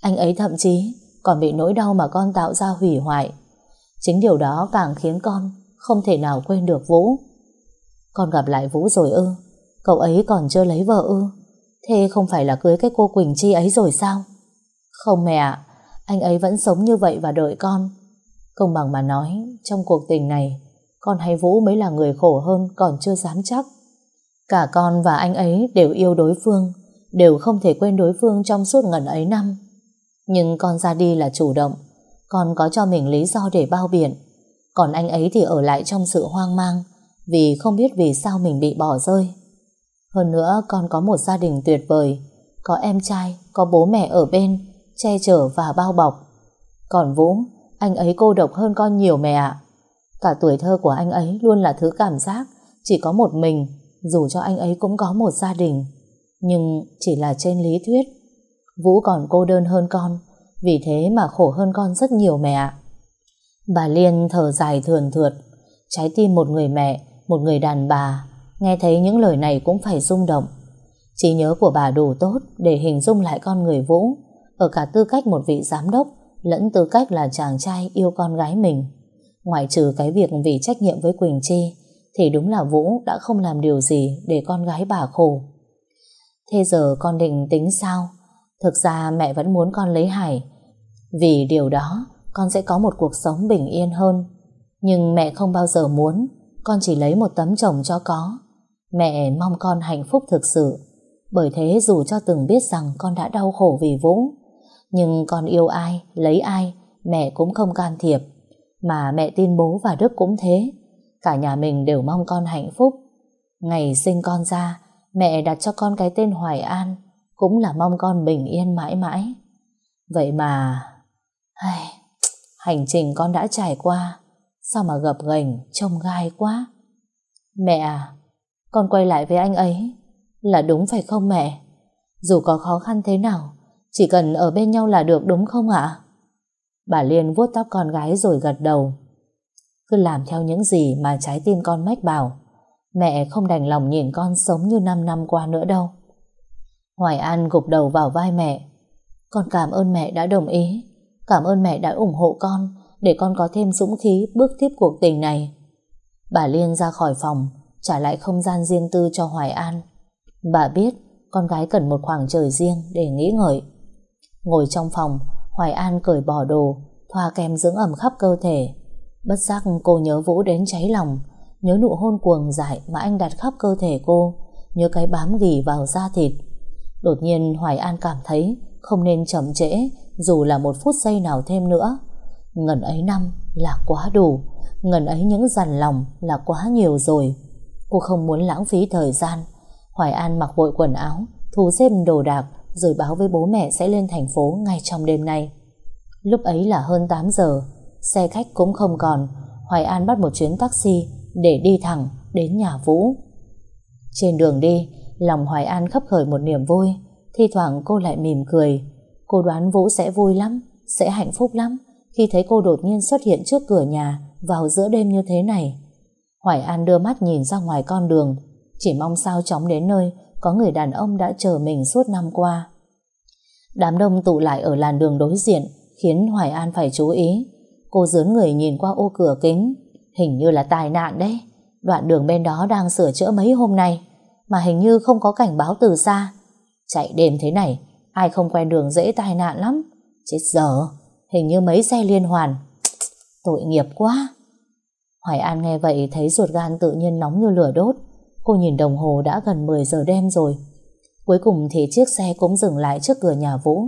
Anh ấy thậm chí còn bị nỗi đau mà con tạo ra hủy hoại. Chính điều đó càng khiến con Không thể nào quên được Vũ. Con gặp lại Vũ rồi ư? Cậu ấy còn chưa lấy vợ ư? Thế không phải là cưới cái cô Quỳnh Chi ấy rồi sao? Không mẹ ạ, Anh ấy vẫn sống như vậy và đợi con. Công bằng mà nói, Trong cuộc tình này, Con hay Vũ mới là người khổ hơn Còn chưa dám chắc. Cả con và anh ấy đều yêu đối phương, Đều không thể quên đối phương trong suốt ngần ấy năm. Nhưng con ra đi là chủ động. Con có cho mình lý do để bao biện. Còn anh ấy thì ở lại trong sự hoang mang Vì không biết vì sao mình bị bỏ rơi. Hơn nữa con có một gia đình tuyệt vời. Có em trai, có bố mẹ ở bên Che chở và bao bọc. Còn Vũ, anh ấy cô độc hơn con nhiều mẹ ạ. Cả tuổi thơ của anh ấy luôn là thứ cảm giác Chỉ có một mình dù cho anh ấy cũng có một gia đình, nhưng chỉ là trên lý thuyết. Vũ còn cô đơn hơn con, vì thế mà khổ hơn con rất nhiều mẹ ạ. Bà Liên thở dài thườn thượt, trái tim một người mẹ, một người đàn bà, nghe thấy những lời này cũng phải rung động. Trí nhớ của bà đủ tốt để hình dung lại con người Vũ, ở cả tư cách một vị giám đốc, lẫn tư cách là chàng trai yêu con gái mình. Ngoài trừ cái việc vì trách nhiệm với Quỳnh Chi, thì đúng là Vũ đã không làm điều gì để con gái bà khổ. Thế giờ con định tính sao? Thực ra mẹ vẫn muốn con lấy Hải. Vì điều đó, con sẽ có một cuộc sống bình yên hơn. Nhưng mẹ không bao giờ muốn con chỉ lấy một tấm chồng cho có. Mẹ mong con hạnh phúc thực sự. Bởi thế dù cho từng biết rằng con đã đau khổ vì Vũ, nhưng con yêu ai, lấy ai, mẹ cũng không can thiệp. Mà mẹ tin bố và Đức cũng thế. Cả nhà mình đều mong con hạnh phúc. Ngày sinh con ra, mẹ đặt cho con cái tên Hoài An, cũng là mong con bình yên mãi mãi. Vậy mà... Ai, hành trình con đã trải qua, sao mà gập ghềnh trông gai quá. Mẹ à, con quay lại với anh ấy là đúng phải không mẹ? Dù có khó khăn thế nào, chỉ cần ở bên nhau là được đúng không ạ? Bà Liên vuốt tóc con gái rồi gật đầu. Cứ làm theo những gì mà trái tim con mách bảo Mẹ không đành lòng nhìn con sống như 5 năm qua nữa đâu Hoài An gục đầu vào vai mẹ. Con cảm ơn mẹ đã đồng ý. Cảm ơn mẹ đã ủng hộ con, Để con có thêm dũng khí bước tiếp cuộc tình này. Bà Liên ra khỏi phòng, Trả lại không gian riêng tư cho Hoài An. Bà biết Con gái cần một khoảng trời riêng để nghĩ ngợi. Ngồi trong phòng, Hoài An cởi bỏ đồ, Thoa kem dưỡng ẩm khắp cơ thể. Bất giác cô nhớ Vũ đến cháy lòng, Nhớ nụ hôn cuồng dại mà anh đặt khắp cơ thể cô, Nhớ cái bám ghì vào da thịt. Đột nhiên Hoài An cảm thấy Không nên chậm trễ, Dù là một phút giây nào thêm nữa. Ngần ấy năm là quá đủ, Ngần ấy những dằn lòng là quá nhiều rồi. Cô không muốn lãng phí thời gian. Hoài An mặc vội quần áo, Thu xếp đồ đạc, Rồi báo với bố mẹ sẽ lên thành phố ngay trong đêm nay. Lúc ấy là hơn 8 giờ, Xe khách cũng không còn. Hoài An bắt một chuyến taxi Để đi thẳng đến nhà Vũ. Trên đường đi Lòng Hoài An khấp khởi một niềm vui Thi thoảng cô lại mỉm cười Cô đoán Vũ sẽ vui lắm Sẽ hạnh phúc lắm Khi thấy cô đột nhiên xuất hiện trước cửa nhà Vào giữa đêm như thế này Hoài An đưa mắt nhìn ra ngoài con đường, chỉ mong sao chóng đến nơi có người đàn ông đã chờ mình suốt năm qua. Đám đông tụ lại ở làn đường đối diện khiến Hoài An phải chú ý. Cô dướn người nhìn qua ô cửa kính, hình như là tai nạn đấy. Đoạn đường bên đó đang sửa chữa mấy hôm nay, mà hình như không có cảnh báo từ xa. Chạy đêm thế này, ai không quen đường dễ tai nạn lắm. Chết giờ, hình như mấy xe liên hoàn. Tội nghiệp quá. Hoài An nghe vậy thấy ruột gan tự nhiên nóng như lửa đốt. Cô nhìn đồng hồ đã gần 10 giờ đêm rồi. Cuối cùng thì chiếc xe cũng dừng lại trước cửa nhà Vũ.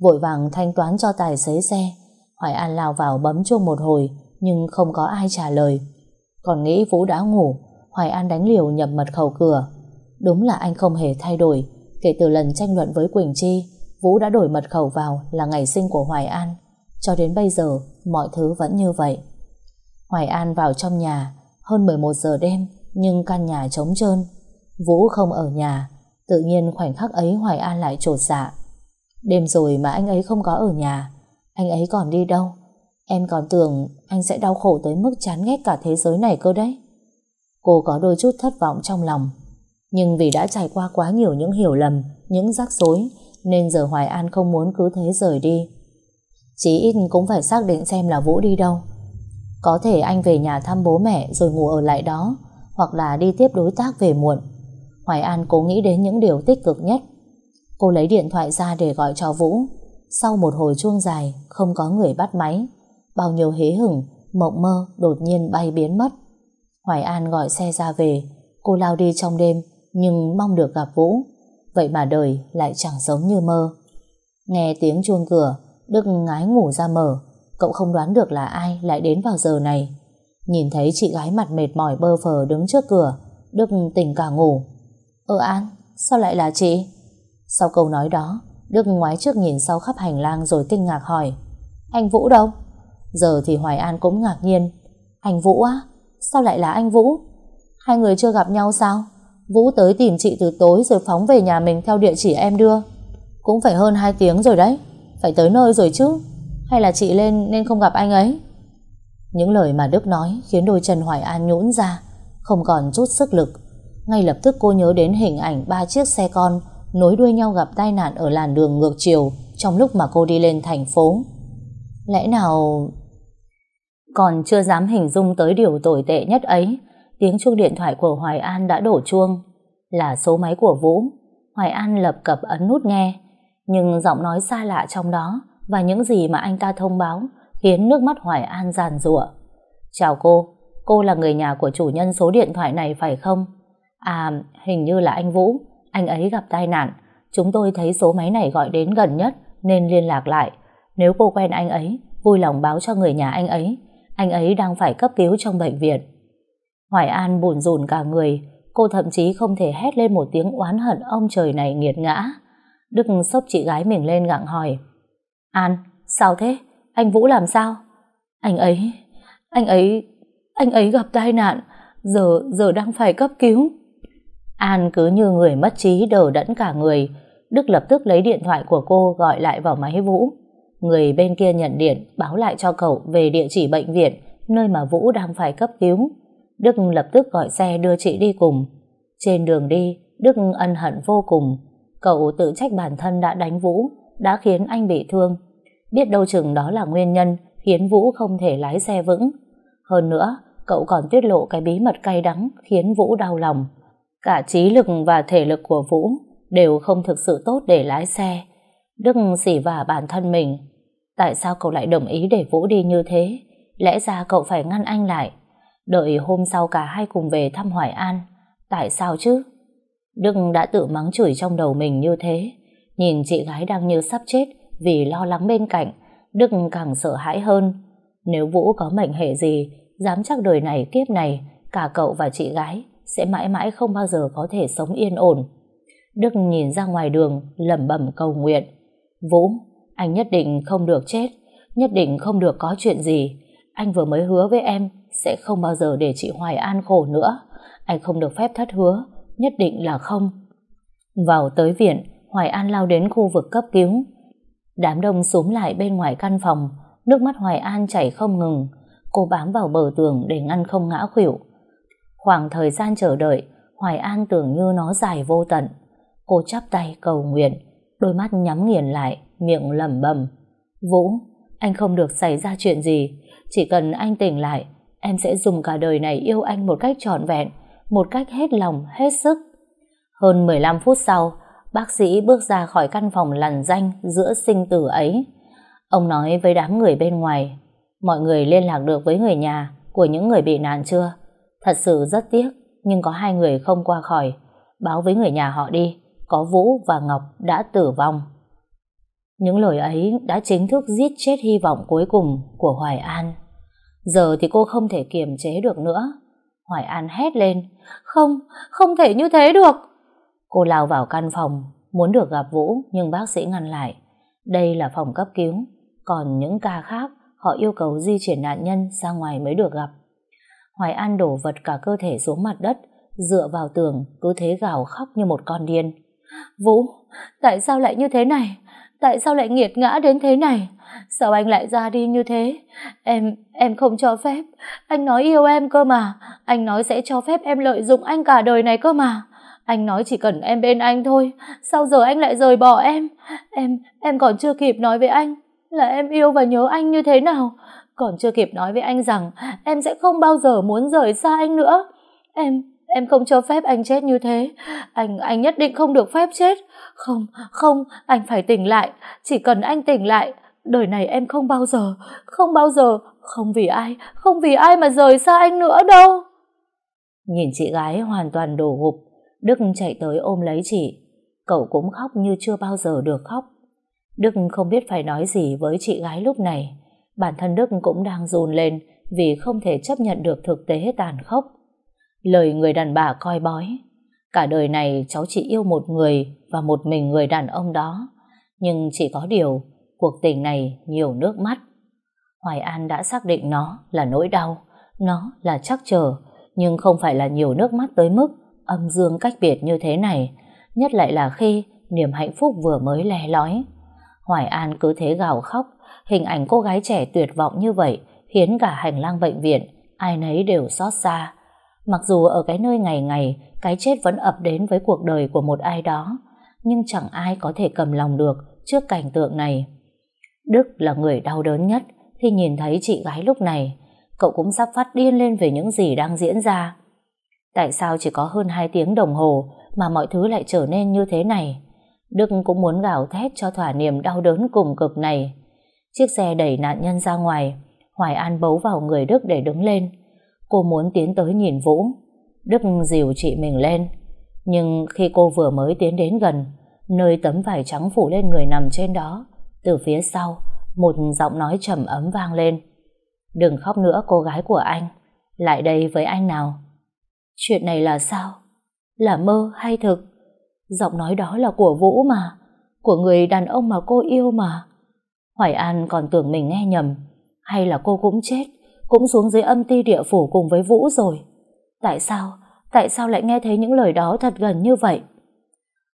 Vội vàng thanh toán cho tài xế xe. Hoài An lao vào bấm chuông một hồi nhưng không có ai trả lời. Còn nghĩ Vũ đã ngủ, Hoài An đánh liều nhập mật khẩu cửa. Đúng là anh không hề thay đổi. Kể từ lần tranh luận với Quỳnh Chi, Vũ đã đổi mật khẩu vào là ngày sinh của Hoài An. Cho đến bây giờ, mọi thứ vẫn như vậy. Hoài An vào trong nhà, hơn 11 giờ đêm, nhưng căn nhà trống trơn. Vũ không ở nhà, tự nhiên khoảnh khắc ấy Hoài An lại trột dạ. Đêm rồi mà anh ấy không có ở nhà, anh ấy còn đi đâu? Em còn tưởng anh sẽ đau khổ tới mức chán ghét cả thế giới này cơ đấy. Cô có đôi chút thất vọng trong lòng. Nhưng vì đã trải qua quá nhiều những hiểu lầm, những rắc rối, nên giờ Hoài An không muốn cứ thế rời đi. Chí ít cũng phải xác định xem là Vũ đi đâu. Có thể anh về nhà thăm bố mẹ rồi ngủ ở lại đó, hoặc là đi tiếp đối tác về muộn. Hoài An cố nghĩ đến những điều tích cực nhất. Cô lấy điện thoại ra để gọi cho Vũ. Sau một hồi chuông dài, không có người bắt máy. Bao nhiêu hế hửng, mộng mơ đột nhiên bay biến mất. Hoài An gọi xe ra về, cô lao đi trong đêm, nhưng mong được gặp Vũ. Vậy mà đời lại chẳng giống như mơ. Nghe tiếng chuông cửa, Đức ngái ngủ ra mở, cậu không đoán được là ai lại đến vào giờ này. Nhìn thấy chị gái mặt mệt mỏi bơ phờ đứng trước cửa, Đức tỉnh cả ngủ. Ơ An, sao lại là chị? Sau câu nói đó, Đức ngoái trước nhìn sau khắp hành lang rồi kinh ngạc hỏi. Anh Vũ đâu? Giờ thì Hoài An cũng ngạc nhiên. Anh Vũ á? Sao lại là anh Vũ? Hai người chưa gặp nhau sao? Vũ tới tìm chị từ tối rồi phóng về nhà mình theo địa chỉ em đưa. Cũng phải hơn 2 tiếng rồi đấy. Phải tới nơi rồi chứ. Hay là chị lên nên không gặp anh ấy? Những lời mà Đức nói khiến đôi chân Hoài An nhũn ra, không còn chút sức lực. Ngay lập tức cô nhớ đến hình ảnh ba chiếc xe con nối đuôi nhau gặp tai nạn ở làn đường ngược chiều trong lúc mà cô đi lên thành phố. Lẽ nào... Còn chưa dám hình dung tới điều tồi tệ nhất ấy, tiếng chuông điện thoại của Hoài An đã đổ chuông. Là số máy của Vũ. Hoài An lập cập ấn nút nghe, nhưng giọng nói xa lạ trong đó và những gì mà anh ta thông báo khiến nước mắt Hoài An giàn rụa. Chào cô, cô là người nhà của chủ nhân số điện thoại này phải không? À, hình như là anh Vũ, anh ấy gặp tai nạn. Chúng tôi thấy số máy này gọi đến gần nhất nên liên lạc lại. Nếu cô quen anh ấy, vui lòng báo cho người nhà anh ấy. Anh ấy đang phải cấp cứu trong bệnh viện. Hoài An buồn rùn cả người, cô thậm chí không thể hét lên một tiếng oán hận ông trời này nghiệt ngã. Đức sốc chị gái mình lên gặng hỏi. An, sao thế? Anh Vũ làm sao? Anh ấy, anh ấy, anh ấy gặp tai nạn, giờ, giờ đang phải cấp cứu. An cứ như người mất trí đờ đẫn cả người. Đức lập tức lấy điện thoại của cô gọi lại vào máy Vũ. Người bên kia nhận điện báo lại cho cậu về địa chỉ bệnh viện nơi mà Vũ đang phải cấp cứu. Đức lập tức gọi xe đưa chị đi cùng. Trên đường đi, Đức ân hận vô cùng. Cậu tự trách bản thân đã đánh Vũ, đã khiến anh bị thương. Biết đâu chừng đó là nguyên nhân khiến Vũ không thể lái xe vững. Hơn nữa, cậu còn tiết lộ cái bí mật cay đắng khiến Vũ đau lòng. Cả trí lực và thể lực của Vũ đều không thực sự tốt để lái xe. Đức xỉ vả bản thân mình. Tại sao cậu lại đồng ý để Vũ đi như thế? Lẽ ra cậu phải ngăn anh lại. Đợi hôm sau cả hai cùng về thăm Hoài An. Tại sao chứ? Đức đã tự mắng chửi trong đầu mình như thế. Nhìn chị gái đang như sắp chết vì lo lắng bên cạnh, Đức càng sợ hãi hơn. Nếu Vũ có mệnh hệ gì, dám chắc đời này kiếp này, cả cậu và chị gái sẽ mãi mãi không bao giờ có thể sống yên ổn. Đức nhìn ra ngoài đường, lẩm bẩm cầu nguyện. Vũ, anh nhất định không được chết, nhất định không được có chuyện gì. Anh vừa mới hứa với em sẽ không bao giờ để chị Hoài An khổ nữa. Anh không được phép thất hứa, nhất định là không. Vào tới viện, Hoài An lao đến khu vực cấp cứu. Đám đông xúm lại bên ngoài căn phòng, nước mắt Hoài An chảy không ngừng. Cô bám vào bờ tường để ngăn không ngã khuỷu. Khoảng thời gian chờ đợi, Hoài An tưởng như nó dài vô tận. Cô chắp tay cầu nguyện, đôi mắt nhắm nghiền lại, miệng lẩm bẩm. Vũ, anh không được xảy ra chuyện gì. Chỉ cần anh tỉnh lại, em sẽ dùng cả đời này yêu anh một cách trọn vẹn, một cách hết lòng, hết sức. Hơn 15 phút sau, bác sĩ bước ra khỏi căn phòng lằn danh giữa sinh tử ấy. Ông nói với đám người bên ngoài, mọi người liên lạc được với người nhà của những người bị nạn chưa? Thật sự rất tiếc, nhưng có hai người không qua khỏi. Báo với người nhà họ đi, có Vũ và Ngọc đã tử vong. Những lời ấy đã chính thức giết chết hy vọng cuối cùng của Hoài An. Giờ thì cô không thể kiềm chế được nữa. Hoài An hét lên, không, không thể như thế được. Cô lao vào căn phòng, muốn được gặp Vũ nhưng bác sĩ ngăn lại. Đây là phòng cấp cứu, còn những ca khác họ yêu cầu di chuyển nạn nhân ra ngoài mới được gặp. Hoài An đổ vật cả cơ thể xuống mặt đất, dựa vào tường, cứ thế gào khóc như một con điên. Vũ, tại sao lại như thế này? Tại sao lại nghiệt ngã đến thế này? Sao anh lại ra đi như thế? Em, em không cho phép. Anh nói yêu em cơ mà. Anh nói sẽ cho phép em lợi dụng anh cả đời này cơ mà. Anh nói chỉ cần em bên anh thôi. Sao giờ anh lại rời bỏ em? Em, em còn chưa kịp nói với anh là em yêu và nhớ anh như thế nào. Còn chưa kịp nói với anh rằng em sẽ không bao giờ muốn rời xa anh nữa. Em, em không cho phép anh chết như thế. Anh, anh nhất định không được phép chết. Không, không, anh phải tỉnh lại. Chỉ cần anh tỉnh lại, đời này em không bao giờ, không bao giờ, không vì ai, không vì ai mà rời xa anh nữa đâu. Nhìn chị gái hoàn toàn đổ gục, Đức chạy tới ôm lấy chị. Cậu cũng khóc như chưa bao giờ được khóc. Đức không biết phải nói gì với chị gái lúc này. Bản thân Đức cũng đang run lên vì không thể chấp nhận được thực tế tàn khốc. Lời người đàn bà coi bói. Cả đời này cháu chỉ yêu một người và một mình người đàn ông đó. Nhưng chỉ có điều, cuộc tình này nhiều nước mắt. Hoài An đã xác định nó là nỗi đau, nó là chắc chờ, nhưng không phải là nhiều nước mắt tới mức âm dương cách biệt như thế này, nhất lại là khi niềm hạnh phúc vừa mới le lói. Hoài An cứ thế gào khóc, hình ảnh cô gái trẻ tuyệt vọng như vậy khiến cả hành lang bệnh viện ai nấy đều xót xa. Mặc dù ở cái nơi ngày ngày cái chết vẫn ập đến với cuộc đời của một ai đó, nhưng chẳng ai có thể cầm lòng được trước cảnh tượng này. Đức là người đau đớn nhất khi nhìn thấy chị gái lúc này. Cậu cũng sắp phát điên lên về những gì đang diễn ra. Tại sao chỉ có hơn 2 tiếng đồng hồ mà mọi thứ lại trở nên như thế này? Đức cũng muốn gào thét cho thỏa niềm đau đớn cùng cực này. Chiếc xe đẩy nạn nhân ra ngoài, Hoài An bấu vào người Đức để đứng lên. Cô muốn tiến tới nhìn Vũ. Đức dìu chị mình lên. Nhưng khi cô vừa mới tiến đến gần, nơi tấm vải trắng phủ lên người nằm trên đó, từ phía sau, một giọng nói trầm ấm vang lên. Đừng khóc nữa cô gái của anh. Lại đây với anh nào. Chuyện này là sao? Là mơ hay thực? Giọng nói đó là của Vũ mà. Của người đàn ông mà cô yêu mà. Hoài An còn tưởng mình nghe nhầm. Hay là cô cũng chết, cũng xuống dưới âm ti địa phủ cùng với Vũ rồi. Tại sao? Tại sao lại nghe thấy những lời đó thật gần như vậy?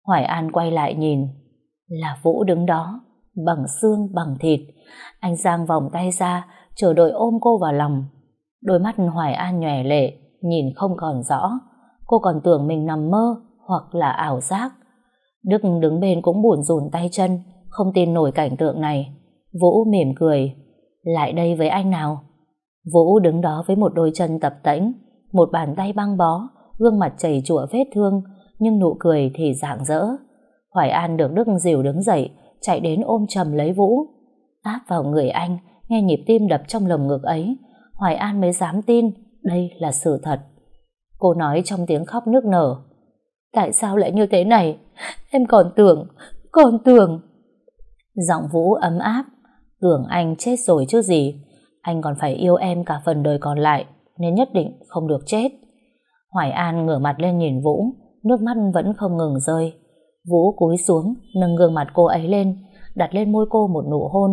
Hoài An quay lại nhìn. Là Vũ đứng đó, bằng xương bằng thịt. Anh giang vòng tay ra, chờ đợi ôm cô vào lòng. Đôi mắt Hoài An nhòe lệ, nhìn không còn rõ. Cô còn tưởng mình nằm mơ hoặc là ảo giác. Đức đứng bên cũng buồn rùn tay chân, không tin nổi cảnh tượng này. Vũ mỉm cười. Lại đây với anh nào. Vũ đứng đó với một đôi chân tập tễnh, một bàn tay băng bó, gương mặt chảy chụa vết thương, nhưng nụ cười thì rạng rỡ. Hoài An được Đức dìu đứng dậy, chạy đến ôm chầm lấy Vũ. Áp vào người anh, nghe nhịp tim đập trong lồng ngực ấy, Hoài An mới dám tin đây là sự thật. Cô nói trong tiếng khóc nước nở. Tại sao lại như thế này? Em còn tưởng, còn tưởng. Giọng Vũ ấm áp. Tưởng anh chết rồi chứ gì. Anh còn phải yêu em cả phần đời còn lại, nên nhất định không được chết. Hoài An ngửa mặt lên nhìn Vũ, nước mắt vẫn không ngừng rơi. Vũ cúi xuống, nâng gương mặt cô ấy lên, đặt lên môi cô một nụ hôn.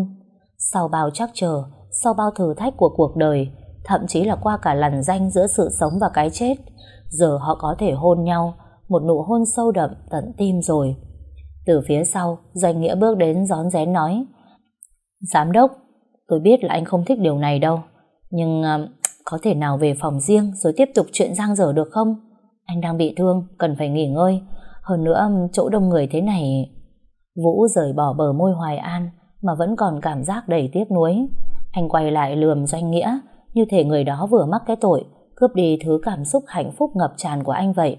Sau bao chắc chờ, sau bao thử thách của cuộc đời, thậm chí là qua cả lằn danh giữa sự sống và cái chết, giờ họ có thể hôn nhau, một nụ hôn sâu đậm tận tim rồi. Từ phía sau, Doanh Nghĩa bước đến gión rén nói Giám đốc, tôi biết là anh không thích điều này đâu, nhưng uh, có thể nào về phòng riêng rồi tiếp tục chuyện giang dở được không? Anh đang bị thương, cần phải nghỉ ngơi. Hơn nữa, chỗ đông người thế này... Vũ rời bỏ bờ môi Hoài An mà vẫn còn cảm giác đầy tiếc nuối. Anh quay lại lườm doanh nghĩa như thể người đó vừa mắc cái tội cướp đi thứ cảm xúc hạnh phúc ngập tràn của anh vậy.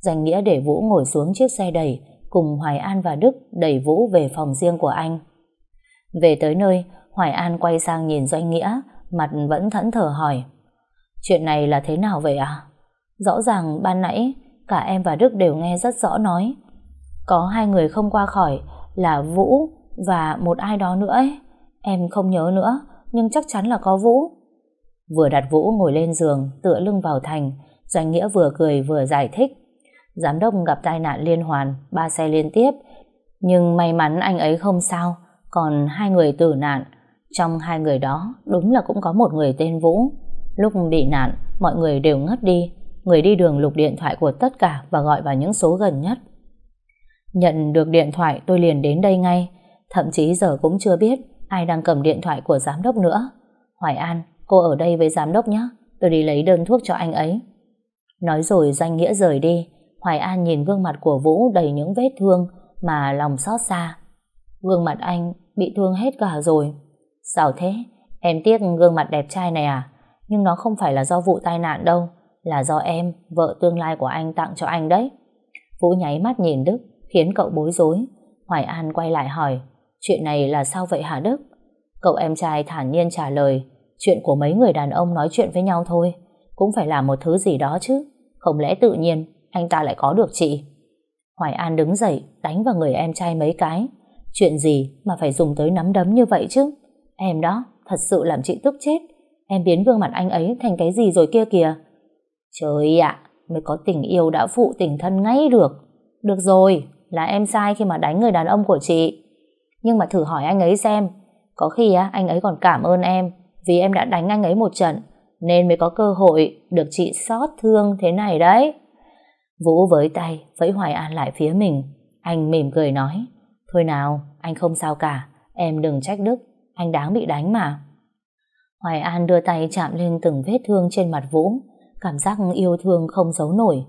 Doanh nghĩa để Vũ ngồi xuống chiếc xe đẩy cùng Hoài An và Đức đẩy Vũ về phòng riêng của anh. Về tới nơi, Hoài An quay sang nhìn Doanh Nghĩa, mặt vẫn thẫn thờ hỏi. Chuyện này là thế nào vậy à? Rõ ràng ban nãy, cả em và Đức đều nghe rất rõ nói. Có hai người không qua khỏi là Vũ và một ai đó nữa ấy. Em không nhớ nữa, nhưng chắc chắn là có Vũ. Vừa đặt Vũ ngồi lên giường, tựa lưng vào thành, Doanh Nghĩa vừa cười vừa giải thích. Giám đốc gặp tai nạn liên hoàn, ba xe liên tiếp. Nhưng may mắn anh ấy không sao, còn hai người tử nạn. Trong hai người đó, đúng là cũng có một người tên Vũ. Lúc bị nạn, mọi người đều ngất đi. Người đi đường lục điện thoại của tất cả và gọi vào những số gần nhất. Nhận được điện thoại tôi liền đến đây ngay. Thậm chí giờ cũng chưa biết ai đang cầm điện thoại của giám đốc nữa. Hoài An, cô ở đây với giám đốc nhé. Tôi đi lấy đơn thuốc cho anh ấy. Nói rồi danh nghĩa rời đi. Hoài An nhìn gương mặt của Vũ đầy những vết thương mà lòng xót xa. Gương mặt anh bị thương hết cả rồi. Sao thế? Em tiếc gương mặt đẹp trai này à? Nhưng nó không phải là do vụ tai nạn đâu, là do em, vợ tương lai của anh tặng cho anh đấy. Vũ nháy mắt nhìn Đức, khiến cậu bối rối. Hoài An quay lại hỏi, chuyện này là sao vậy hả Đức? Cậu em trai thản nhiên trả lời, chuyện của mấy người đàn ông nói chuyện với nhau thôi, cũng phải là một thứ gì đó chứ. Không lẽ tự nhiên anh ta lại có được chị? Hoài An đứng dậy, đánh vào người em trai mấy cái. Chuyện gì mà phải dùng tới nắm đấm như vậy chứ? Em đó, thật sự làm chị tức chết. Em biến gương mặt anh ấy thành cái gì rồi kia kìa. Trời ạ, mới có tình yêu đã phụ tình thân ngay được. Được rồi, là em sai khi mà đánh người đàn ông của chị. Nhưng mà thử hỏi anh ấy xem, có khi á anh ấy còn cảm ơn em vì em đã đánh anh ấy một trận nên mới có cơ hội được chị xót thương thế này đấy. Vũ với tay vẫy Hoài An lại phía mình. Anh mỉm cười nói Thôi nào, anh không sao cả, em đừng trách Đức, anh đáng bị đánh mà. Hoài An đưa tay chạm lên từng vết thương trên mặt Vũ, cảm giác yêu thương không giấu nổi.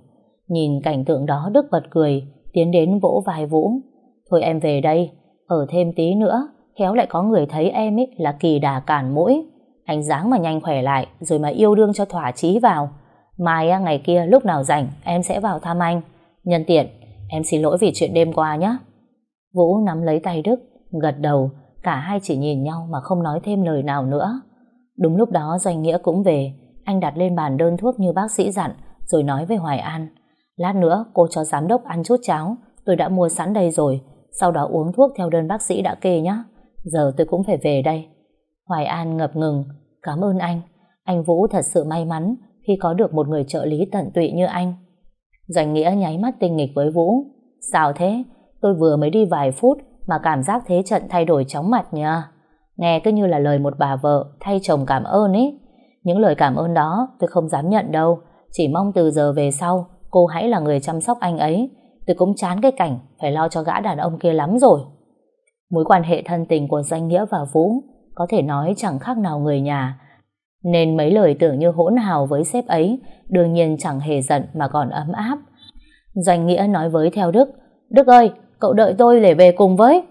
Nhìn cảnh tượng đó Đức bật cười, tiến đến vỗ vai Vũ. Thôi em về đây, ở thêm tí nữa, khéo lại có người thấy em ấy là kỳ đà cản mũi. Anh dáng mà nhanh khỏe lại, rồi mà yêu đương cho thỏa chí vào. Mai ngày kia lúc nào rảnh, em sẽ vào thăm anh. Nhân tiện, em xin lỗi vì chuyện đêm qua nhé. Vũ nắm lấy tay Đức, gật đầu, cả hai chỉ nhìn nhau mà không nói thêm lời nào nữa. Đúng lúc đó Doanh Nghĩa cũng về, anh đặt lên bàn đơn thuốc như bác sĩ dặn, rồi nói với Hoài An. Lát nữa cô cho giám đốc ăn chút cháo, tôi đã mua sẵn đây rồi, sau đó uống thuốc theo đơn bác sĩ đã kê nhé. Giờ tôi cũng phải về đây. Hoài An ngập ngừng, cảm ơn anh. Anh Vũ thật sự may mắn khi có được một người trợ lý tận tụy như anh. Doanh Nghĩa nháy mắt tinh nghịch với Vũ. Sao thế? Tôi vừa mới đi vài phút mà cảm giác thế trận thay đổi chóng mặt nha. Nghe cứ như là lời một bà vợ thay chồng cảm ơn ấy. Những lời cảm ơn đó tôi không dám nhận đâu. Chỉ mong từ giờ về sau cô hãy là người chăm sóc anh ấy. Tôi cũng chán cái cảnh phải lo cho gã đàn ông kia lắm rồi. Mối quan hệ thân tình của Danh Nghĩa và Vũ có thể nói chẳng khác nào người nhà. Nên mấy lời tưởng như hỗn hào với sếp ấy đương nhiên chẳng hề giận mà còn ấm áp. Doanh Nghĩa nói với Theo Đức Đức ơi, cậu đợi tôi để về cùng với.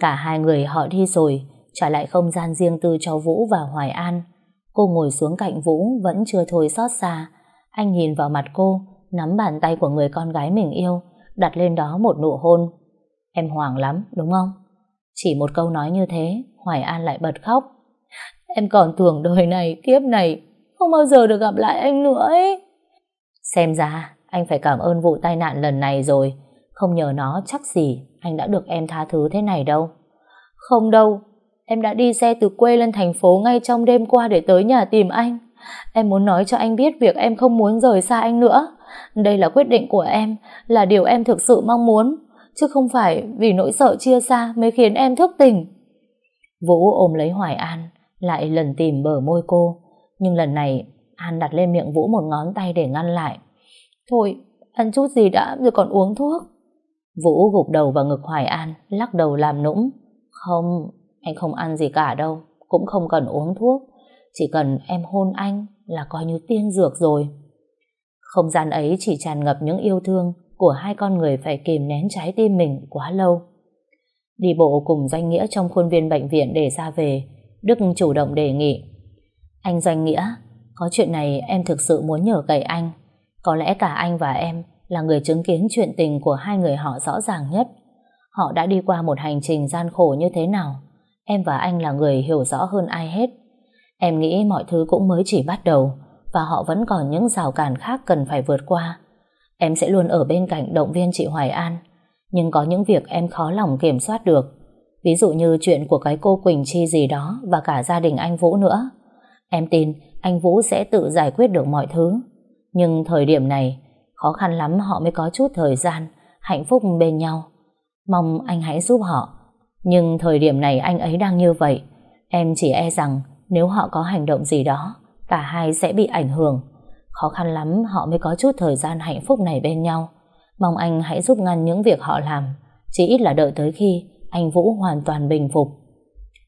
Cả hai người họ đi rồi, trả lại không gian riêng tư cho Vũ và Hoài An. Cô ngồi xuống cạnh Vũ vẫn chưa thôi xót xa. Anh nhìn vào mặt cô, nắm bàn tay của người con gái mình yêu, đặt lên đó một nụ hôn. Em hoảng lắm, đúng không? Chỉ một câu nói như thế, Hoài An lại bật khóc. Em còn tưởng đời này, kiếp này, không bao giờ được gặp lại anh nữa ấy. Xem ra, anh phải cảm ơn vụ tai nạn lần này rồi. Không nhờ nó chắc gì anh đã được em tha thứ thế này đâu. Không đâu, em đã đi xe từ quê lên thành phố ngay trong đêm qua để tới nhà tìm anh. Em muốn nói cho anh biết việc em không muốn rời xa anh nữa. Đây là quyết định của em, là điều em thực sự mong muốn, chứ không phải vì nỗi sợ chia xa mới khiến em thức tỉnh. Vũ ôm lấy Hoài An, lại lần tìm bờ môi cô. Nhưng lần này, An đặt lên miệng Vũ một ngón tay để ngăn lại. Thôi, ăn chút gì đã rồi còn uống thuốc. Vũ gục đầu vào ngực Hoài An, lắc đầu làm nũng. Không, anh không ăn gì cả đâu, cũng không cần uống thuốc. Chỉ cần em hôn anh, là coi như tiên dược rồi. Không gian ấy chỉ tràn ngập những yêu thương của hai con người phải kìm nén trái tim mình quá lâu. Đi bộ cùng Doanh Nghĩa trong khuôn viên bệnh viện để ra về, Đức chủ động đề nghị. Anh Doanh Nghĩa, có chuyện này em thực sự muốn nhờ cậy anh. Có lẽ cả anh và em là người chứng kiến chuyện tình của hai người họ rõ ràng nhất. Họ đã đi qua một hành trình gian khổ như thế nào. Em và anh là người hiểu rõ hơn ai hết. Em nghĩ mọi thứ cũng mới chỉ bắt đầu và họ vẫn còn những rào cản khác cần phải vượt qua. Em sẽ luôn ở bên cạnh động viên chị Hoài An. Nhưng có những việc em khó lòng kiểm soát được. Ví dụ như chuyện của cái cô Quỳnh Chi gì đó và cả gia đình anh Vũ nữa. Em tin anh Vũ sẽ tự giải quyết được mọi thứ. Nhưng thời điểm này, khó khăn lắm họ mới có chút thời gian, hạnh phúc bên nhau. Mong anh hãy giúp họ. Nhưng thời điểm này anh ấy đang như vậy. Em chỉ e rằng nếu họ có hành động gì đó, cả hai sẽ bị ảnh hưởng. Khó khăn lắm họ mới có chút thời gian hạnh phúc này bên nhau. Mong anh hãy giúp ngăn những việc họ làm, chỉ ít là đợi tới khi anh Vũ hoàn toàn bình phục.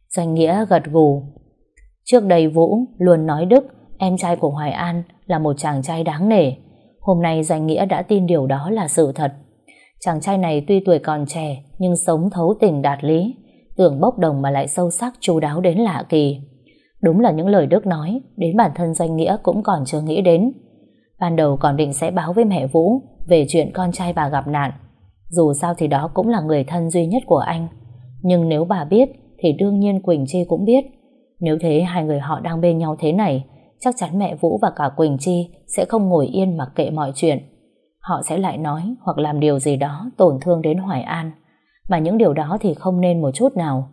Danh Nghĩa gật gù. Trước đây Vũ luôn nói Đức, em trai của Hoài An, là một chàng trai đáng nể. Hôm nay Danh Nghĩa đã tin điều đó là sự thật. Chàng trai này tuy tuổi còn trẻ, nhưng sống thấu tình đạt lý, tưởng bốc đồng mà lại sâu sắc chu đáo đến lạ kỳ. Đúng là những lời Đức nói, đến bản thân Danh Nghĩa cũng còn chưa nghĩ đến. Ban đầu còn định sẽ báo với mẹ Vũ về chuyện con trai bà gặp nạn. Dù sao thì đó cũng là người thân duy nhất của anh. Nhưng nếu bà biết, thì đương nhiên Quỳnh Chi cũng biết. Nếu thế hai người họ đang bên nhau thế này, chắc chắn mẹ Vũ và cả Quỳnh Chi sẽ không ngồi yên mặc kệ mọi chuyện. Họ sẽ lại nói hoặc làm điều gì đó tổn thương đến Hoài An. Mà những điều đó thì không nên một chút nào.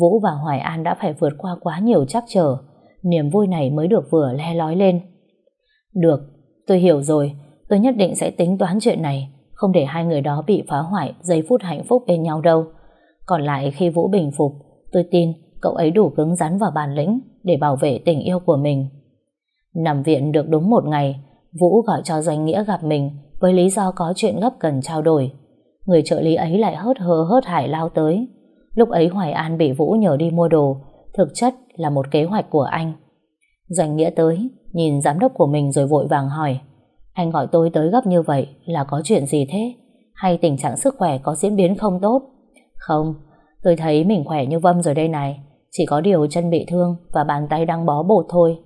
Vũ và Hoài An đã phải vượt qua quá nhiều trắc trở. Niềm vui này mới được vừa le lói lên. Được, tôi hiểu rồi. Tôi nhất định sẽ tính toán chuyện này. Không để hai người đó bị phá hoại giây phút hạnh phúc bên nhau đâu. Còn lại khi Vũ bình phục, tôi tin cậu ấy đủ cứng rắn và bản lĩnh để bảo vệ tình yêu của mình. Nằm viện được đúng một ngày, Vũ gọi cho Doanh Nghĩa gặp mình với lý do có chuyện gấp cần trao đổi. Người trợ lý ấy lại hớt hơ hớt hải lao tới. Lúc ấy Hoài An bị Vũ nhờ đi mua đồ, thực chất là một kế hoạch của anh. Doanh Nghĩa tới, nhìn giám đốc của mình rồi vội vàng hỏi Anh gọi tôi tới gấp như vậy là có chuyện gì thế? Hay tình trạng sức khỏe có diễn biến không tốt? Không, tôi thấy mình khỏe như vâm rồi đây này. Chỉ có điều chân bị thương và bàn tay đang bó bột thôi.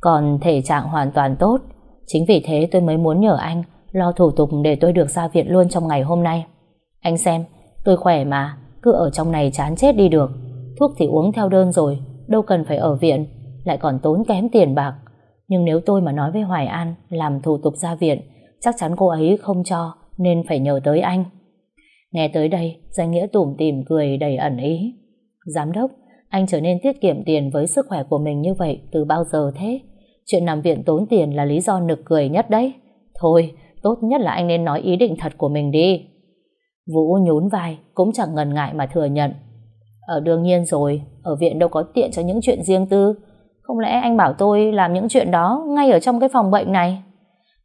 Còn thể trạng hoàn toàn tốt. Chính vì thế tôi mới muốn nhờ anh lo thủ tục để tôi được ra viện luôn trong ngày hôm nay. Anh xem, tôi khỏe mà, cứ ở trong này chán chết đi được. Thuốc thì uống theo đơn rồi, đâu cần phải ở viện, lại còn tốn kém tiền bạc. Nhưng nếu tôi mà nói với Hoài An làm thủ tục ra viện, chắc chắn cô ấy không cho, nên phải nhờ tới anh. Nghe tới đây, danh nghĩa tủm tìm cười đầy ẩn ý. Giám đốc, anh trở nên tiết kiệm tiền với sức khỏe của mình như vậy từ bao giờ thế? Chuyện nằm viện tốn tiền là lý do nực cười nhất đấy. Thôi, tốt nhất là anh nên nói ý định thật của mình đi. Vũ nhún vai, cũng chẳng ngần ngại mà thừa nhận. Ở đương nhiên rồi, ở viện đâu có tiện cho những chuyện riêng tư. Không lẽ anh bảo tôi làm những chuyện đó ngay ở trong cái phòng bệnh này?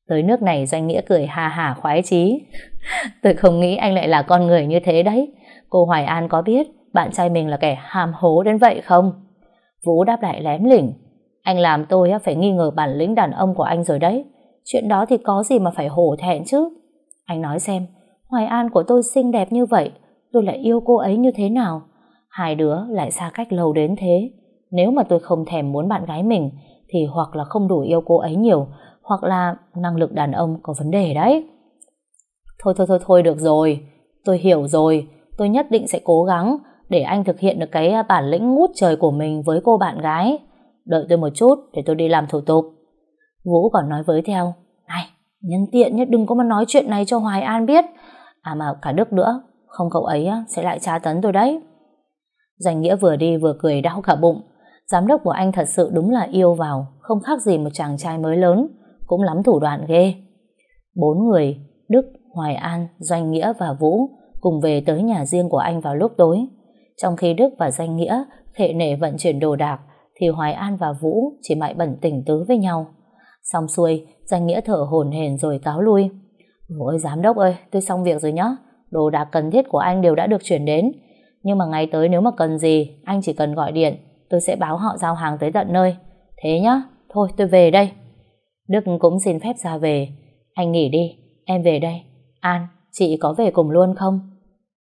Tới nước này danh nghĩa cười hà hà khoái chí. [laughs] tôi không nghĩ anh lại là con người như thế đấy. Cô Hoài An có biết bạn trai mình là kẻ hàm hố đến vậy không? Vũ đáp lại lém lỉnh. Anh làm tôi phải nghi ngờ bản lĩnh đàn ông của anh rồi đấy. Chuyện đó thì có gì mà phải hổ thẹn chứ. Anh nói xem, Hoài An của tôi xinh đẹp như vậy, tôi lại yêu cô ấy như thế nào? Hai đứa lại xa cách lâu đến thế. Nếu mà tôi không thèm muốn bạn gái mình, thì hoặc là không đủ yêu cô ấy nhiều, hoặc là năng lực đàn ông có vấn đề đấy. Thôi thôi thôi thôi được rồi, tôi hiểu rồi, tôi nhất định sẽ cố gắng để anh thực hiện được cái bản lĩnh ngút trời của mình với cô bạn gái. Đợi tôi một chút để tôi đi làm thủ tục. Vũ còn nói với theo, này, nhân tiện nhất đừng có mà nói chuyện này cho Hoài An biết. À mà cả Đức nữa, không cậu ấy sẽ lại tra tấn tôi đấy. Danh Nghĩa vừa đi vừa cười đau cả bụng. Giám đốc của anh thật sự đúng là yêu vào, không khác gì một chàng trai mới lớn, cũng lắm thủ đoạn ghê. Bốn người, Đức, Hoài An, Doanh Nghĩa và Vũ cùng về tới nhà riêng của anh vào lúc tối. Trong khi Đức và Danh Nghĩa khệ nể vận chuyển đồ đạc, thì Hoài An và Vũ chỉ mãi bẩn tỉnh tứ với nhau. Xong xuôi, Danh Nghĩa thở hổn hển rồi cáo lui. Ôi giám đốc ơi, tôi xong việc rồi nhá. Đồ đạc cần thiết của anh đều đã được chuyển đến. Nhưng mà ngày tới nếu mà cần gì, anh chỉ cần gọi điện, tôi sẽ báo họ giao hàng tới tận nơi. Thế nhá, thôi tôi về đây. Đức cũng xin phép ra về. Anh nghỉ đi, em về đây. An, chị có về cùng luôn không?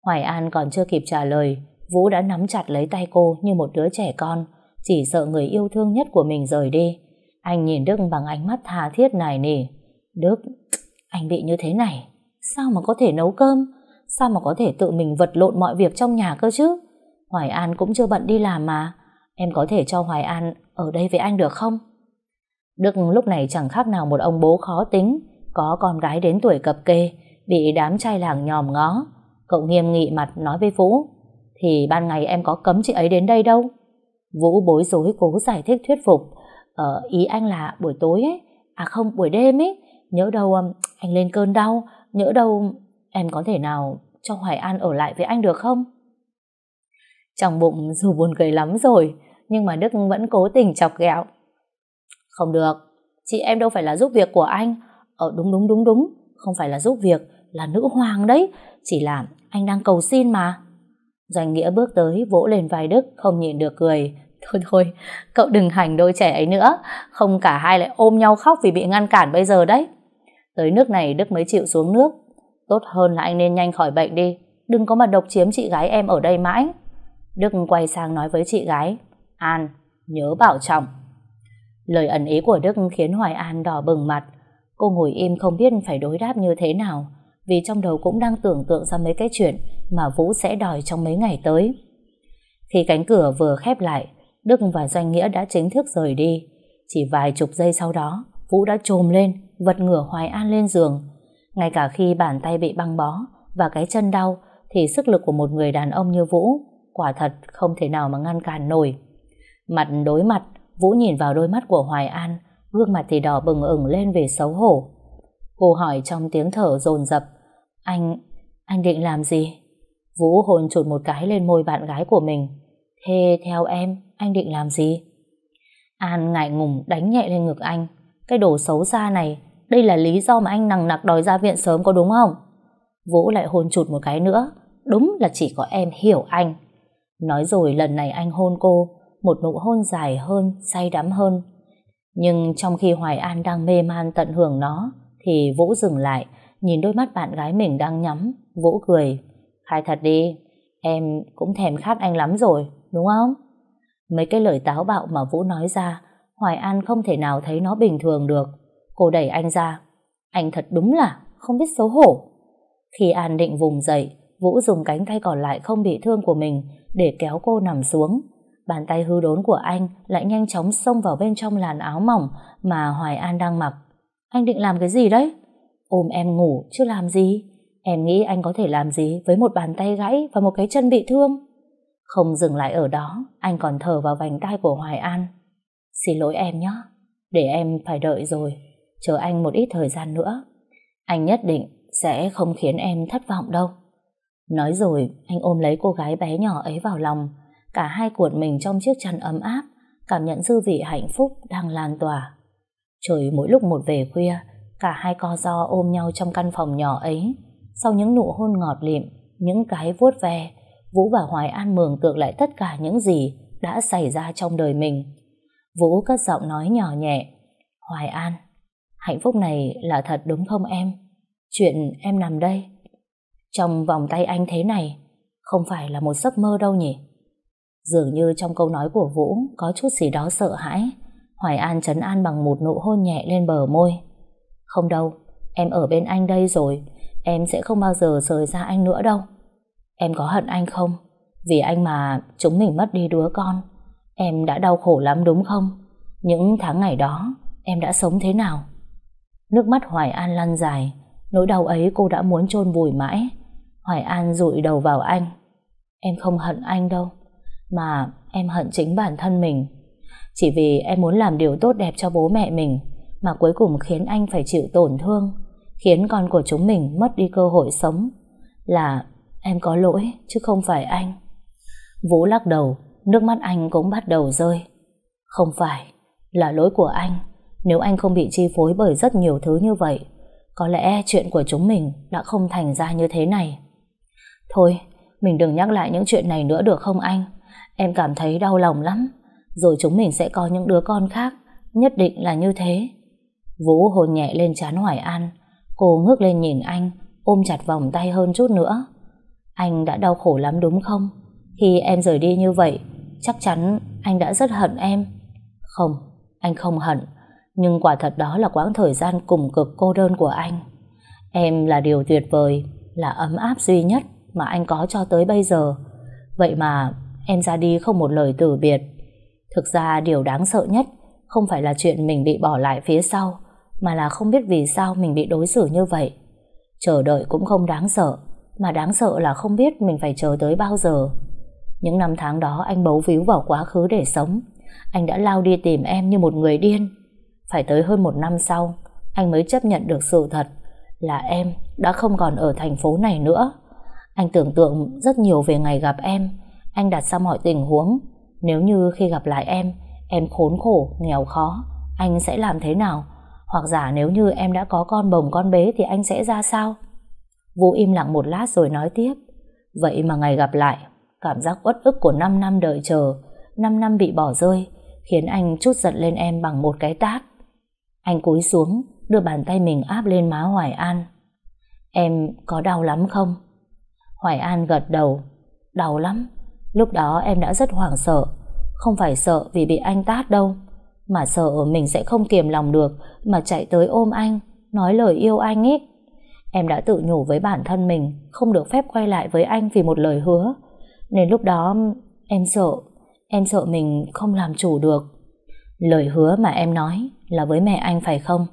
Hoài An còn chưa kịp trả lời, Vũ đã nắm chặt lấy tay cô như một đứa trẻ con, chỉ sợ người yêu thương nhất của mình rời đi. Anh nhìn Đức bằng ánh mắt tha thiết nài nỉ. Đức, anh bị như thế này, sao mà có thể nấu cơm? Sao mà có thể tự mình vật lộn mọi việc trong nhà cơ chứ? Hoài An cũng chưa bận đi làm mà. Em có thể cho Hoài An ở đây với anh được không? Đức lúc này chẳng khác nào một ông bố khó tính, có con gái đến tuổi cập kê, bị đám trai làng nhòm ngó. Cậu nghiêm nghị mặt nói với Vũ, thì ban ngày em có cấm chị ấy đến đây đâu. Vũ bối rối cố giải thích thuyết phục. Ờ, ý anh là buổi tối ấy, à không, buổi đêm ấy, nhớ đâu um, anh lên cơn đau, nhớ đâu em có thể nào cho Hoài An ở lại với anh được không? Trong bụng dù buồn cười lắm rồi, nhưng mà Đức vẫn cố tình chọc ghẹo. Không được, chị em đâu phải là giúp việc của anh. Ờ đúng đúng đúng đúng, không phải là giúp việc, là nữ hoàng đấy, chỉ là anh đang cầu xin mà. Doanh Nghĩa bước tới vỗ lên vai Đức không nhịn được cười. Thôi thôi, cậu đừng hành đôi trẻ ấy nữa, không cả hai lại ôm nhau khóc vì bị ngăn cản bây giờ đấy. Tới nước này Đức mới chịu xuống nước. Tốt hơn là anh nên nhanh khỏi bệnh đi, đừng có mà độc chiếm chị gái em ở đây mãi. Đức quay sang nói với chị gái, An, nhớ bảo trọng. Lời ẩn ý của Đức khiến Hoài An đỏ bừng mặt. Cô ngồi im không biết phải đối đáp như thế nào, vì trong đầu cũng đang tưởng tượng ra mấy cái chuyện mà Vũ sẽ đòi trong mấy ngày tới. Khi cánh cửa vừa khép lại, Đức và Doanh Nghĩa đã chính thức rời đi. Chỉ vài chục giây sau đó, Vũ đã trồm lên, vật ngửa Hoài An lên giường. Ngay cả khi bàn tay bị băng bó và cái chân đau, thì sức lực của một người đàn ông như Vũ quả thật không thể nào mà ngăn cản nổi. Mặt đối mặt, Vũ nhìn vào đôi mắt của Hoài An, gương mặt thì đỏ bừng ửng lên về xấu hổ. Cô hỏi trong tiếng thở dồn dập Anh, anh định làm gì? Vũ hồn chụt một cái lên môi bạn gái của mình. Thế theo em, anh định làm gì? An ngại ngùng đánh nhẹ lên ngực anh. Cái đồ xấu xa này, đây là lý do mà anh nằng nặc đòi ra viện sớm có đúng không? Vũ lại hôn chụt một cái nữa. Đúng là chỉ có em hiểu anh. Nói rồi lần này anh hôn cô, một nụ hôn dài hơn, say đắm hơn. Nhưng trong khi Hoài An đang mê man tận hưởng nó, thì Vũ dừng lại, nhìn đôi mắt bạn gái mình đang nhắm. Vũ cười. Khai thật đi, em cũng thèm khát anh lắm rồi, đúng không? Mấy cái lời táo bạo mà Vũ nói ra, Hoài An không thể nào thấy nó bình thường được. Cô đẩy anh ra. Anh thật đúng là không biết xấu hổ. Khi An định vùng dậy, Vũ dùng cánh tay còn lại không bị thương của mình để kéo cô nằm xuống. Bàn tay hư đốn của anh lại nhanh chóng xông vào bên trong làn áo mỏng mà Hoài An đang mặc. Anh định làm cái gì đấy? Ôm em ngủ chứ làm gì? Em nghĩ anh có thể làm gì với một bàn tay gãy và một cái chân bị thương? Không dừng lại ở đó, anh còn thở vào vành tay của Hoài An. Xin lỗi em nhé, để em phải đợi rồi, chờ anh một ít thời gian nữa. Anh nhất định sẽ không khiến em thất vọng đâu. Nói rồi, anh ôm lấy cô gái bé nhỏ ấy vào lòng, cả hai cuộn mình trong chiếc chăn ấm áp, cảm nhận dư vị hạnh phúc đang lan tỏa. Trời mỗi lúc một về khuya, cả hai co do ôm nhau trong căn phòng nhỏ ấy. Sau những nụ hôn ngọt lịm, những cái vuốt ve, Vũ và Hoài An mường tượng lại tất cả những gì đã xảy ra trong đời mình. Vũ cất giọng nói nhỏ nhẹ, Hoài An, hạnh phúc này là thật đúng không em? Chuyện em nằm đây, trong vòng tay anh thế này, không phải là một giấc mơ đâu nhỉ? Dường như trong câu nói của Vũ có chút gì đó sợ hãi. Hoài An trấn an bằng một nụ hôn nhẹ lên bờ môi. Không đâu, em ở bên anh đây rồi, em sẽ không bao giờ rời ra anh nữa đâu. Em có hận anh không? Vì anh mà chúng mình mất đi đứa con. Em đã đau khổ lắm đúng không? Những tháng ngày đó, em đã sống thế nào? Nước mắt Hoài An lăn dài, nỗi đau ấy cô đã muốn chôn vùi mãi. Hoài An rụi đầu vào anh. Em không hận anh đâu, mà em hận chính bản thân mình. Chỉ vì em muốn làm điều tốt đẹp cho bố mẹ mình, mà cuối cùng khiến anh phải chịu tổn thương, khiến con của chúng mình mất đi cơ hội sống. Là em có lỗi, chứ không phải anh. Vũ lắc đầu, nước mắt anh cũng bắt đầu rơi. Không phải, là lỗi của anh. Nếu anh không bị chi phối bởi rất nhiều thứ như vậy, có lẽ chuyện của chúng mình đã không thành ra như thế này. Thôi, mình đừng nhắc lại những chuyện này nữa được không anh? Em cảm thấy đau lòng lắm. Rồi chúng mình sẽ có những đứa con khác, Nhất định là như thế. Vũ hôn nhẹ lên chán Hoài An. Cô ngước lên nhìn anh, ôm chặt vòng tay hơn chút nữa. Anh đã đau khổ lắm đúng không? Khi em rời đi như vậy, chắc chắn anh đã rất hận em. Không, anh không hận. Nhưng quả thật đó là quãng thời gian cùng cực cô đơn của anh. Em là điều tuyệt vời, là ấm áp duy nhất mà anh có cho tới bây giờ. Vậy mà em ra đi không một lời từ biệt. Thực ra điều đáng sợ nhất không phải là chuyện mình bị bỏ lại phía sau, mà là không biết vì sao mình bị đối xử như vậy. Chờ đợi cũng không đáng sợ, mà đáng sợ là không biết mình phải chờ tới bao giờ. Những năm tháng đó anh bấu víu vào quá khứ để sống. Anh đã lao đi tìm em như một người điên. Phải tới hơn một năm sau, anh mới chấp nhận được sự thật là em đã không còn ở thành phố này nữa. Anh tưởng tượng rất nhiều về ngày gặp em. Anh đặt ra mọi tình huống. Nếu như khi gặp lại em, em khốn khổ, nghèo khó, anh sẽ làm thế nào? Hoặc giả nếu như em đã có con bồng con bế thì anh sẽ ra sao? Vũ im lặng một lát rồi nói tiếp. Vậy mà ngày gặp lại, cảm giác uất ức của 5 năm đợi chờ, 5 năm bị bỏ rơi, khiến anh chút giận lên em bằng một cái tát. Anh cúi xuống, đưa bàn tay mình áp lên má Hoài An. Em có đau lắm không? Hoài An gật đầu. Đau lắm. Lúc đó em đã rất hoảng sợ. Không phải sợ vì bị anh tát đâu. Mà sợ mình sẽ không kiềm lòng được mà chạy tới ôm anh, nói lời yêu anh ấy. Em đã tự nhủ với bản thân mình không được phép quay lại với anh vì một lời hứa. Nên lúc đó em sợ, em sợ mình không làm chủ được. Lời hứa mà em nói là với mẹ anh phải không?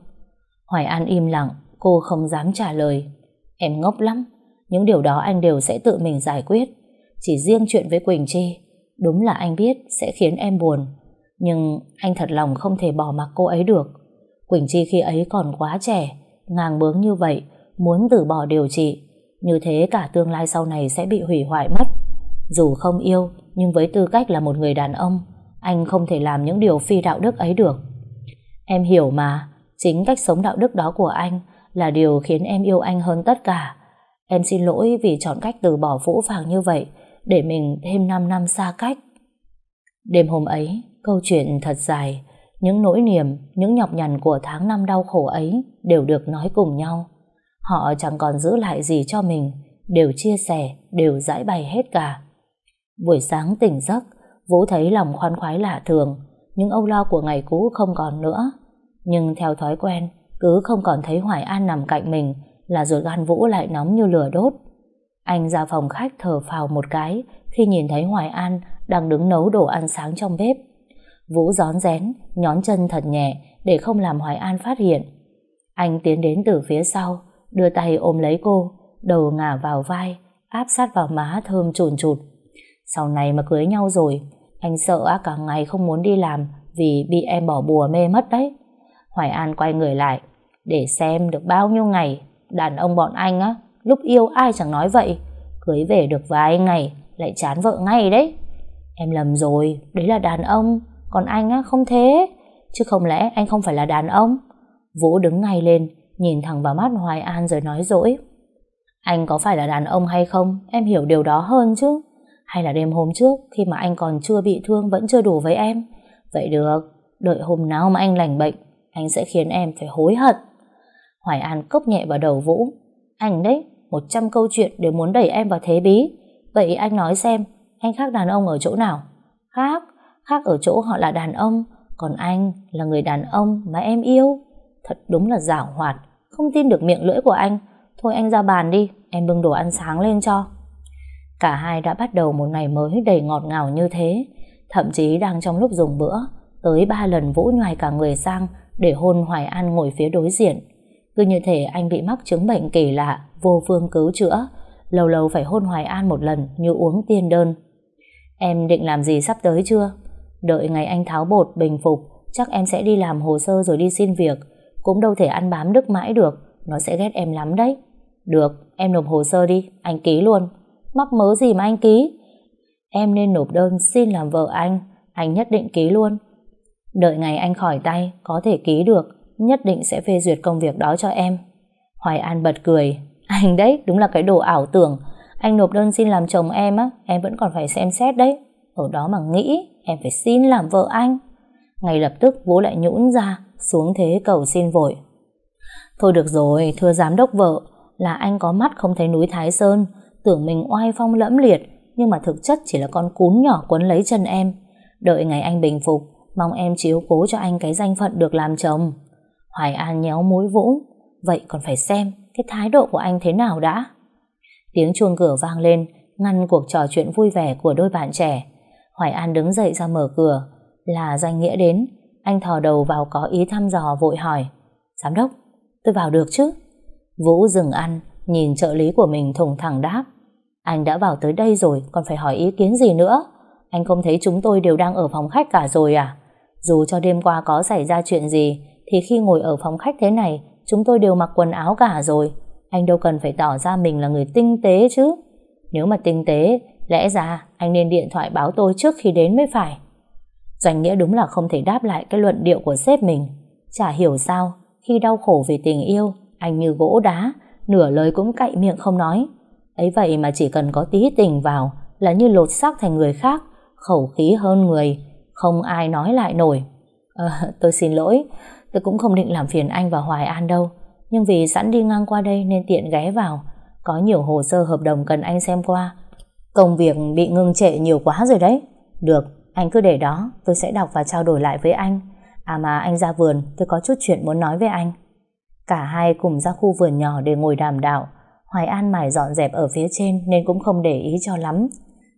Hoài An im lặng, cô không dám trả lời. Em ngốc lắm, những điều đó anh đều sẽ tự mình giải quyết. Chỉ riêng chuyện với Quỳnh Chi, đúng là anh biết sẽ khiến em buồn. Nhưng anh thật lòng không thể bỏ mặc cô ấy được. Quỳnh Chi khi ấy còn quá trẻ, ngang bướng như vậy, muốn từ bỏ điều trị. Như thế cả tương lai sau này sẽ bị hủy hoại mất. Dù không yêu, nhưng với tư cách là một người đàn ông, anh không thể làm những điều phi đạo đức ấy được. Em hiểu mà, chính cách sống đạo đức đó của anh là điều khiến em yêu anh hơn tất cả. Em xin lỗi vì chọn cách từ bỏ Vũ Phàng như vậy để mình thêm 5 năm xa cách. Đêm hôm ấy, câu chuyện thật dài, những nỗi niềm, những nhọc nhằn của tháng năm đau khổ ấy đều được nói cùng nhau. Họ chẳng còn giữ lại gì cho mình, đều chia sẻ, đều giải bày hết cả. Buổi sáng tỉnh giấc, Vũ thấy lòng khoan khoái lạ thường, những âu lo của ngày cũ không còn nữa. Nhưng theo thói quen, cứ không còn thấy Hoài An nằm cạnh mình là ruột gan Vũ lại nóng như lửa đốt. Anh ra phòng khách thở phào một cái khi nhìn thấy Hoài An đang đứng nấu đồ ăn sáng trong bếp. Vũ gión rén, nhón chân thật nhẹ để không làm Hoài An phát hiện. Anh tiến đến từ phía sau, đưa tay ôm lấy cô, đầu ngả vào vai, áp sát vào má thơm trồn trụt. Sau này mà cưới nhau rồi, anh sợ cả ngày không muốn đi làm vì bị em bỏ bùa mê mất đấy. Hoài An quay người lại, để xem được bao nhiêu ngày đàn ông bọn anh á, lúc yêu ai chẳng nói vậy. Cưới về được vài ngày, lại chán vợ ngay đấy. Em lầm rồi, đấy là đàn ông, còn anh á không thế. Chứ không lẽ anh không phải là đàn ông? Vũ đứng ngay lên, nhìn thẳng vào mắt Hoài An rồi nói dỗi. Anh có phải là đàn ông hay không? Em hiểu điều đó hơn chứ. Hay là đêm hôm trước, khi mà anh còn chưa bị thương vẫn chưa đủ với em? Vậy được, đợi hôm nào mà anh lành bệnh, anh sẽ khiến em phải hối hận. Hoài An cốc nhẹ vào đầu Vũ. Anh đấy, một trăm câu chuyện đều muốn đẩy em vào thế bí. Vậy anh nói xem, anh khác đàn ông ở chỗ nào? Khác, khác ở chỗ họ là đàn ông, còn anh là người đàn ông mà em yêu. Thật đúng là giả hoạt, không tin được miệng lưỡi của anh. Thôi anh ra bàn đi, em bưng đồ ăn sáng lên cho. Cả hai đã bắt đầu một ngày mới đầy ngọt ngào như thế. Thậm chí đang trong lúc dùng bữa, tới ba lần Vũ nhoài cả người sang để hôn Hoài An ngồi phía đối diện. Cứ như thể anh bị mắc chứng bệnh kỳ lạ, vô phương cứu chữa, lâu lâu phải hôn Hoài An một lần như uống tiên đơn. Em định làm gì sắp tới chưa? Đợi ngày anh tháo bột, bình phục, chắc em sẽ đi làm hồ sơ rồi đi xin việc. Cũng đâu thể ăn bám đức mãi được, nó sẽ ghét em lắm đấy. Được, em nộp hồ sơ đi, anh ký luôn. Mắc mớ gì mà anh ký? Em nên nộp đơn xin làm vợ anh, anh nhất định ký luôn. Đợi ngày anh khỏi tay, có thể ký được, nhất định sẽ phê duyệt công việc đó cho em. Hoài An bật cười. Anh đấy, đúng là cái đồ ảo tưởng. Anh nộp đơn xin làm chồng em á, em vẫn còn phải xem xét đấy. Ở đó mà nghĩ, em phải xin làm vợ anh. Ngay lập tức Vũ lại nhũn ra, xuống thế cầu xin vội. Thôi được rồi, thưa giám đốc vợ, là anh có mắt không thấy núi Thái Sơn, tưởng mình oai phong lẫm liệt, nhưng mà thực chất chỉ là con cún nhỏ quấn lấy chân em. Đợi ngày anh bình phục, mong em chiếu cố cho anh cái danh phận được làm chồng. Hoài An nhéo mũi Vũ, vậy còn phải xem cái thái độ của anh thế nào đã. Tiếng chuông cửa vang lên, ngăn cuộc trò chuyện vui vẻ của đôi bạn trẻ. Hoài An đứng dậy ra mở cửa, là danh nghĩa đến. Anh thò đầu vào có ý thăm dò vội hỏi, Giám đốc, tôi vào được chứ? Vũ dừng ăn, nhìn trợ lý của mình thùng thẳng đáp. Anh đã vào tới đây rồi, còn phải hỏi ý kiến gì nữa? Anh không thấy chúng tôi đều đang ở phòng khách cả rồi à? Dù cho đêm qua có xảy ra chuyện gì, thì khi ngồi ở phòng khách thế này, chúng tôi đều mặc quần áo cả rồi. Anh đâu cần phải tỏ ra mình là người tinh tế chứ. Nếu mà tinh tế, lẽ ra anh nên điện thoại báo tôi trước khi đến mới phải. Doanh nghĩa đúng là không thể đáp lại cái luận điệu của sếp mình. Chả hiểu sao, khi đau khổ vì tình yêu, anh như gỗ đá, nửa lời cũng cậy miệng không nói. Ấy vậy mà chỉ cần có tí tình vào là như lột xác thành người khác, khẩu khí hơn người, không ai nói lại nổi. À, tôi xin lỗi, tôi cũng không định làm phiền anh và Hoài An đâu, nhưng vì sẵn đi ngang qua đây nên tiện ghé vào. Có nhiều hồ sơ hợp đồng cần anh xem qua. Công việc bị ngưng trệ nhiều quá rồi đấy. Được, anh cứ để đó, tôi sẽ đọc và trao đổi lại với anh. À mà anh ra vườn, tôi có chút chuyện muốn nói với anh. Cả hai cùng ra khu vườn nhỏ để ngồi đàm đạo. Hoài An mải dọn dẹp ở phía trên nên cũng không để ý cho lắm.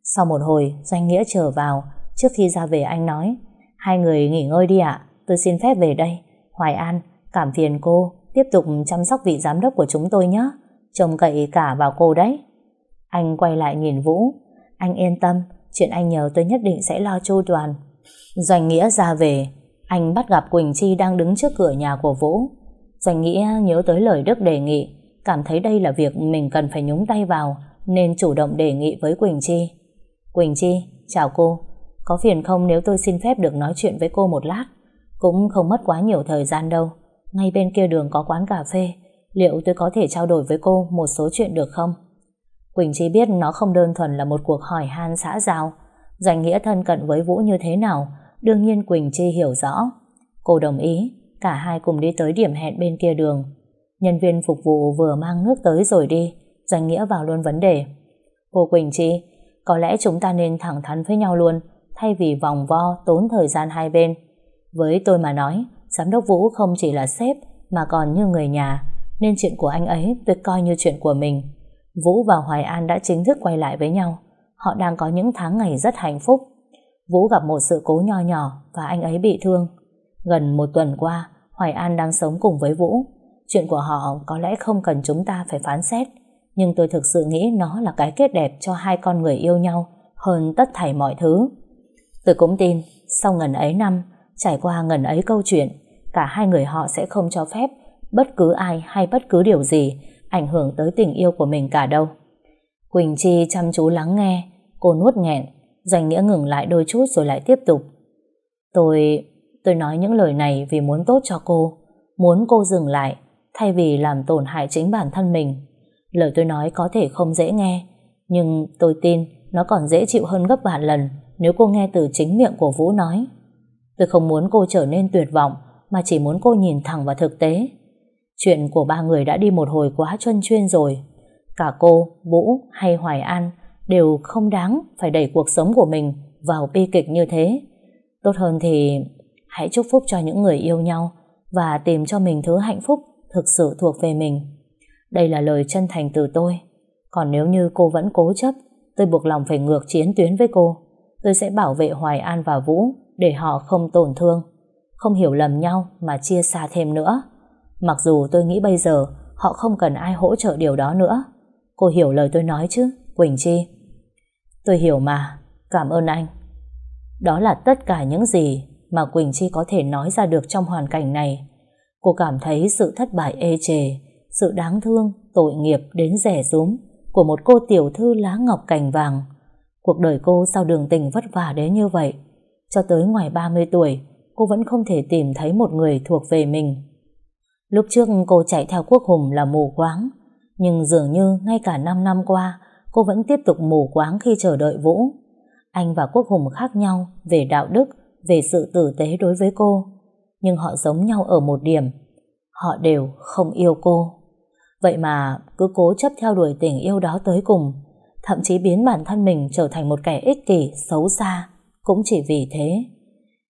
Sau một hồi, Doanh Nghĩa trở vào. Trước khi ra về anh nói, hai người nghỉ ngơi đi ạ, tôi xin phép về đây. Hoài An, cảm phiền cô, tiếp tục chăm sóc vị giám đốc của chúng tôi nhé. Trông cậy cả vào cô đấy. Anh quay lại nhìn Vũ. Anh yên tâm, chuyện anh nhờ tôi nhất định sẽ lo chu toàn. Doanh Nghĩa ra về, anh bắt gặp Quỳnh Chi đang đứng trước cửa nhà của Vũ. Doanh Nghĩa nhớ tới lời Đức đề nghị, cảm thấy đây là việc mình cần phải nhúng tay vào, nên chủ động đề nghị với Quỳnh Chi. Quỳnh Chi, chào cô. Có phiền không nếu tôi xin phép được nói chuyện với cô một lát? Cũng không mất quá nhiều thời gian đâu. Ngay bên kia đường có quán cà phê. Liệu tôi có thể trao đổi với cô một số chuyện được không? Quỳnh Chi biết nó không đơn thuần là một cuộc hỏi han xã giao. Dành nghĩa thân cận với Vũ như thế nào, đương nhiên Quỳnh Chi hiểu rõ. Cô đồng ý, cả hai cùng đi tới điểm hẹn bên kia đường. Nhân viên phục vụ vừa mang nước tới rồi đi, Dành nghĩa vào luôn vấn đề. Cô Quỳnh Chi, có lẽ chúng ta nên thẳng thắn với nhau luôn, thay vì vòng vo tốn thời gian hai bên. Với tôi mà nói, giám đốc Vũ không chỉ là sếp mà còn như người nhà, nên chuyện của anh ấy tôi coi như chuyện của mình. Vũ và Hoài An đã chính thức quay lại với nhau. Họ đang có những tháng ngày rất hạnh phúc. Vũ gặp một sự cố nho nhỏ và anh ấy bị thương. Gần một tuần qua, Hoài An đang sống cùng với Vũ. Chuyện của họ có lẽ không cần chúng ta phải phán xét, nhưng tôi thực sự nghĩ nó là cái kết đẹp cho hai con người yêu nhau hơn tất thảy mọi thứ. Tôi cũng tin, sau ngần ấy năm, trải qua ngần ấy câu chuyện, cả hai người họ sẽ không cho phép bất cứ ai hay bất cứ điều gì ảnh hưởng tới tình yêu của mình cả đâu. Quỳnh Chi chăm chú lắng nghe, cô nuốt nghẹn, dành nghĩa ngừng lại đôi chút rồi lại tiếp tục. Tôi, tôi nói những lời này vì muốn tốt cho cô, muốn cô dừng lại, thay vì làm tổn hại chính bản thân mình. Lời tôi nói có thể không dễ nghe, nhưng tôi tin nó còn dễ chịu hơn gấp vạn lần nếu cô nghe từ chính miệng của Vũ nói. Tôi không muốn cô trở nên tuyệt vọng, mà chỉ muốn cô nhìn thẳng vào thực tế. Chuyện của ba người đã đi một hồi quá chuyên chuyên rồi. Cả cô, Vũ hay Hoài An đều không đáng phải đẩy cuộc sống của mình vào bi kịch như thế. Tốt hơn thì hãy chúc phúc cho những người yêu nhau và tìm cho mình thứ hạnh phúc thực sự thuộc về mình. Đây là lời chân thành từ tôi. Còn nếu như cô vẫn cố chấp, tôi buộc lòng phải ngược chiến tuyến với cô. Tôi sẽ bảo vệ Hoài An và Vũ để họ không tổn thương, không hiểu lầm nhau mà chia xa thêm nữa. Mặc dù tôi nghĩ bây giờ họ không cần ai hỗ trợ điều đó nữa. Cô hiểu lời tôi nói chứ, Quỳnh Chi? Tôi hiểu mà, cảm ơn anh. Đó là tất cả những gì mà Quỳnh Chi có thể nói ra được trong hoàn cảnh này. Cô cảm thấy sự thất bại ê chề, sự đáng thương, tội nghiệp đến rẻ rúm của một cô tiểu thư lá ngọc cành vàng. Cuộc đời cô sau đường tình vất vả đến như vậy. Cho tới ngoài 30 tuổi, cô vẫn không thể tìm thấy một người thuộc về mình. Lúc trước cô chạy theo Quốc Hùng là mù quáng, nhưng dường như ngay cả 5 năm qua, cô vẫn tiếp tục mù quáng khi chờ đợi Vũ. Anh và Quốc Hùng khác nhau về đạo đức về sự tử tế đối với cô. Nhưng họ giống nhau ở một điểm. Họ đều không yêu cô. Vậy mà cứ cố chấp theo đuổi tình yêu đó tới cùng, thậm chí biến bản thân mình trở thành một kẻ ích kỷ, xấu xa, cũng chỉ vì thế.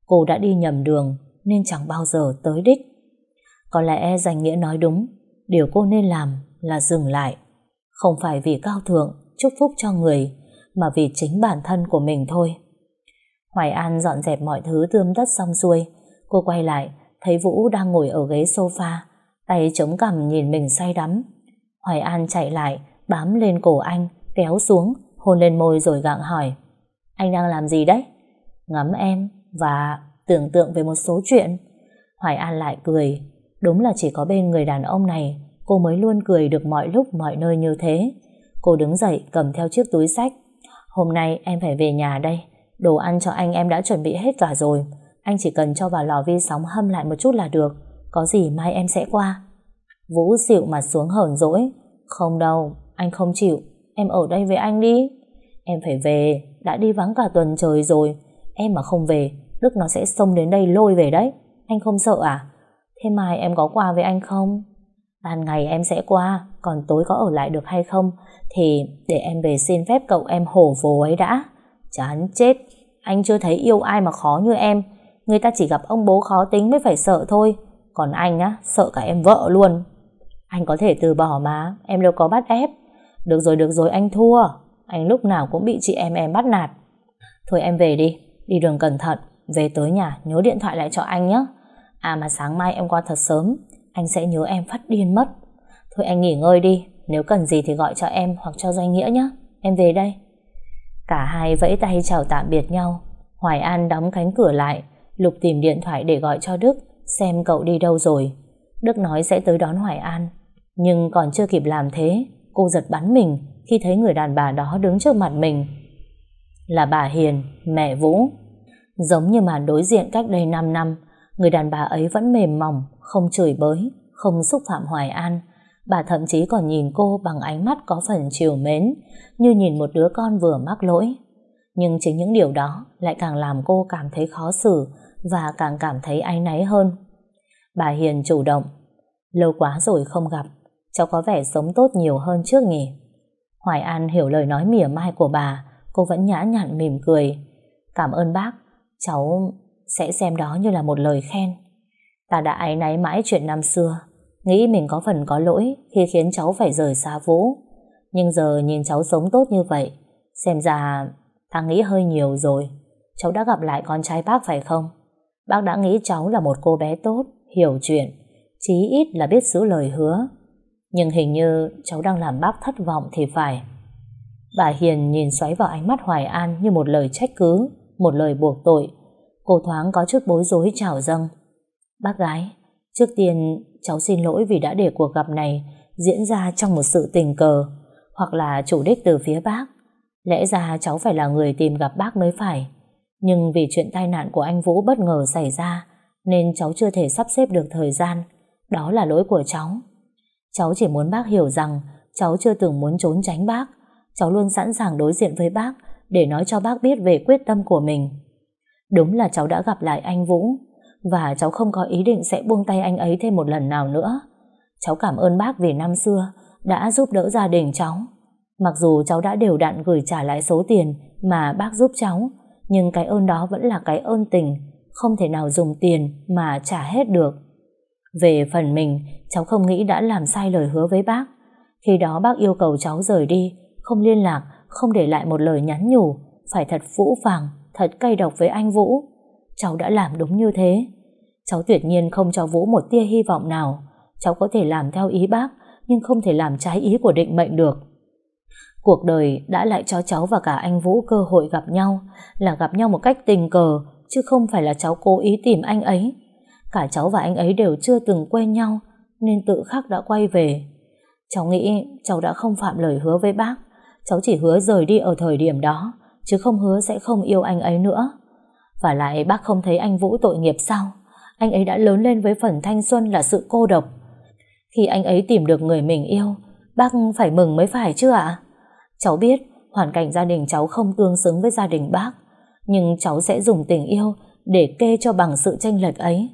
Cô đã đi nhầm đường nên chẳng bao giờ tới đích. Có lẽ danh nghĩa nói đúng, điều cô nên làm là dừng lại. Không phải vì cao thượng, chúc phúc cho người, mà vì chính bản thân của mình thôi. Hoài An dọn dẹp mọi thứ tươm tất xong xuôi. Cô quay lại, thấy Vũ đang ngồi ở ghế sofa, tay chống cằm nhìn mình say đắm. Hoài An chạy lại, bám lên cổ anh, kéo xuống, hôn lên môi rồi gặng hỏi. Anh đang làm gì đấy? Ngắm em và tưởng tượng về một số chuyện. Hoài An lại cười. Đúng là chỉ có bên người đàn ông này cô mới luôn cười được mọi lúc mọi nơi như thế. Cô đứng dậy cầm theo chiếc túi sách. Hôm nay em phải về nhà đây. Đồ ăn cho anh em đã chuẩn bị hết cả rồi. Anh chỉ cần cho vào lò vi sóng hâm lại một chút là được. Có gì mai em sẽ qua. Vũ xịu mặt xuống hờn dỗi. Không đâu, anh không chịu. Em ở đây với anh đi. Em phải về, đã đi vắng cả tuần trời rồi. Em mà không về, Đức nó sẽ xông đến đây lôi về đấy. Anh không sợ à? Thế mai em có qua với anh không? Ban ngày em sẽ qua, còn tối có ở lại được hay không thì để em về xin phép cậu em hổ vồ ấy đã. Chán chết, anh chưa thấy yêu ai mà khó như em. Người ta chỉ gặp ông bố khó tính mới phải sợ thôi. Còn anh á, sợ cả em vợ luôn. Anh có thể từ bỏ mà, em đâu có bắt ép. Được rồi, được rồi, anh thua. Anh lúc nào cũng bị chị em em bắt nạt. Thôi em về đi, đi đường cẩn thận. Về tới nhà, nhớ điện thoại lại cho anh nhé. À mà sáng mai em qua thật sớm, anh sẽ nhớ em phát điên mất. Thôi anh nghỉ ngơi đi, nếu cần gì thì gọi cho em hoặc cho Doanh Nghĩa nhé. Em về đây. Cả hai vẫy tay chào tạm biệt nhau. Hoài An đóng cánh cửa lại, Lục tìm điện thoại để gọi cho Đức, xem cậu đi đâu rồi. Đức nói sẽ tới đón Hoài An. Nhưng còn chưa kịp làm thế, cô giật bắn mình khi thấy người đàn bà đó đứng trước mặt mình. Là bà Hiền, mẹ Vũ. Giống như màn đối diện cách đây 5 năm, người đàn bà ấy vẫn mềm mỏng, không chửi bới, không xúc phạm Hoài An. Bà thậm chí còn nhìn cô bằng ánh mắt có phần chiều mến, như nhìn một đứa con vừa mắc lỗi. Nhưng chính những điều đó lại càng làm cô cảm thấy khó xử và càng cảm thấy áy náy hơn. Bà Hiền chủ động. Lâu quá rồi không gặp, cháu có vẻ sống tốt nhiều hơn trước nhỉ. Hoài An hiểu lời nói mỉa mai của bà, cô vẫn nhã nhặn mỉm cười. Cảm ơn bác, cháu sẽ xem đó như là một lời khen. Ta đã áy náy mãi chuyện năm xưa, nghĩ mình có phần có lỗi khi khiến cháu phải rời xa Vũ. Nhưng giờ nhìn cháu sống tốt như vậy, xem ra ta nghĩ hơi nhiều rồi. Cháu đã gặp lại con trai bác phải không? Bác đã nghĩ cháu là một cô bé tốt, hiểu chuyện, chí ít là biết giữ lời hứa. Nhưng hình như cháu đang làm bác thất vọng thì phải. Bà Hiền nhìn xoáy vào ánh mắt Hoài An như một lời trách cứ, một lời buộc tội. Cô thoáng có chút bối rối trào dâng. Bác gái, trước tiên cháu xin lỗi vì đã để cuộc gặp này diễn ra trong một sự tình cờ, hoặc là chủ đích từ phía bác. Lẽ ra cháu phải là người tìm gặp bác mới phải. Nhưng vì chuyện tai nạn của anh Vũ bất ngờ xảy ra, nên cháu chưa thể sắp xếp được thời gian. Đó là lỗi của cháu. Cháu chỉ muốn bác hiểu rằng cháu chưa từng muốn trốn tránh bác. Cháu luôn sẵn sàng đối diện với bác để nói cho bác biết về quyết tâm của mình. Đúng là cháu đã gặp lại anh Vũ và cháu không có ý định sẽ buông tay anh ấy thêm một lần nào nữa. Cháu cảm ơn bác vì năm xưa đã giúp đỡ gia đình cháu. Mặc dù cháu đã đều đặn gửi trả lại số tiền mà bác giúp cháu, nhưng cái ơn đó vẫn là cái ơn tình, không thể nào dùng tiền mà trả hết được. Về phần mình, cháu không nghĩ đã làm sai lời hứa với bác. Khi đó bác yêu cầu cháu rời đi, không liên lạc, không để lại một lời nhắn nhủ, phải thật phũ phàng, thật cay độc với anh Vũ. Cháu đã làm đúng như thế. Cháu tuyệt nhiên không cho Vũ một tia hy vọng nào. Cháu có thể làm theo ý bác, nhưng không thể làm trái ý của định mệnh được. Cuộc đời đã lại cho cháu và cả anh Vũ cơ hội gặp nhau, là gặp nhau một cách tình cờ, chứ không phải là cháu cố ý tìm anh ấy. Cả cháu và anh ấy đều chưa từng quen nhau, nên tự khắc đã quay về. Cháu nghĩ cháu đã không phạm lời hứa với bác, cháu chỉ hứa rời đi ở thời điểm đó, chứ không hứa sẽ không yêu anh ấy nữa. Và lại bác không thấy anh Vũ tội nghiệp sao? Anh ấy đã lớn lên với phần thanh xuân là sự cô độc. Khi anh ấy tìm được người mình yêu, bác phải mừng mới phải chứ ạ? Cháu biết hoàn cảnh gia đình cháu không tương xứng với gia đình bác, nhưng cháu sẽ dùng tình yêu để kê cho bằng sự tranh lệch ấy.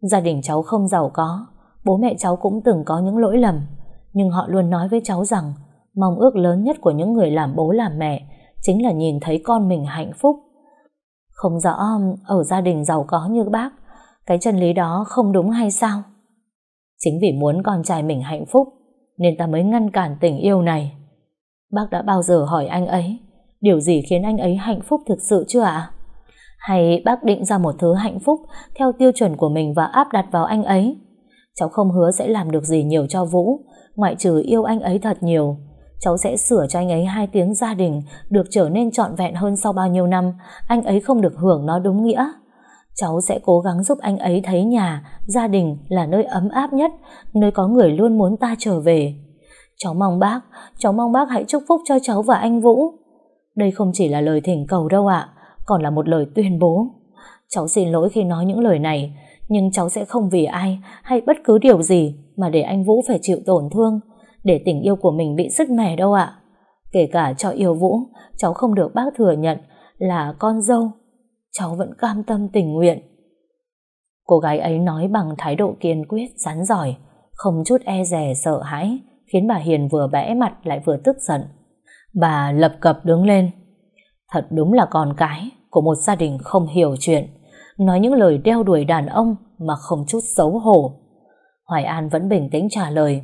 Gia đình cháu không giàu có, bố mẹ cháu cũng từng có những lỗi lầm, nhưng họ luôn nói với cháu rằng mong ước lớn nhất của những người làm bố làm mẹ chính là nhìn thấy con mình hạnh phúc. Không rõ ở gia đình giàu có như bác, cái chân lý đó không đúng hay sao? Chính vì muốn con trai mình hạnh phúc nên ta mới ngăn cản tình yêu này. Bác đã bao giờ hỏi anh ấy điều gì khiến anh ấy hạnh phúc thực sự chưa ạ? Hay bác định ra một thứ hạnh phúc theo tiêu chuẩn của mình và áp đặt vào anh ấy? Cháu không hứa sẽ làm được gì nhiều cho Vũ, ngoại trừ yêu anh ấy thật nhiều. Cháu sẽ sửa cho anh ấy hai tiếng gia đình được trở nên trọn vẹn hơn sau bao nhiêu năm, anh ấy không được hưởng nó đúng nghĩa. Cháu sẽ cố gắng giúp anh ấy thấy nhà, gia đình là nơi ấm áp nhất, nơi có người luôn muốn ta trở về. Cháu mong bác, cháu mong bác hãy chúc phúc cho cháu và anh Vũ. Đây không chỉ là lời thỉnh cầu đâu ạ, còn là một lời tuyên bố. Cháu xin lỗi khi nói những lời này, nhưng cháu sẽ không vì ai hay bất cứ điều gì mà để anh Vũ phải chịu tổn thương, để tình yêu của mình bị sứt mẻ đâu ạ. Kể cả cho yêu Vũ, cháu không được bác thừa nhận là con dâu cháu vẫn cam tâm tình nguyện. Cô gái ấy nói bằng thái độ kiên quyết, rắn giỏi, không chút e dè sợ hãi, khiến bà Hiền vừa bẽ mặt lại vừa tức giận. Bà lập cập đứng lên. Thật đúng là con cái của một gia đình không hiểu chuyện, nói những lời đeo đuổi đàn ông mà không chút xấu hổ. Hoài An vẫn bình tĩnh trả lời.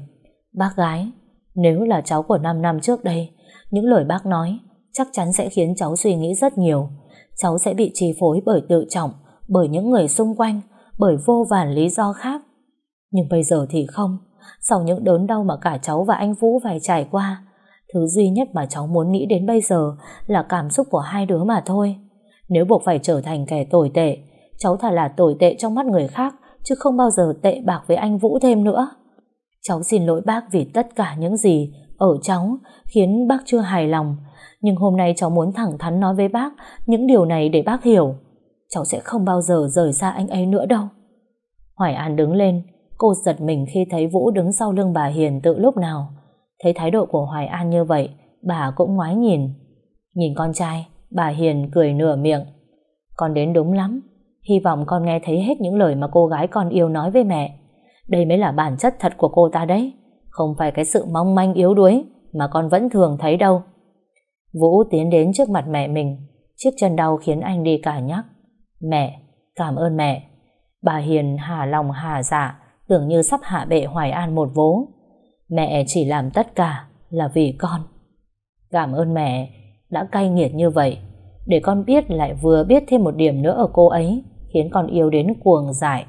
Bác gái, nếu là cháu của 5 năm trước đây, những lời bác nói chắc chắn sẽ khiến cháu suy nghĩ rất nhiều, cháu sẽ bị chi phối bởi tự trọng, bởi những người xung quanh, bởi vô vàn lý do khác. Nhưng bây giờ thì không. Sau những đớn đau mà cả cháu và anh Vũ phải trải qua, thứ duy nhất mà cháu muốn nghĩ đến bây giờ là cảm xúc của hai đứa mà thôi. Nếu buộc phải trở thành kẻ tồi tệ, cháu thà là tồi tệ trong mắt người khác, chứ không bao giờ tệ bạc với anh Vũ thêm nữa. Cháu xin lỗi bác vì tất cả những gì ở cháu khiến bác chưa hài lòng, nhưng hôm nay cháu muốn thẳng thắn nói với bác những điều này để bác hiểu. Cháu sẽ không bao giờ rời xa anh ấy nữa đâu. Hoài An đứng lên, cô giật mình khi thấy Vũ đứng sau lưng bà Hiền tự lúc nào. Thấy thái độ của Hoài An như vậy, bà cũng ngoái nhìn. Nhìn con trai, bà Hiền cười nửa miệng. Con đến đúng lắm, hy vọng con nghe thấy hết những lời mà cô gái con yêu nói với mẹ. Đây mới là bản chất thật của cô ta đấy, không phải cái sự mong manh yếu đuối mà con vẫn thường thấy đâu. Vũ tiến đến trước mặt mẹ mình, chiếc chân đau khiến anh đi cả nhắc. Mẹ, cảm ơn mẹ. Bà Hiền hà lòng hà dạ, tưởng như sắp hạ bệ Hoài An một vố. Mẹ chỉ làm tất cả là vì con. Cảm ơn mẹ đã cay nghiệt như vậy, để con biết lại vừa biết thêm một điểm nữa ở cô ấy, khiến con yêu đến cuồng dại.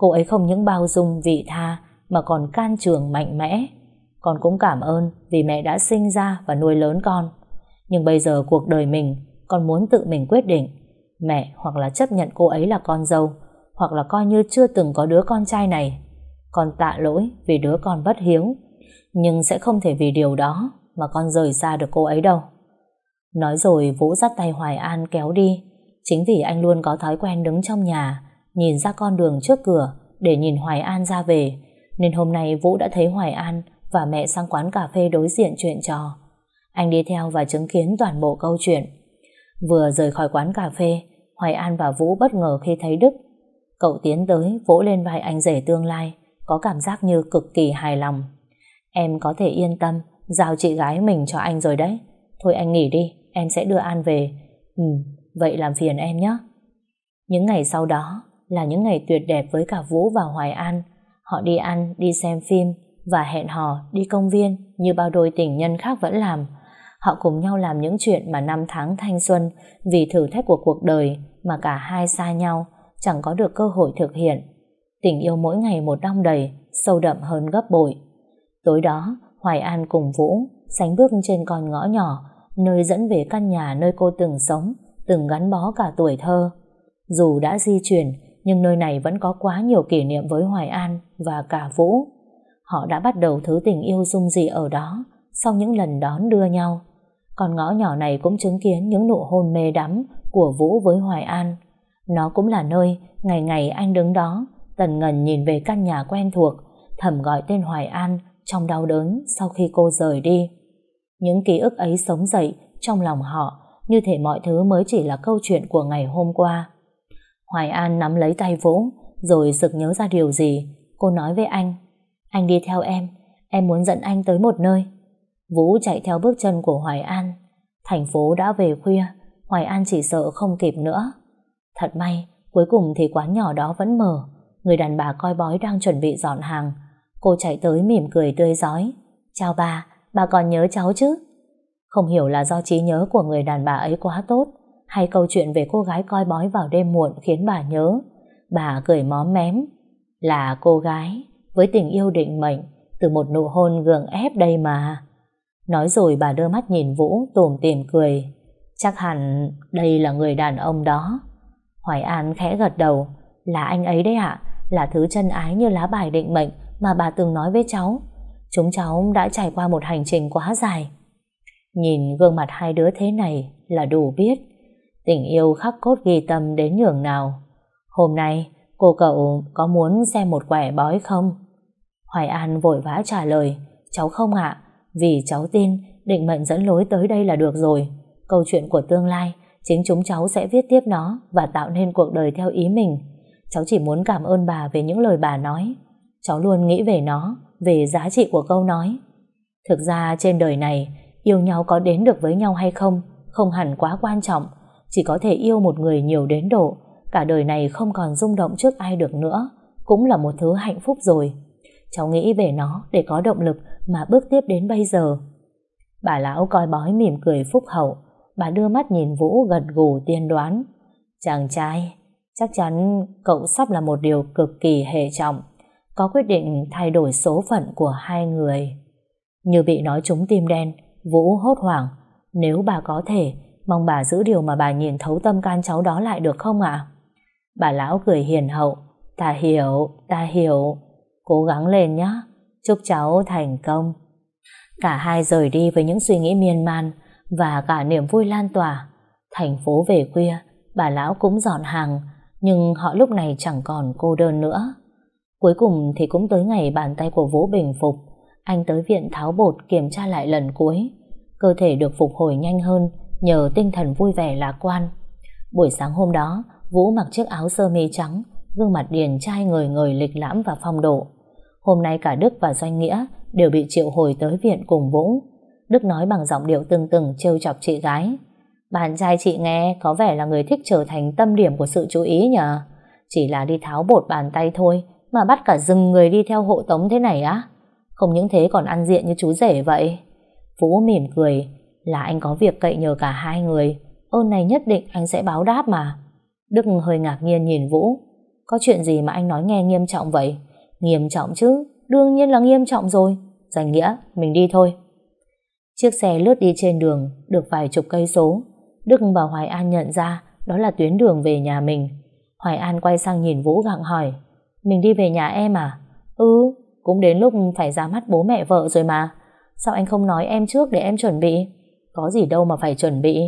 Cô ấy không những bao dung vị tha, mà còn can trường mạnh mẽ. Con cũng cảm ơn vì mẹ đã sinh ra và nuôi lớn con. Nhưng bây giờ cuộc đời mình Con muốn tự mình quyết định Mẹ hoặc là chấp nhận cô ấy là con dâu Hoặc là coi như chưa từng có đứa con trai này Con tạ lỗi Vì đứa con bất hiếu Nhưng sẽ không thể vì điều đó Mà con rời xa được cô ấy đâu Nói rồi Vũ dắt tay Hoài An kéo đi Chính vì anh luôn có thói quen đứng trong nhà Nhìn ra con đường trước cửa Để nhìn Hoài An ra về Nên hôm nay Vũ đã thấy Hoài An Và mẹ sang quán cà phê đối diện chuyện trò anh đi theo và chứng kiến toàn bộ câu chuyện. Vừa rời khỏi quán cà phê, Hoài An và Vũ bất ngờ khi thấy Đức. Cậu tiến tới, vỗ lên vai anh rể tương lai, có cảm giác như cực kỳ hài lòng. Em có thể yên tâm, giao chị gái mình cho anh rồi đấy. Thôi anh nghỉ đi, em sẽ đưa An về. Ừ, vậy làm phiền em nhé. Những ngày sau đó là những ngày tuyệt đẹp với cả Vũ và Hoài An. Họ đi ăn, đi xem phim và hẹn hò đi công viên như bao đôi tình nhân khác vẫn làm. Họ cùng nhau làm những chuyện mà năm tháng thanh xuân vì thử thách của cuộc đời mà cả hai xa nhau chẳng có được cơ hội thực hiện. Tình yêu mỗi ngày một đong đầy, sâu đậm hơn gấp bội. Tối đó, Hoài An cùng Vũ sánh bước trên con ngõ nhỏ nơi dẫn về căn nhà nơi cô từng sống, từng gắn bó cả tuổi thơ. Dù đã di chuyển, nhưng nơi này vẫn có quá nhiều kỷ niệm với Hoài An và cả Vũ. Họ đã bắt đầu thứ tình yêu dung dị ở đó sau những lần đón đưa nhau. Còn ngõ nhỏ này cũng chứng kiến những nụ hôn mê đắm của Vũ với Hoài An. Nó cũng là nơi ngày ngày anh đứng đó, tần ngần nhìn về căn nhà quen thuộc, thầm gọi tên Hoài An trong đau đớn sau khi cô rời đi. Những ký ức ấy sống dậy trong lòng họ, như thể mọi thứ mới chỉ là câu chuyện của ngày hôm qua. Hoài An nắm lấy tay Vũ, rồi sực nhớ ra điều gì. Cô nói với anh, anh đi theo em, em muốn dẫn anh tới một nơi. Vũ chạy theo bước chân của Hoài An. Thành phố đã về khuya, Hoài An chỉ sợ không kịp nữa. Thật may, cuối cùng thì quán nhỏ đó vẫn mở. Người đàn bà coi bói đang chuẩn bị dọn hàng. Cô chạy tới mỉm cười tươi giói. Chào bà, bà còn nhớ cháu chứ? Không hiểu là do trí nhớ của người đàn bà ấy quá tốt hay câu chuyện về cô gái coi bói vào đêm muộn khiến bà nhớ. Bà cười móm mém. Là cô gái, với tình yêu định mệnh, từ một nụ hôn gượng ép đây mà. Nói rồi bà đưa mắt nhìn Vũ, tùm tìm cười. Chắc hẳn đây là người đàn ông đó. Hoài An khẽ gật đầu. Là anh ấy đấy ạ. Là thứ chân ái như lá bài định mệnh mà bà từng nói với cháu. Chúng cháu đã trải qua một hành trình quá dài. Nhìn gương mặt hai đứa thế này là đủ biết tình yêu khắc cốt ghi tâm đến nhường nào. Hôm nay, cô cậu có muốn xem một quẻ bói không? Hoài An vội vã trả lời, cháu không ạ, vì cháu tin định mệnh dẫn lối tới đây là được rồi. Câu chuyện của tương lai, chính chúng cháu sẽ viết tiếp nó và tạo nên cuộc đời theo ý mình. Cháu chỉ muốn cảm ơn bà về những lời bà nói. Cháu luôn nghĩ về nó, về giá trị của câu nói. Thực ra trên đời này, yêu nhau có đến được với nhau hay không, không hẳn quá quan trọng. Chỉ có thể yêu một người nhiều đến độ, cả đời này không còn rung động trước ai được nữa, cũng là một thứ hạnh phúc rồi. Cháu nghĩ về nó để có động lực mà bước tiếp đến bây giờ. Bà lão coi bói mỉm cười phúc hậu, bà đưa mắt nhìn Vũ gật gù tiên đoán. Chàng trai, chắc chắn cậu sắp là một điều cực kỳ hệ trọng, có quyết định thay đổi số phận của hai người. Như bị nói trúng tim đen, Vũ hốt hoảng. Nếu bà có thể, mong bà giữ điều mà bà nhìn thấu tâm can cháu đó lại được không ạ? Bà lão cười hiền hậu. Ta hiểu, ta hiểu. Cố gắng lên nhé. Chúc cháu thành công. Cả hai rời đi với những suy nghĩ miên man và cả niềm vui lan tỏa. Thành phố về khuya, bà lão cũng dọn hàng, nhưng họ lúc này chẳng còn cô đơn nữa. Cuối cùng thì cũng tới ngày bàn tay của Vũ bình phục. Anh tới viện tháo bột kiểm tra lại lần cuối. Cơ thể được phục hồi nhanh hơn nhờ tinh thần vui vẻ lạc quan. Buổi sáng hôm đó, Vũ mặc chiếc áo sơ mi trắng, gương mặt điền trai người người lịch lãm và phong độ. Hôm nay cả Đức và Doanh Nghĩa đều bị triệu hồi tới viện cùng Vũ. Đức nói bằng giọng điệu từng từng trêu chọc chị gái. Bạn trai chị nghe có vẻ là người thích trở thành tâm điểm của sự chú ý nhờ. Chỉ là đi tháo bột bàn tay thôi mà bắt cả rừng người đi theo hộ tống thế này á. Không những thế còn ăn diện như chú rể vậy. Vũ mỉm cười là anh có việc cậy nhờ cả hai người. Ơn này nhất định anh sẽ báo đáp mà. Đức hơi ngạc nhiên nhìn Vũ. Có chuyện gì mà anh nói nghe nghiêm trọng vậy? Nghiêm trọng chứ, đương nhiên là nghiêm trọng rồi. Danh nghĩa, mình đi thôi. Chiếc xe lướt đi trên đường, được vài chục cây số. Đức và Hoài An nhận ra đó là tuyến đường về nhà mình. Hoài An quay sang nhìn Vũ gặng hỏi Mình đi về nhà em à? Ừ, cũng đến lúc phải ra mắt bố mẹ vợ rồi mà. Sao anh không nói em trước để em chuẩn bị? Có gì đâu mà phải chuẩn bị.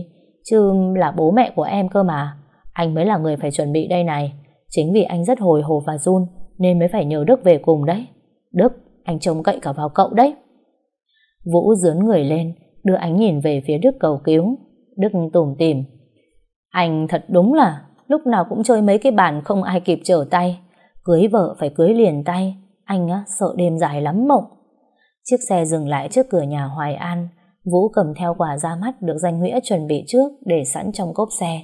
Chứ là bố mẹ của em cơ mà. Anh mới là người phải chuẩn bị đây này. Chính vì anh rất hồi hộp và run nên mới phải nhờ Đức về cùng đấy. Đức, anh trông cậy cả vào cậu đấy. Vũ dướn người lên, đưa ánh nhìn về phía Đức cầu cứu. Đức tủm tìm. Anh thật đúng là lúc nào cũng chơi mấy cái bàn không ai kịp trở tay. Cưới vợ phải cưới liền tay. Anh á, sợ đêm dài lắm mộng. Chiếc xe dừng lại trước cửa nhà Hoài An. Vũ cầm theo quà ra mắt được danh nghĩa chuẩn bị trước để sẵn trong cốp xe.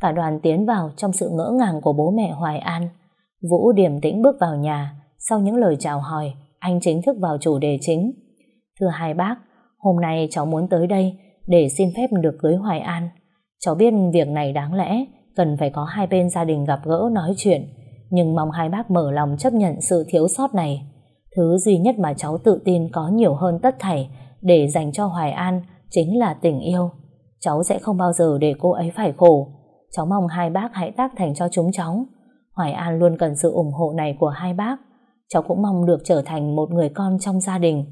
Cả đoàn tiến vào trong sự ngỡ ngàng của bố mẹ Hoài An. Vũ điềm tĩnh bước vào nhà. Sau những lời chào hỏi, anh chính thức vào chủ đề chính. Thưa hai bác, hôm nay cháu muốn tới đây để xin phép được cưới Hoài An. Cháu biết việc này đáng lẽ cần phải có hai bên gia đình gặp gỡ nói chuyện, nhưng mong hai bác mở lòng chấp nhận sự thiếu sót này. Thứ duy nhất mà cháu tự tin có nhiều hơn tất thảy để dành cho Hoài An chính là tình yêu. Cháu sẽ không bao giờ để cô ấy phải khổ. Cháu mong hai bác hãy tác thành cho chúng cháu. Hoài An luôn cần sự ủng hộ này của hai bác. Cháu cũng mong được trở thành một người con trong gia đình.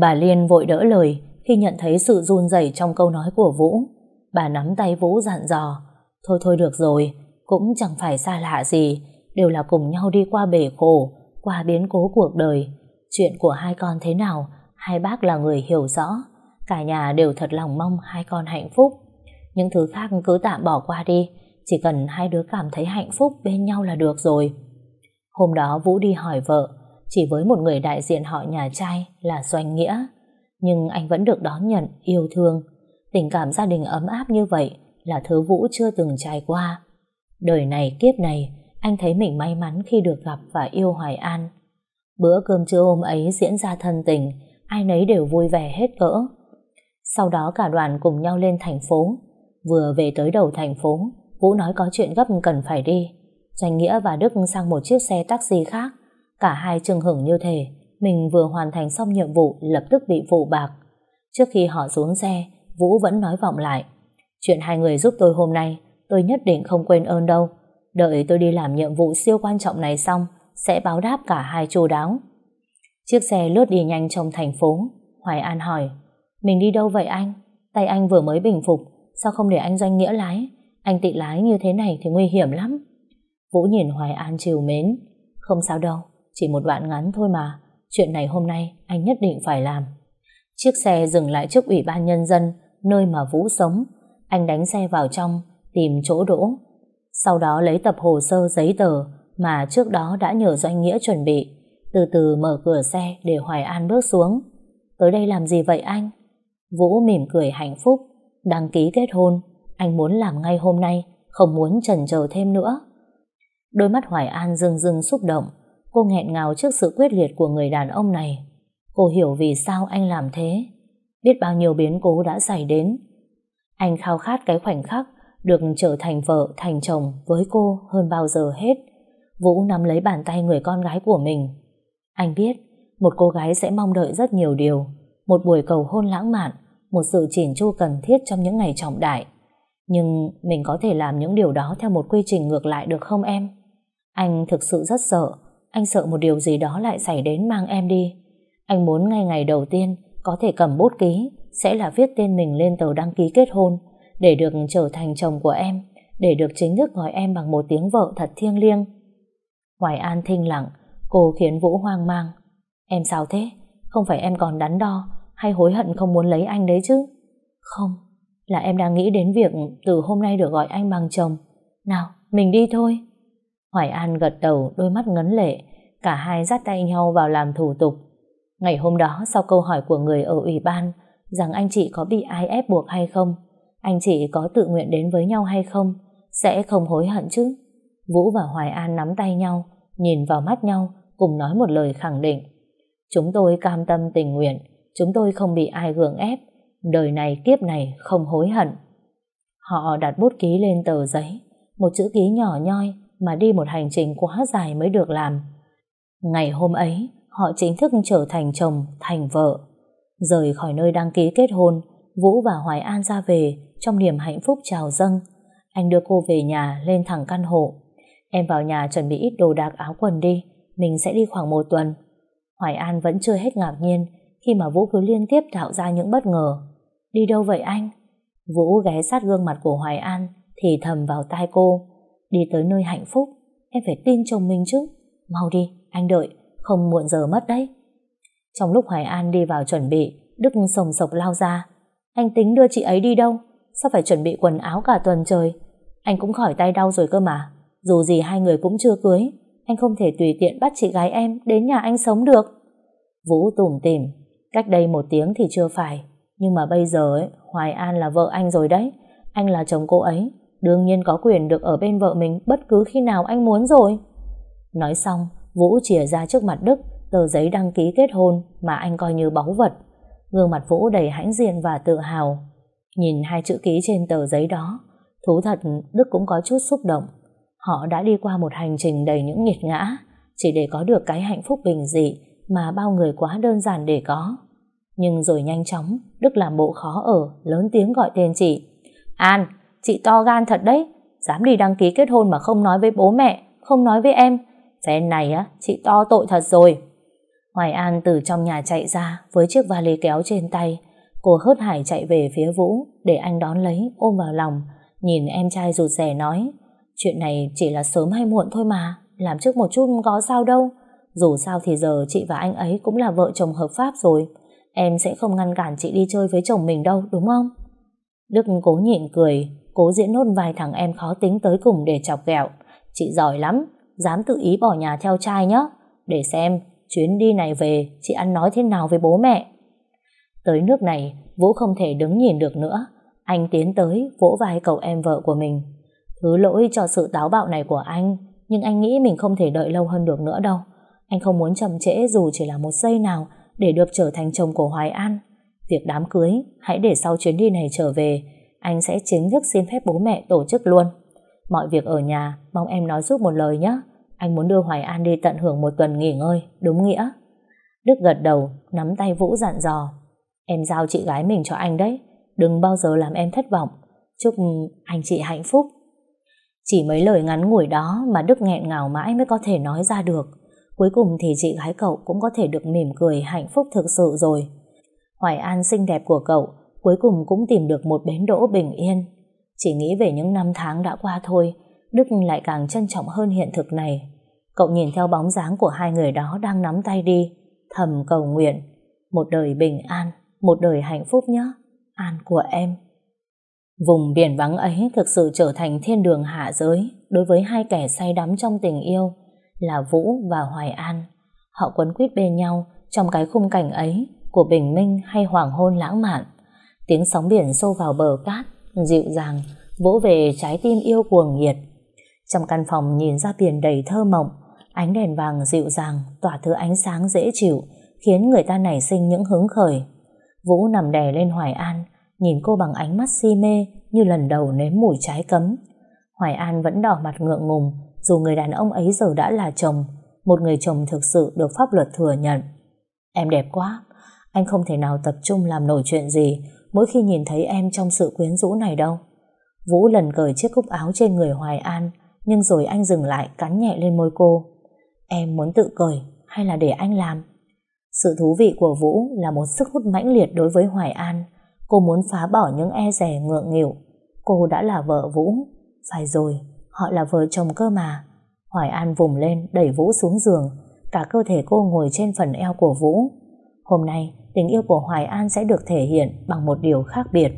Bà Liên vội đỡ lời khi nhận thấy sự run rẩy trong câu nói của Vũ. Bà nắm tay Vũ dặn dò. Thôi thôi được rồi, cũng chẳng phải xa lạ gì. Đều là cùng nhau đi qua bể khổ, qua biến cố cuộc đời. Chuyện của hai con thế nào, hai bác là người hiểu rõ. Cả nhà đều thật lòng mong hai con hạnh phúc. Những thứ khác cứ tạm bỏ qua đi. chỉ cần hai đứa cảm thấy hạnh phúc bên nhau là được rồi. Hôm đó Vũ đi hỏi vợ, chỉ với một người đại diện họ nhà trai là Doanh Nghĩa. Nhưng anh vẫn được đón nhận, yêu thương. Tình cảm gia đình ấm áp như vậy là thứ Vũ chưa từng trải qua. Đời này kiếp này, anh thấy mình may mắn khi được gặp và yêu Hoài An. Bữa cơm trưa hôm ấy diễn ra thân tình, ai nấy đều vui vẻ hết cỡ. Sau đó cả đoàn cùng nhau lên thành phố. Vừa về tới đầu thành phố, Vũ nói có chuyện gấp cần phải đi. Doanh Nghĩa và Đức sang một chiếc xe taxi khác. Cả hai chừng hưởng như thể mình vừa hoàn thành xong nhiệm vụ lập tức bị vụ bạc. Trước khi họ xuống xe, Vũ vẫn nói vọng lại. Chuyện hai người giúp tôi hôm nay, tôi nhất định không quên ơn đâu. Đợi tôi đi làm nhiệm vụ siêu quan trọng này xong, sẽ báo đáp cả hai chu đáo. Chiếc xe lướt đi nhanh trong thành phố. Hoài An hỏi, mình đi đâu vậy anh? Tay anh vừa mới bình phục, sao không để anh doanh nghĩa lái? Anh tị lái như thế này thì nguy hiểm lắm. Vũ nhìn Hoài An chiều mến. Không sao đâu, chỉ một đoạn ngắn thôi mà. Chuyện này hôm nay anh nhất định phải làm. Chiếc xe dừng lại trước ủy ban nhân dân, nơi mà Vũ sống. Anh đánh xe vào trong, tìm chỗ đỗ. Sau đó lấy tập hồ sơ giấy tờ mà trước đó đã nhờ Doanh Nghĩa chuẩn bị. Từ từ mở cửa xe để Hoài An bước xuống. Tới đây làm gì vậy anh? Vũ mỉm cười hạnh phúc. Đăng ký kết hôn. Anh muốn làm ngay hôm nay, không muốn chần chờ thêm nữa. Đôi mắt Hoài An rưng rưng xúc động. Cô nghẹn ngào trước sự quyết liệt của người đàn ông này. Cô hiểu vì sao anh làm thế. Biết bao nhiêu biến cố đã xảy đến. Anh khao khát cái khoảnh khắc được trở thành vợ, thành chồng với cô hơn bao giờ hết. Vũ nắm lấy bàn tay người con gái của mình. Anh biết, một cô gái sẽ mong đợi rất nhiều điều. Một buổi cầu hôn lãng mạn, một sự chỉn chu cần thiết trong những ngày trọng đại. Nhưng mình có thể làm những điều đó theo một quy trình ngược lại được không em? Anh thực sự rất sợ. Anh sợ một điều gì đó lại xảy đến mang em đi. Anh muốn ngay ngày đầu tiên có thể cầm bút ký sẽ là viết tên mình lên tờ đăng ký kết hôn để được trở thành chồng của em để được chính thức gọi em bằng một tiếng vợ thật thiêng liêng. Hoài An thinh lặng cô khiến Vũ hoang mang. Em sao thế? Không phải em còn đắn đo hay hối hận không muốn lấy anh đấy chứ? Không, là em đang nghĩ đến việc từ hôm nay được gọi anh bằng chồng. Nào, mình đi thôi. Hoài An gật đầu đôi mắt ngấn lệ cả hai dắt tay nhau vào làm thủ tục. Ngày hôm đó sau câu hỏi của người ở ủy ban rằng anh chị có bị ai ép buộc hay không, anh chị có tự nguyện đến với nhau hay không, sẽ không hối hận chứ. Vũ và Hoài An nắm tay nhau, nhìn vào mắt nhau, cùng nói một lời khẳng định. Chúng tôi cam tâm tình nguyện, chúng tôi không bị ai gượng ép, đời này kiếp này không hối hận. Họ đặt bút ký lên tờ giấy, một chữ ký nhỏ nhoi mà đi một hành trình quá dài mới được làm. Ngày hôm ấy, họ chính thức trở thành chồng, thành vợ. Rời khỏi nơi đăng ký kết hôn, Vũ và Hoài An ra về trong niềm hạnh phúc chào dâng. Anh đưa cô về nhà lên thẳng căn hộ. Em vào nhà chuẩn bị ít đồ đạc áo quần đi, mình sẽ đi khoảng một tuần. Hoài An vẫn chưa hết ngạc nhiên khi mà Vũ cứ liên tiếp tạo ra những bất ngờ. Đi đâu vậy anh? Vũ ghé sát gương mặt của Hoài An thì thầm vào tai cô. Đi tới nơi hạnh phúc, em phải tin chồng mình chứ. Mau đi, anh đợi, không muộn giờ mất đấy. Trong lúc Hoài An đi vào chuẩn bị, Đức sồng sộc lao ra. Anh tính đưa chị ấy đi đâu? Sao phải chuẩn bị quần áo cả tuần trời? Anh cũng khỏi tay đau rồi cơ mà. Dù gì hai người cũng chưa cưới, anh không thể tùy tiện bắt chị gái em đến nhà anh sống được. Vũ tủm tỉm, cách đây một tiếng thì chưa phải, nhưng mà bây giờ ấy, Hoài An là vợ anh rồi đấy. Anh là chồng cô ấy, đương nhiên có quyền được ở bên vợ mình bất cứ khi nào anh muốn rồi. Nói xong, Vũ chìa ra trước mặt Đức tờ giấy đăng ký kết hôn mà anh coi như báu vật. Gương mặt Vũ đầy hãnh diện và tự hào. Nhìn hai chữ ký trên tờ giấy đó, thú thật Đức cũng có chút xúc động. Họ đã đi qua một hành trình đầy những nghiệt ngã, chỉ để có được cái hạnh phúc bình dị mà bao người quá đơn giản để có. Nhưng rồi nhanh chóng, Đức làm bộ khó ở, lớn tiếng gọi tên chị. An, chị to gan thật đấy, dám đi đăng ký kết hôn mà không nói với bố mẹ, không nói với em. Phen này á, chị to tội thật rồi. Hoài An từ trong nhà chạy ra với chiếc vali kéo trên tay. Cô hớt hải chạy về phía Vũ để anh đón lấy, ôm vào lòng. Nhìn em trai rụt rè nói Chuyện này chỉ là sớm hay muộn thôi mà Làm trước một chút có sao đâu Dù sao thì giờ chị và anh ấy Cũng là vợ chồng hợp pháp rồi Em sẽ không ngăn cản chị đi chơi với chồng mình đâu đúng không Đức cố nhịn cười, cố diễn nốt vài thằng em khó tính tới cùng để chọc ghẹo. Chị giỏi lắm, dám tự ý bỏ nhà theo trai nhé. Để xem, chuyến đi này về, chị ăn nói thế nào với bố mẹ. Tới nước này, Vũ không thể đứng nhìn được nữa. Anh tiến tới, vỗ vai cậu em vợ của mình. Thứ lỗi cho sự táo bạo này của anh, nhưng anh nghĩ mình không thể đợi lâu hơn được nữa đâu. Anh không muốn chậm trễ dù chỉ là một giây nào để được trở thành chồng của Hoài An. Việc đám cưới, hãy để sau chuyến đi này trở về, anh sẽ chính thức xin phép bố mẹ tổ chức luôn. Mọi việc ở nhà, mong em nói giúp một lời nhé. Anh muốn đưa Hoài An đi tận hưởng một tuần nghỉ ngơi, đúng nghĩa. Đức gật đầu, nắm tay Vũ dặn dò. Em giao chị gái mình cho anh đấy, đừng bao giờ làm em thất vọng. Chúc anh chị hạnh phúc. Chỉ mấy lời ngắn ngủi đó mà Đức nghẹn ngào mãi mới có thể nói ra được. Cuối cùng thì chị gái cậu cũng có thể được mỉm cười hạnh phúc thực sự rồi. Hoài An xinh đẹp của cậu cuối cùng cũng tìm được một bến đỗ bình yên. Chỉ nghĩ về những năm tháng đã qua thôi, Đức lại càng trân trọng hơn hiện thực này. Cậu nhìn theo bóng dáng của hai người đó đang nắm tay đi, thầm cầu nguyện. Một đời bình an, một đời hạnh phúc nhé, An của em. Vùng biển vắng ấy thực sự trở thành thiên đường hạ giới đối với hai kẻ say đắm trong tình yêu là Vũ và Hoài An. Họ quấn quýt bên nhau trong cái khung cảnh ấy của bình minh hay hoàng hôn lãng mạn. Tiếng sóng biển sâu vào bờ cát, dịu dàng, vỗ về trái tim yêu cuồng nhiệt. Trong căn phòng nhìn ra biển đầy thơ mộng, ánh đèn vàng dịu dàng tỏa thứ ánh sáng dễ chịu, khiến người ta nảy sinh những hứng khởi. Vũ nằm đè lên Hoài An, nhìn cô bằng ánh mắt si mê như lần đầu nếm mùi trái cấm. Hoài An vẫn đỏ mặt ngượng ngùng, dù người đàn ông ấy giờ đã là chồng, một người chồng thực sự được pháp luật thừa nhận. Em đẹp quá, anh không thể nào tập trung làm nổi chuyện gì mỗi khi nhìn thấy em trong sự quyến rũ này đâu. Vũ lần cởi chiếc cúc áo trên người Hoài An, nhưng rồi anh dừng lại cắn nhẹ lên môi cô. Em muốn tự cởi hay là để anh làm? Sự thú vị của Vũ là một sức hút mãnh liệt đối với Hoài An. Cô muốn phá bỏ những e rẻ ngượng nghịu. Cô đã là vợ Vũ. Phải rồi, họ là vợ chồng cơ mà. Hoài An vùng lên đẩy Vũ xuống giường. Cả cơ thể cô ngồi trên phần eo của Vũ. Hôm nay, tình yêu của Hoài An sẽ được thể hiện bằng một điều khác biệt.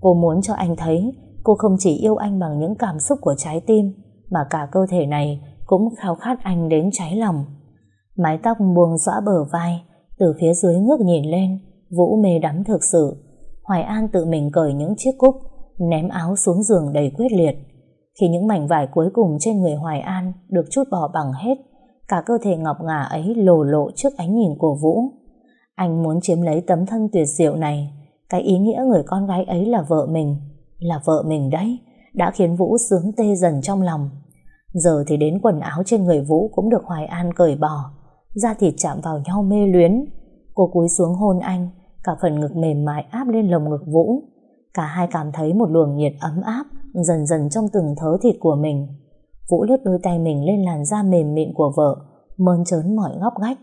Cô muốn cho anh thấy cô không chỉ yêu anh bằng những cảm xúc của trái tim mà cả cơ thể này cũng khao khát anh đến cháy lòng. Mái tóc buông xõa bờ vai từ phía dưới ngước nhìn lên Vũ mê đắm thực sự Hoài An tự mình cởi những chiếc cúc ném áo xuống giường đầy quyết liệt. Khi những mảnh vải cuối cùng trên người Hoài An được chút bỏ bằng hết, cả cơ thể ngọc ngà ấy lồ lộ trước ánh nhìn của Vũ. Anh muốn chiếm lấy tấm thân tuyệt diệu này, cái ý nghĩa người con gái ấy là vợ mình, là vợ mình đấy, đã khiến Vũ sướng tê dần trong lòng. Giờ thì đến quần áo trên người Vũ cũng được Hoài An cởi bỏ, da thịt chạm vào nhau mê luyến. Cô cúi xuống hôn anh, cả phần ngực mềm mại áp lên lồng ngực Vũ. Cả hai cảm thấy một luồng nhiệt ấm áp dần dần trong từng thớ thịt của mình. Vũ lướt đôi tay mình lên làn da mềm mịn của vợ, mơn trớn mọi ngóc ngách.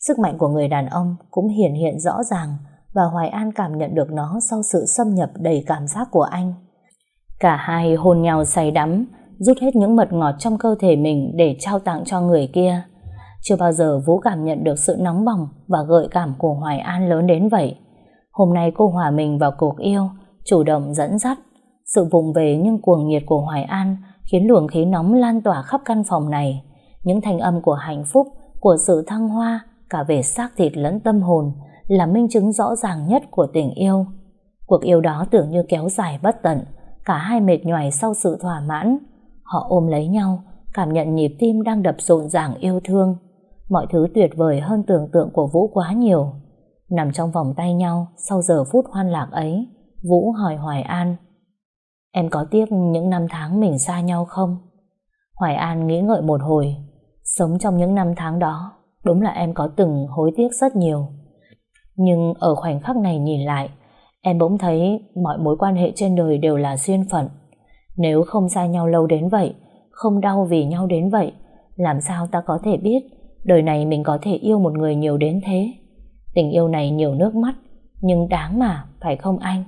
Sức mạnh của người đàn ông cũng hiển hiện rõ ràng và Hoài An cảm nhận được nó sau sự xâm nhập đầy cảm giác của anh. Cả hai hôn nhau say đắm, rút hết những mật ngọt trong cơ thể mình để trao tặng cho người kia. Chưa bao giờ Vũ cảm nhận được sự nóng bỏng và gợi cảm của Hoài An lớn đến vậy. Hôm nay cô hòa mình vào cuộc yêu, chủ động dẫn dắt. Sự vùng về nhưng cuồng nhiệt của Hoài An khiến luồng khí nóng lan tỏa khắp căn phòng này. Những thanh âm của hạnh phúc, của sự thăng hoa, cả về xác thịt lẫn tâm hồn, là minh chứng rõ ràng nhất của tình yêu. Cuộc yêu đó tưởng như kéo dài bất tận, cả hai mệt nhoài sau sự thỏa mãn. Họ ôm lấy nhau, cảm nhận nhịp tim đang đập rộn ràng yêu thương. Mọi thứ tuyệt vời hơn tưởng tượng của Vũ quá nhiều. Nằm trong vòng tay nhau sau giờ phút hoan lạc ấy, Vũ hỏi Hoài An Em có tiếc những năm tháng mình xa nhau không? Hoài An nghĩ ngợi một hồi Sống trong những năm tháng đó Đúng là em có từng hối tiếc rất nhiều Nhưng ở khoảnh khắc này nhìn lại Em bỗng thấy mọi mối quan hệ trên đời đều là duyên phận Nếu không xa nhau lâu đến vậy Không đau vì nhau đến vậy Làm sao ta có thể biết Đời này mình có thể yêu một người nhiều đến thế Tình yêu này nhiều nước mắt Nhưng đáng mà, phải không anh?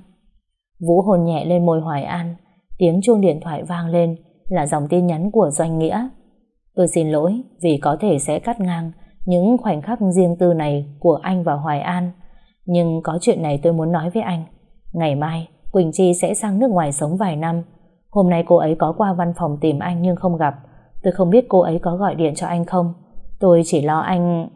Vũ hôn nhẹ lên môi Hoài An Tiếng chuông điện thoại vang lên Là dòng tin nhắn của Doanh Nghĩa Tôi xin lỗi vì có thể sẽ cắt ngang Những khoảnh khắc riêng tư này Của anh và Hoài An Nhưng có chuyện này tôi muốn nói với anh Ngày mai Quỳnh Chi sẽ sang nước ngoài sống vài năm. Hôm nay cô ấy có qua văn phòng tìm anh nhưng không gặp. Tôi không biết cô ấy có gọi điện cho anh không. Tôi chỉ lo anh...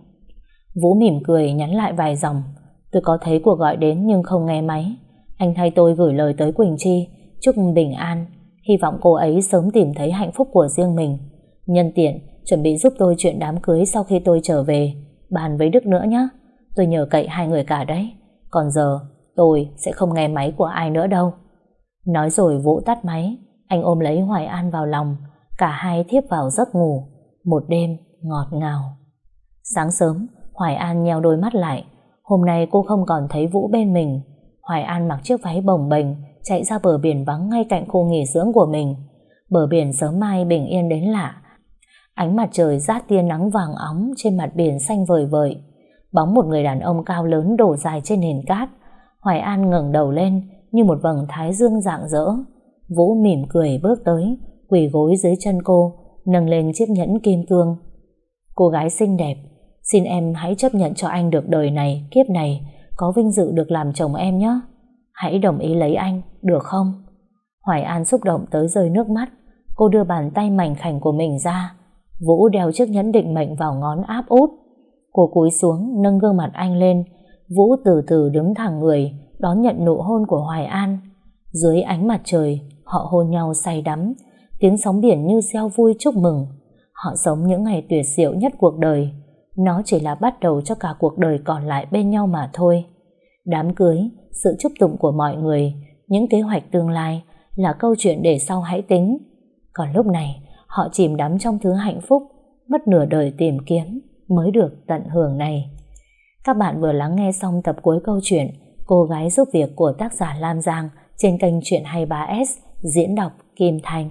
Vũ mỉm cười nhắn lại vài dòng. Tôi có thấy cuộc gọi đến nhưng không nghe máy. Anh thay tôi gửi lời tới Quỳnh Chi, chúc bình an, hy vọng cô ấy sớm tìm thấy hạnh phúc của riêng mình. Nhân tiện, chuẩn bị giúp tôi chuyện đám cưới sau khi tôi trở về, bàn với Đức nữa nhé. Tôi nhờ cậy hai người cả đấy. Còn giờ, tôi sẽ không nghe máy của ai nữa đâu. Nói rồi Vũ tắt máy, anh ôm lấy Hoài An vào lòng, cả hai thiếp vào giấc ngủ, một đêm ngọt ngào. Sáng sớm, Hoài An nheo đôi mắt lại, hôm nay cô không còn thấy Vũ bên mình. Hoài An mặc chiếc váy bồng bềnh, chạy ra bờ biển vắng ngay cạnh khu nghỉ dưỡng của mình. Bờ biển sớm mai bình yên đến lạ. Ánh mặt trời rát tia nắng vàng óng trên mặt biển xanh vời vợi. Bóng một người đàn ông cao lớn đổ dài trên nền cát. Hoài An ngẩng đầu lên như một vầng thái dương rạng rỡ. Vũ mỉm cười bước tới, quỳ gối dưới chân cô, nâng lên chiếc nhẫn kim cương. Cô gái xinh đẹp, xin em hãy chấp nhận cho anh được đời này, kiếp này, có vinh dự được làm chồng em nhé. Hãy đồng ý lấy anh, được không? Hoài An xúc động tới rơi nước mắt. Cô đưa bàn tay mảnh khảnh của mình ra. Vũ đeo chiếc nhẫn định mệnh vào ngón áp út. Cô cúi xuống, nâng gương mặt anh lên. Vũ từ từ đứng thẳng người, đón nhận nụ hôn của Hoài An. Dưới ánh mặt trời, họ hôn nhau say đắm. Tiếng sóng biển như reo vui chúc mừng. Họ sống những ngày tuyệt diệu nhất cuộc đời. Nó chỉ là bắt đầu cho cả cuộc đời còn lại bên nhau mà thôi. Đám cưới, sự chúc tụng của mọi người, những kế hoạch tương lai là câu chuyện để sau hãy tính. Còn lúc này, họ chìm đắm trong thứ hạnh phúc, mất nửa đời tìm kiếm mới được tận hưởng này. Các bạn vừa lắng nghe xong tập cuối câu chuyện Cô gái giúp việc của tác giả Lam Giang trên kênh Chuyện 23S diễn đọc Kim thành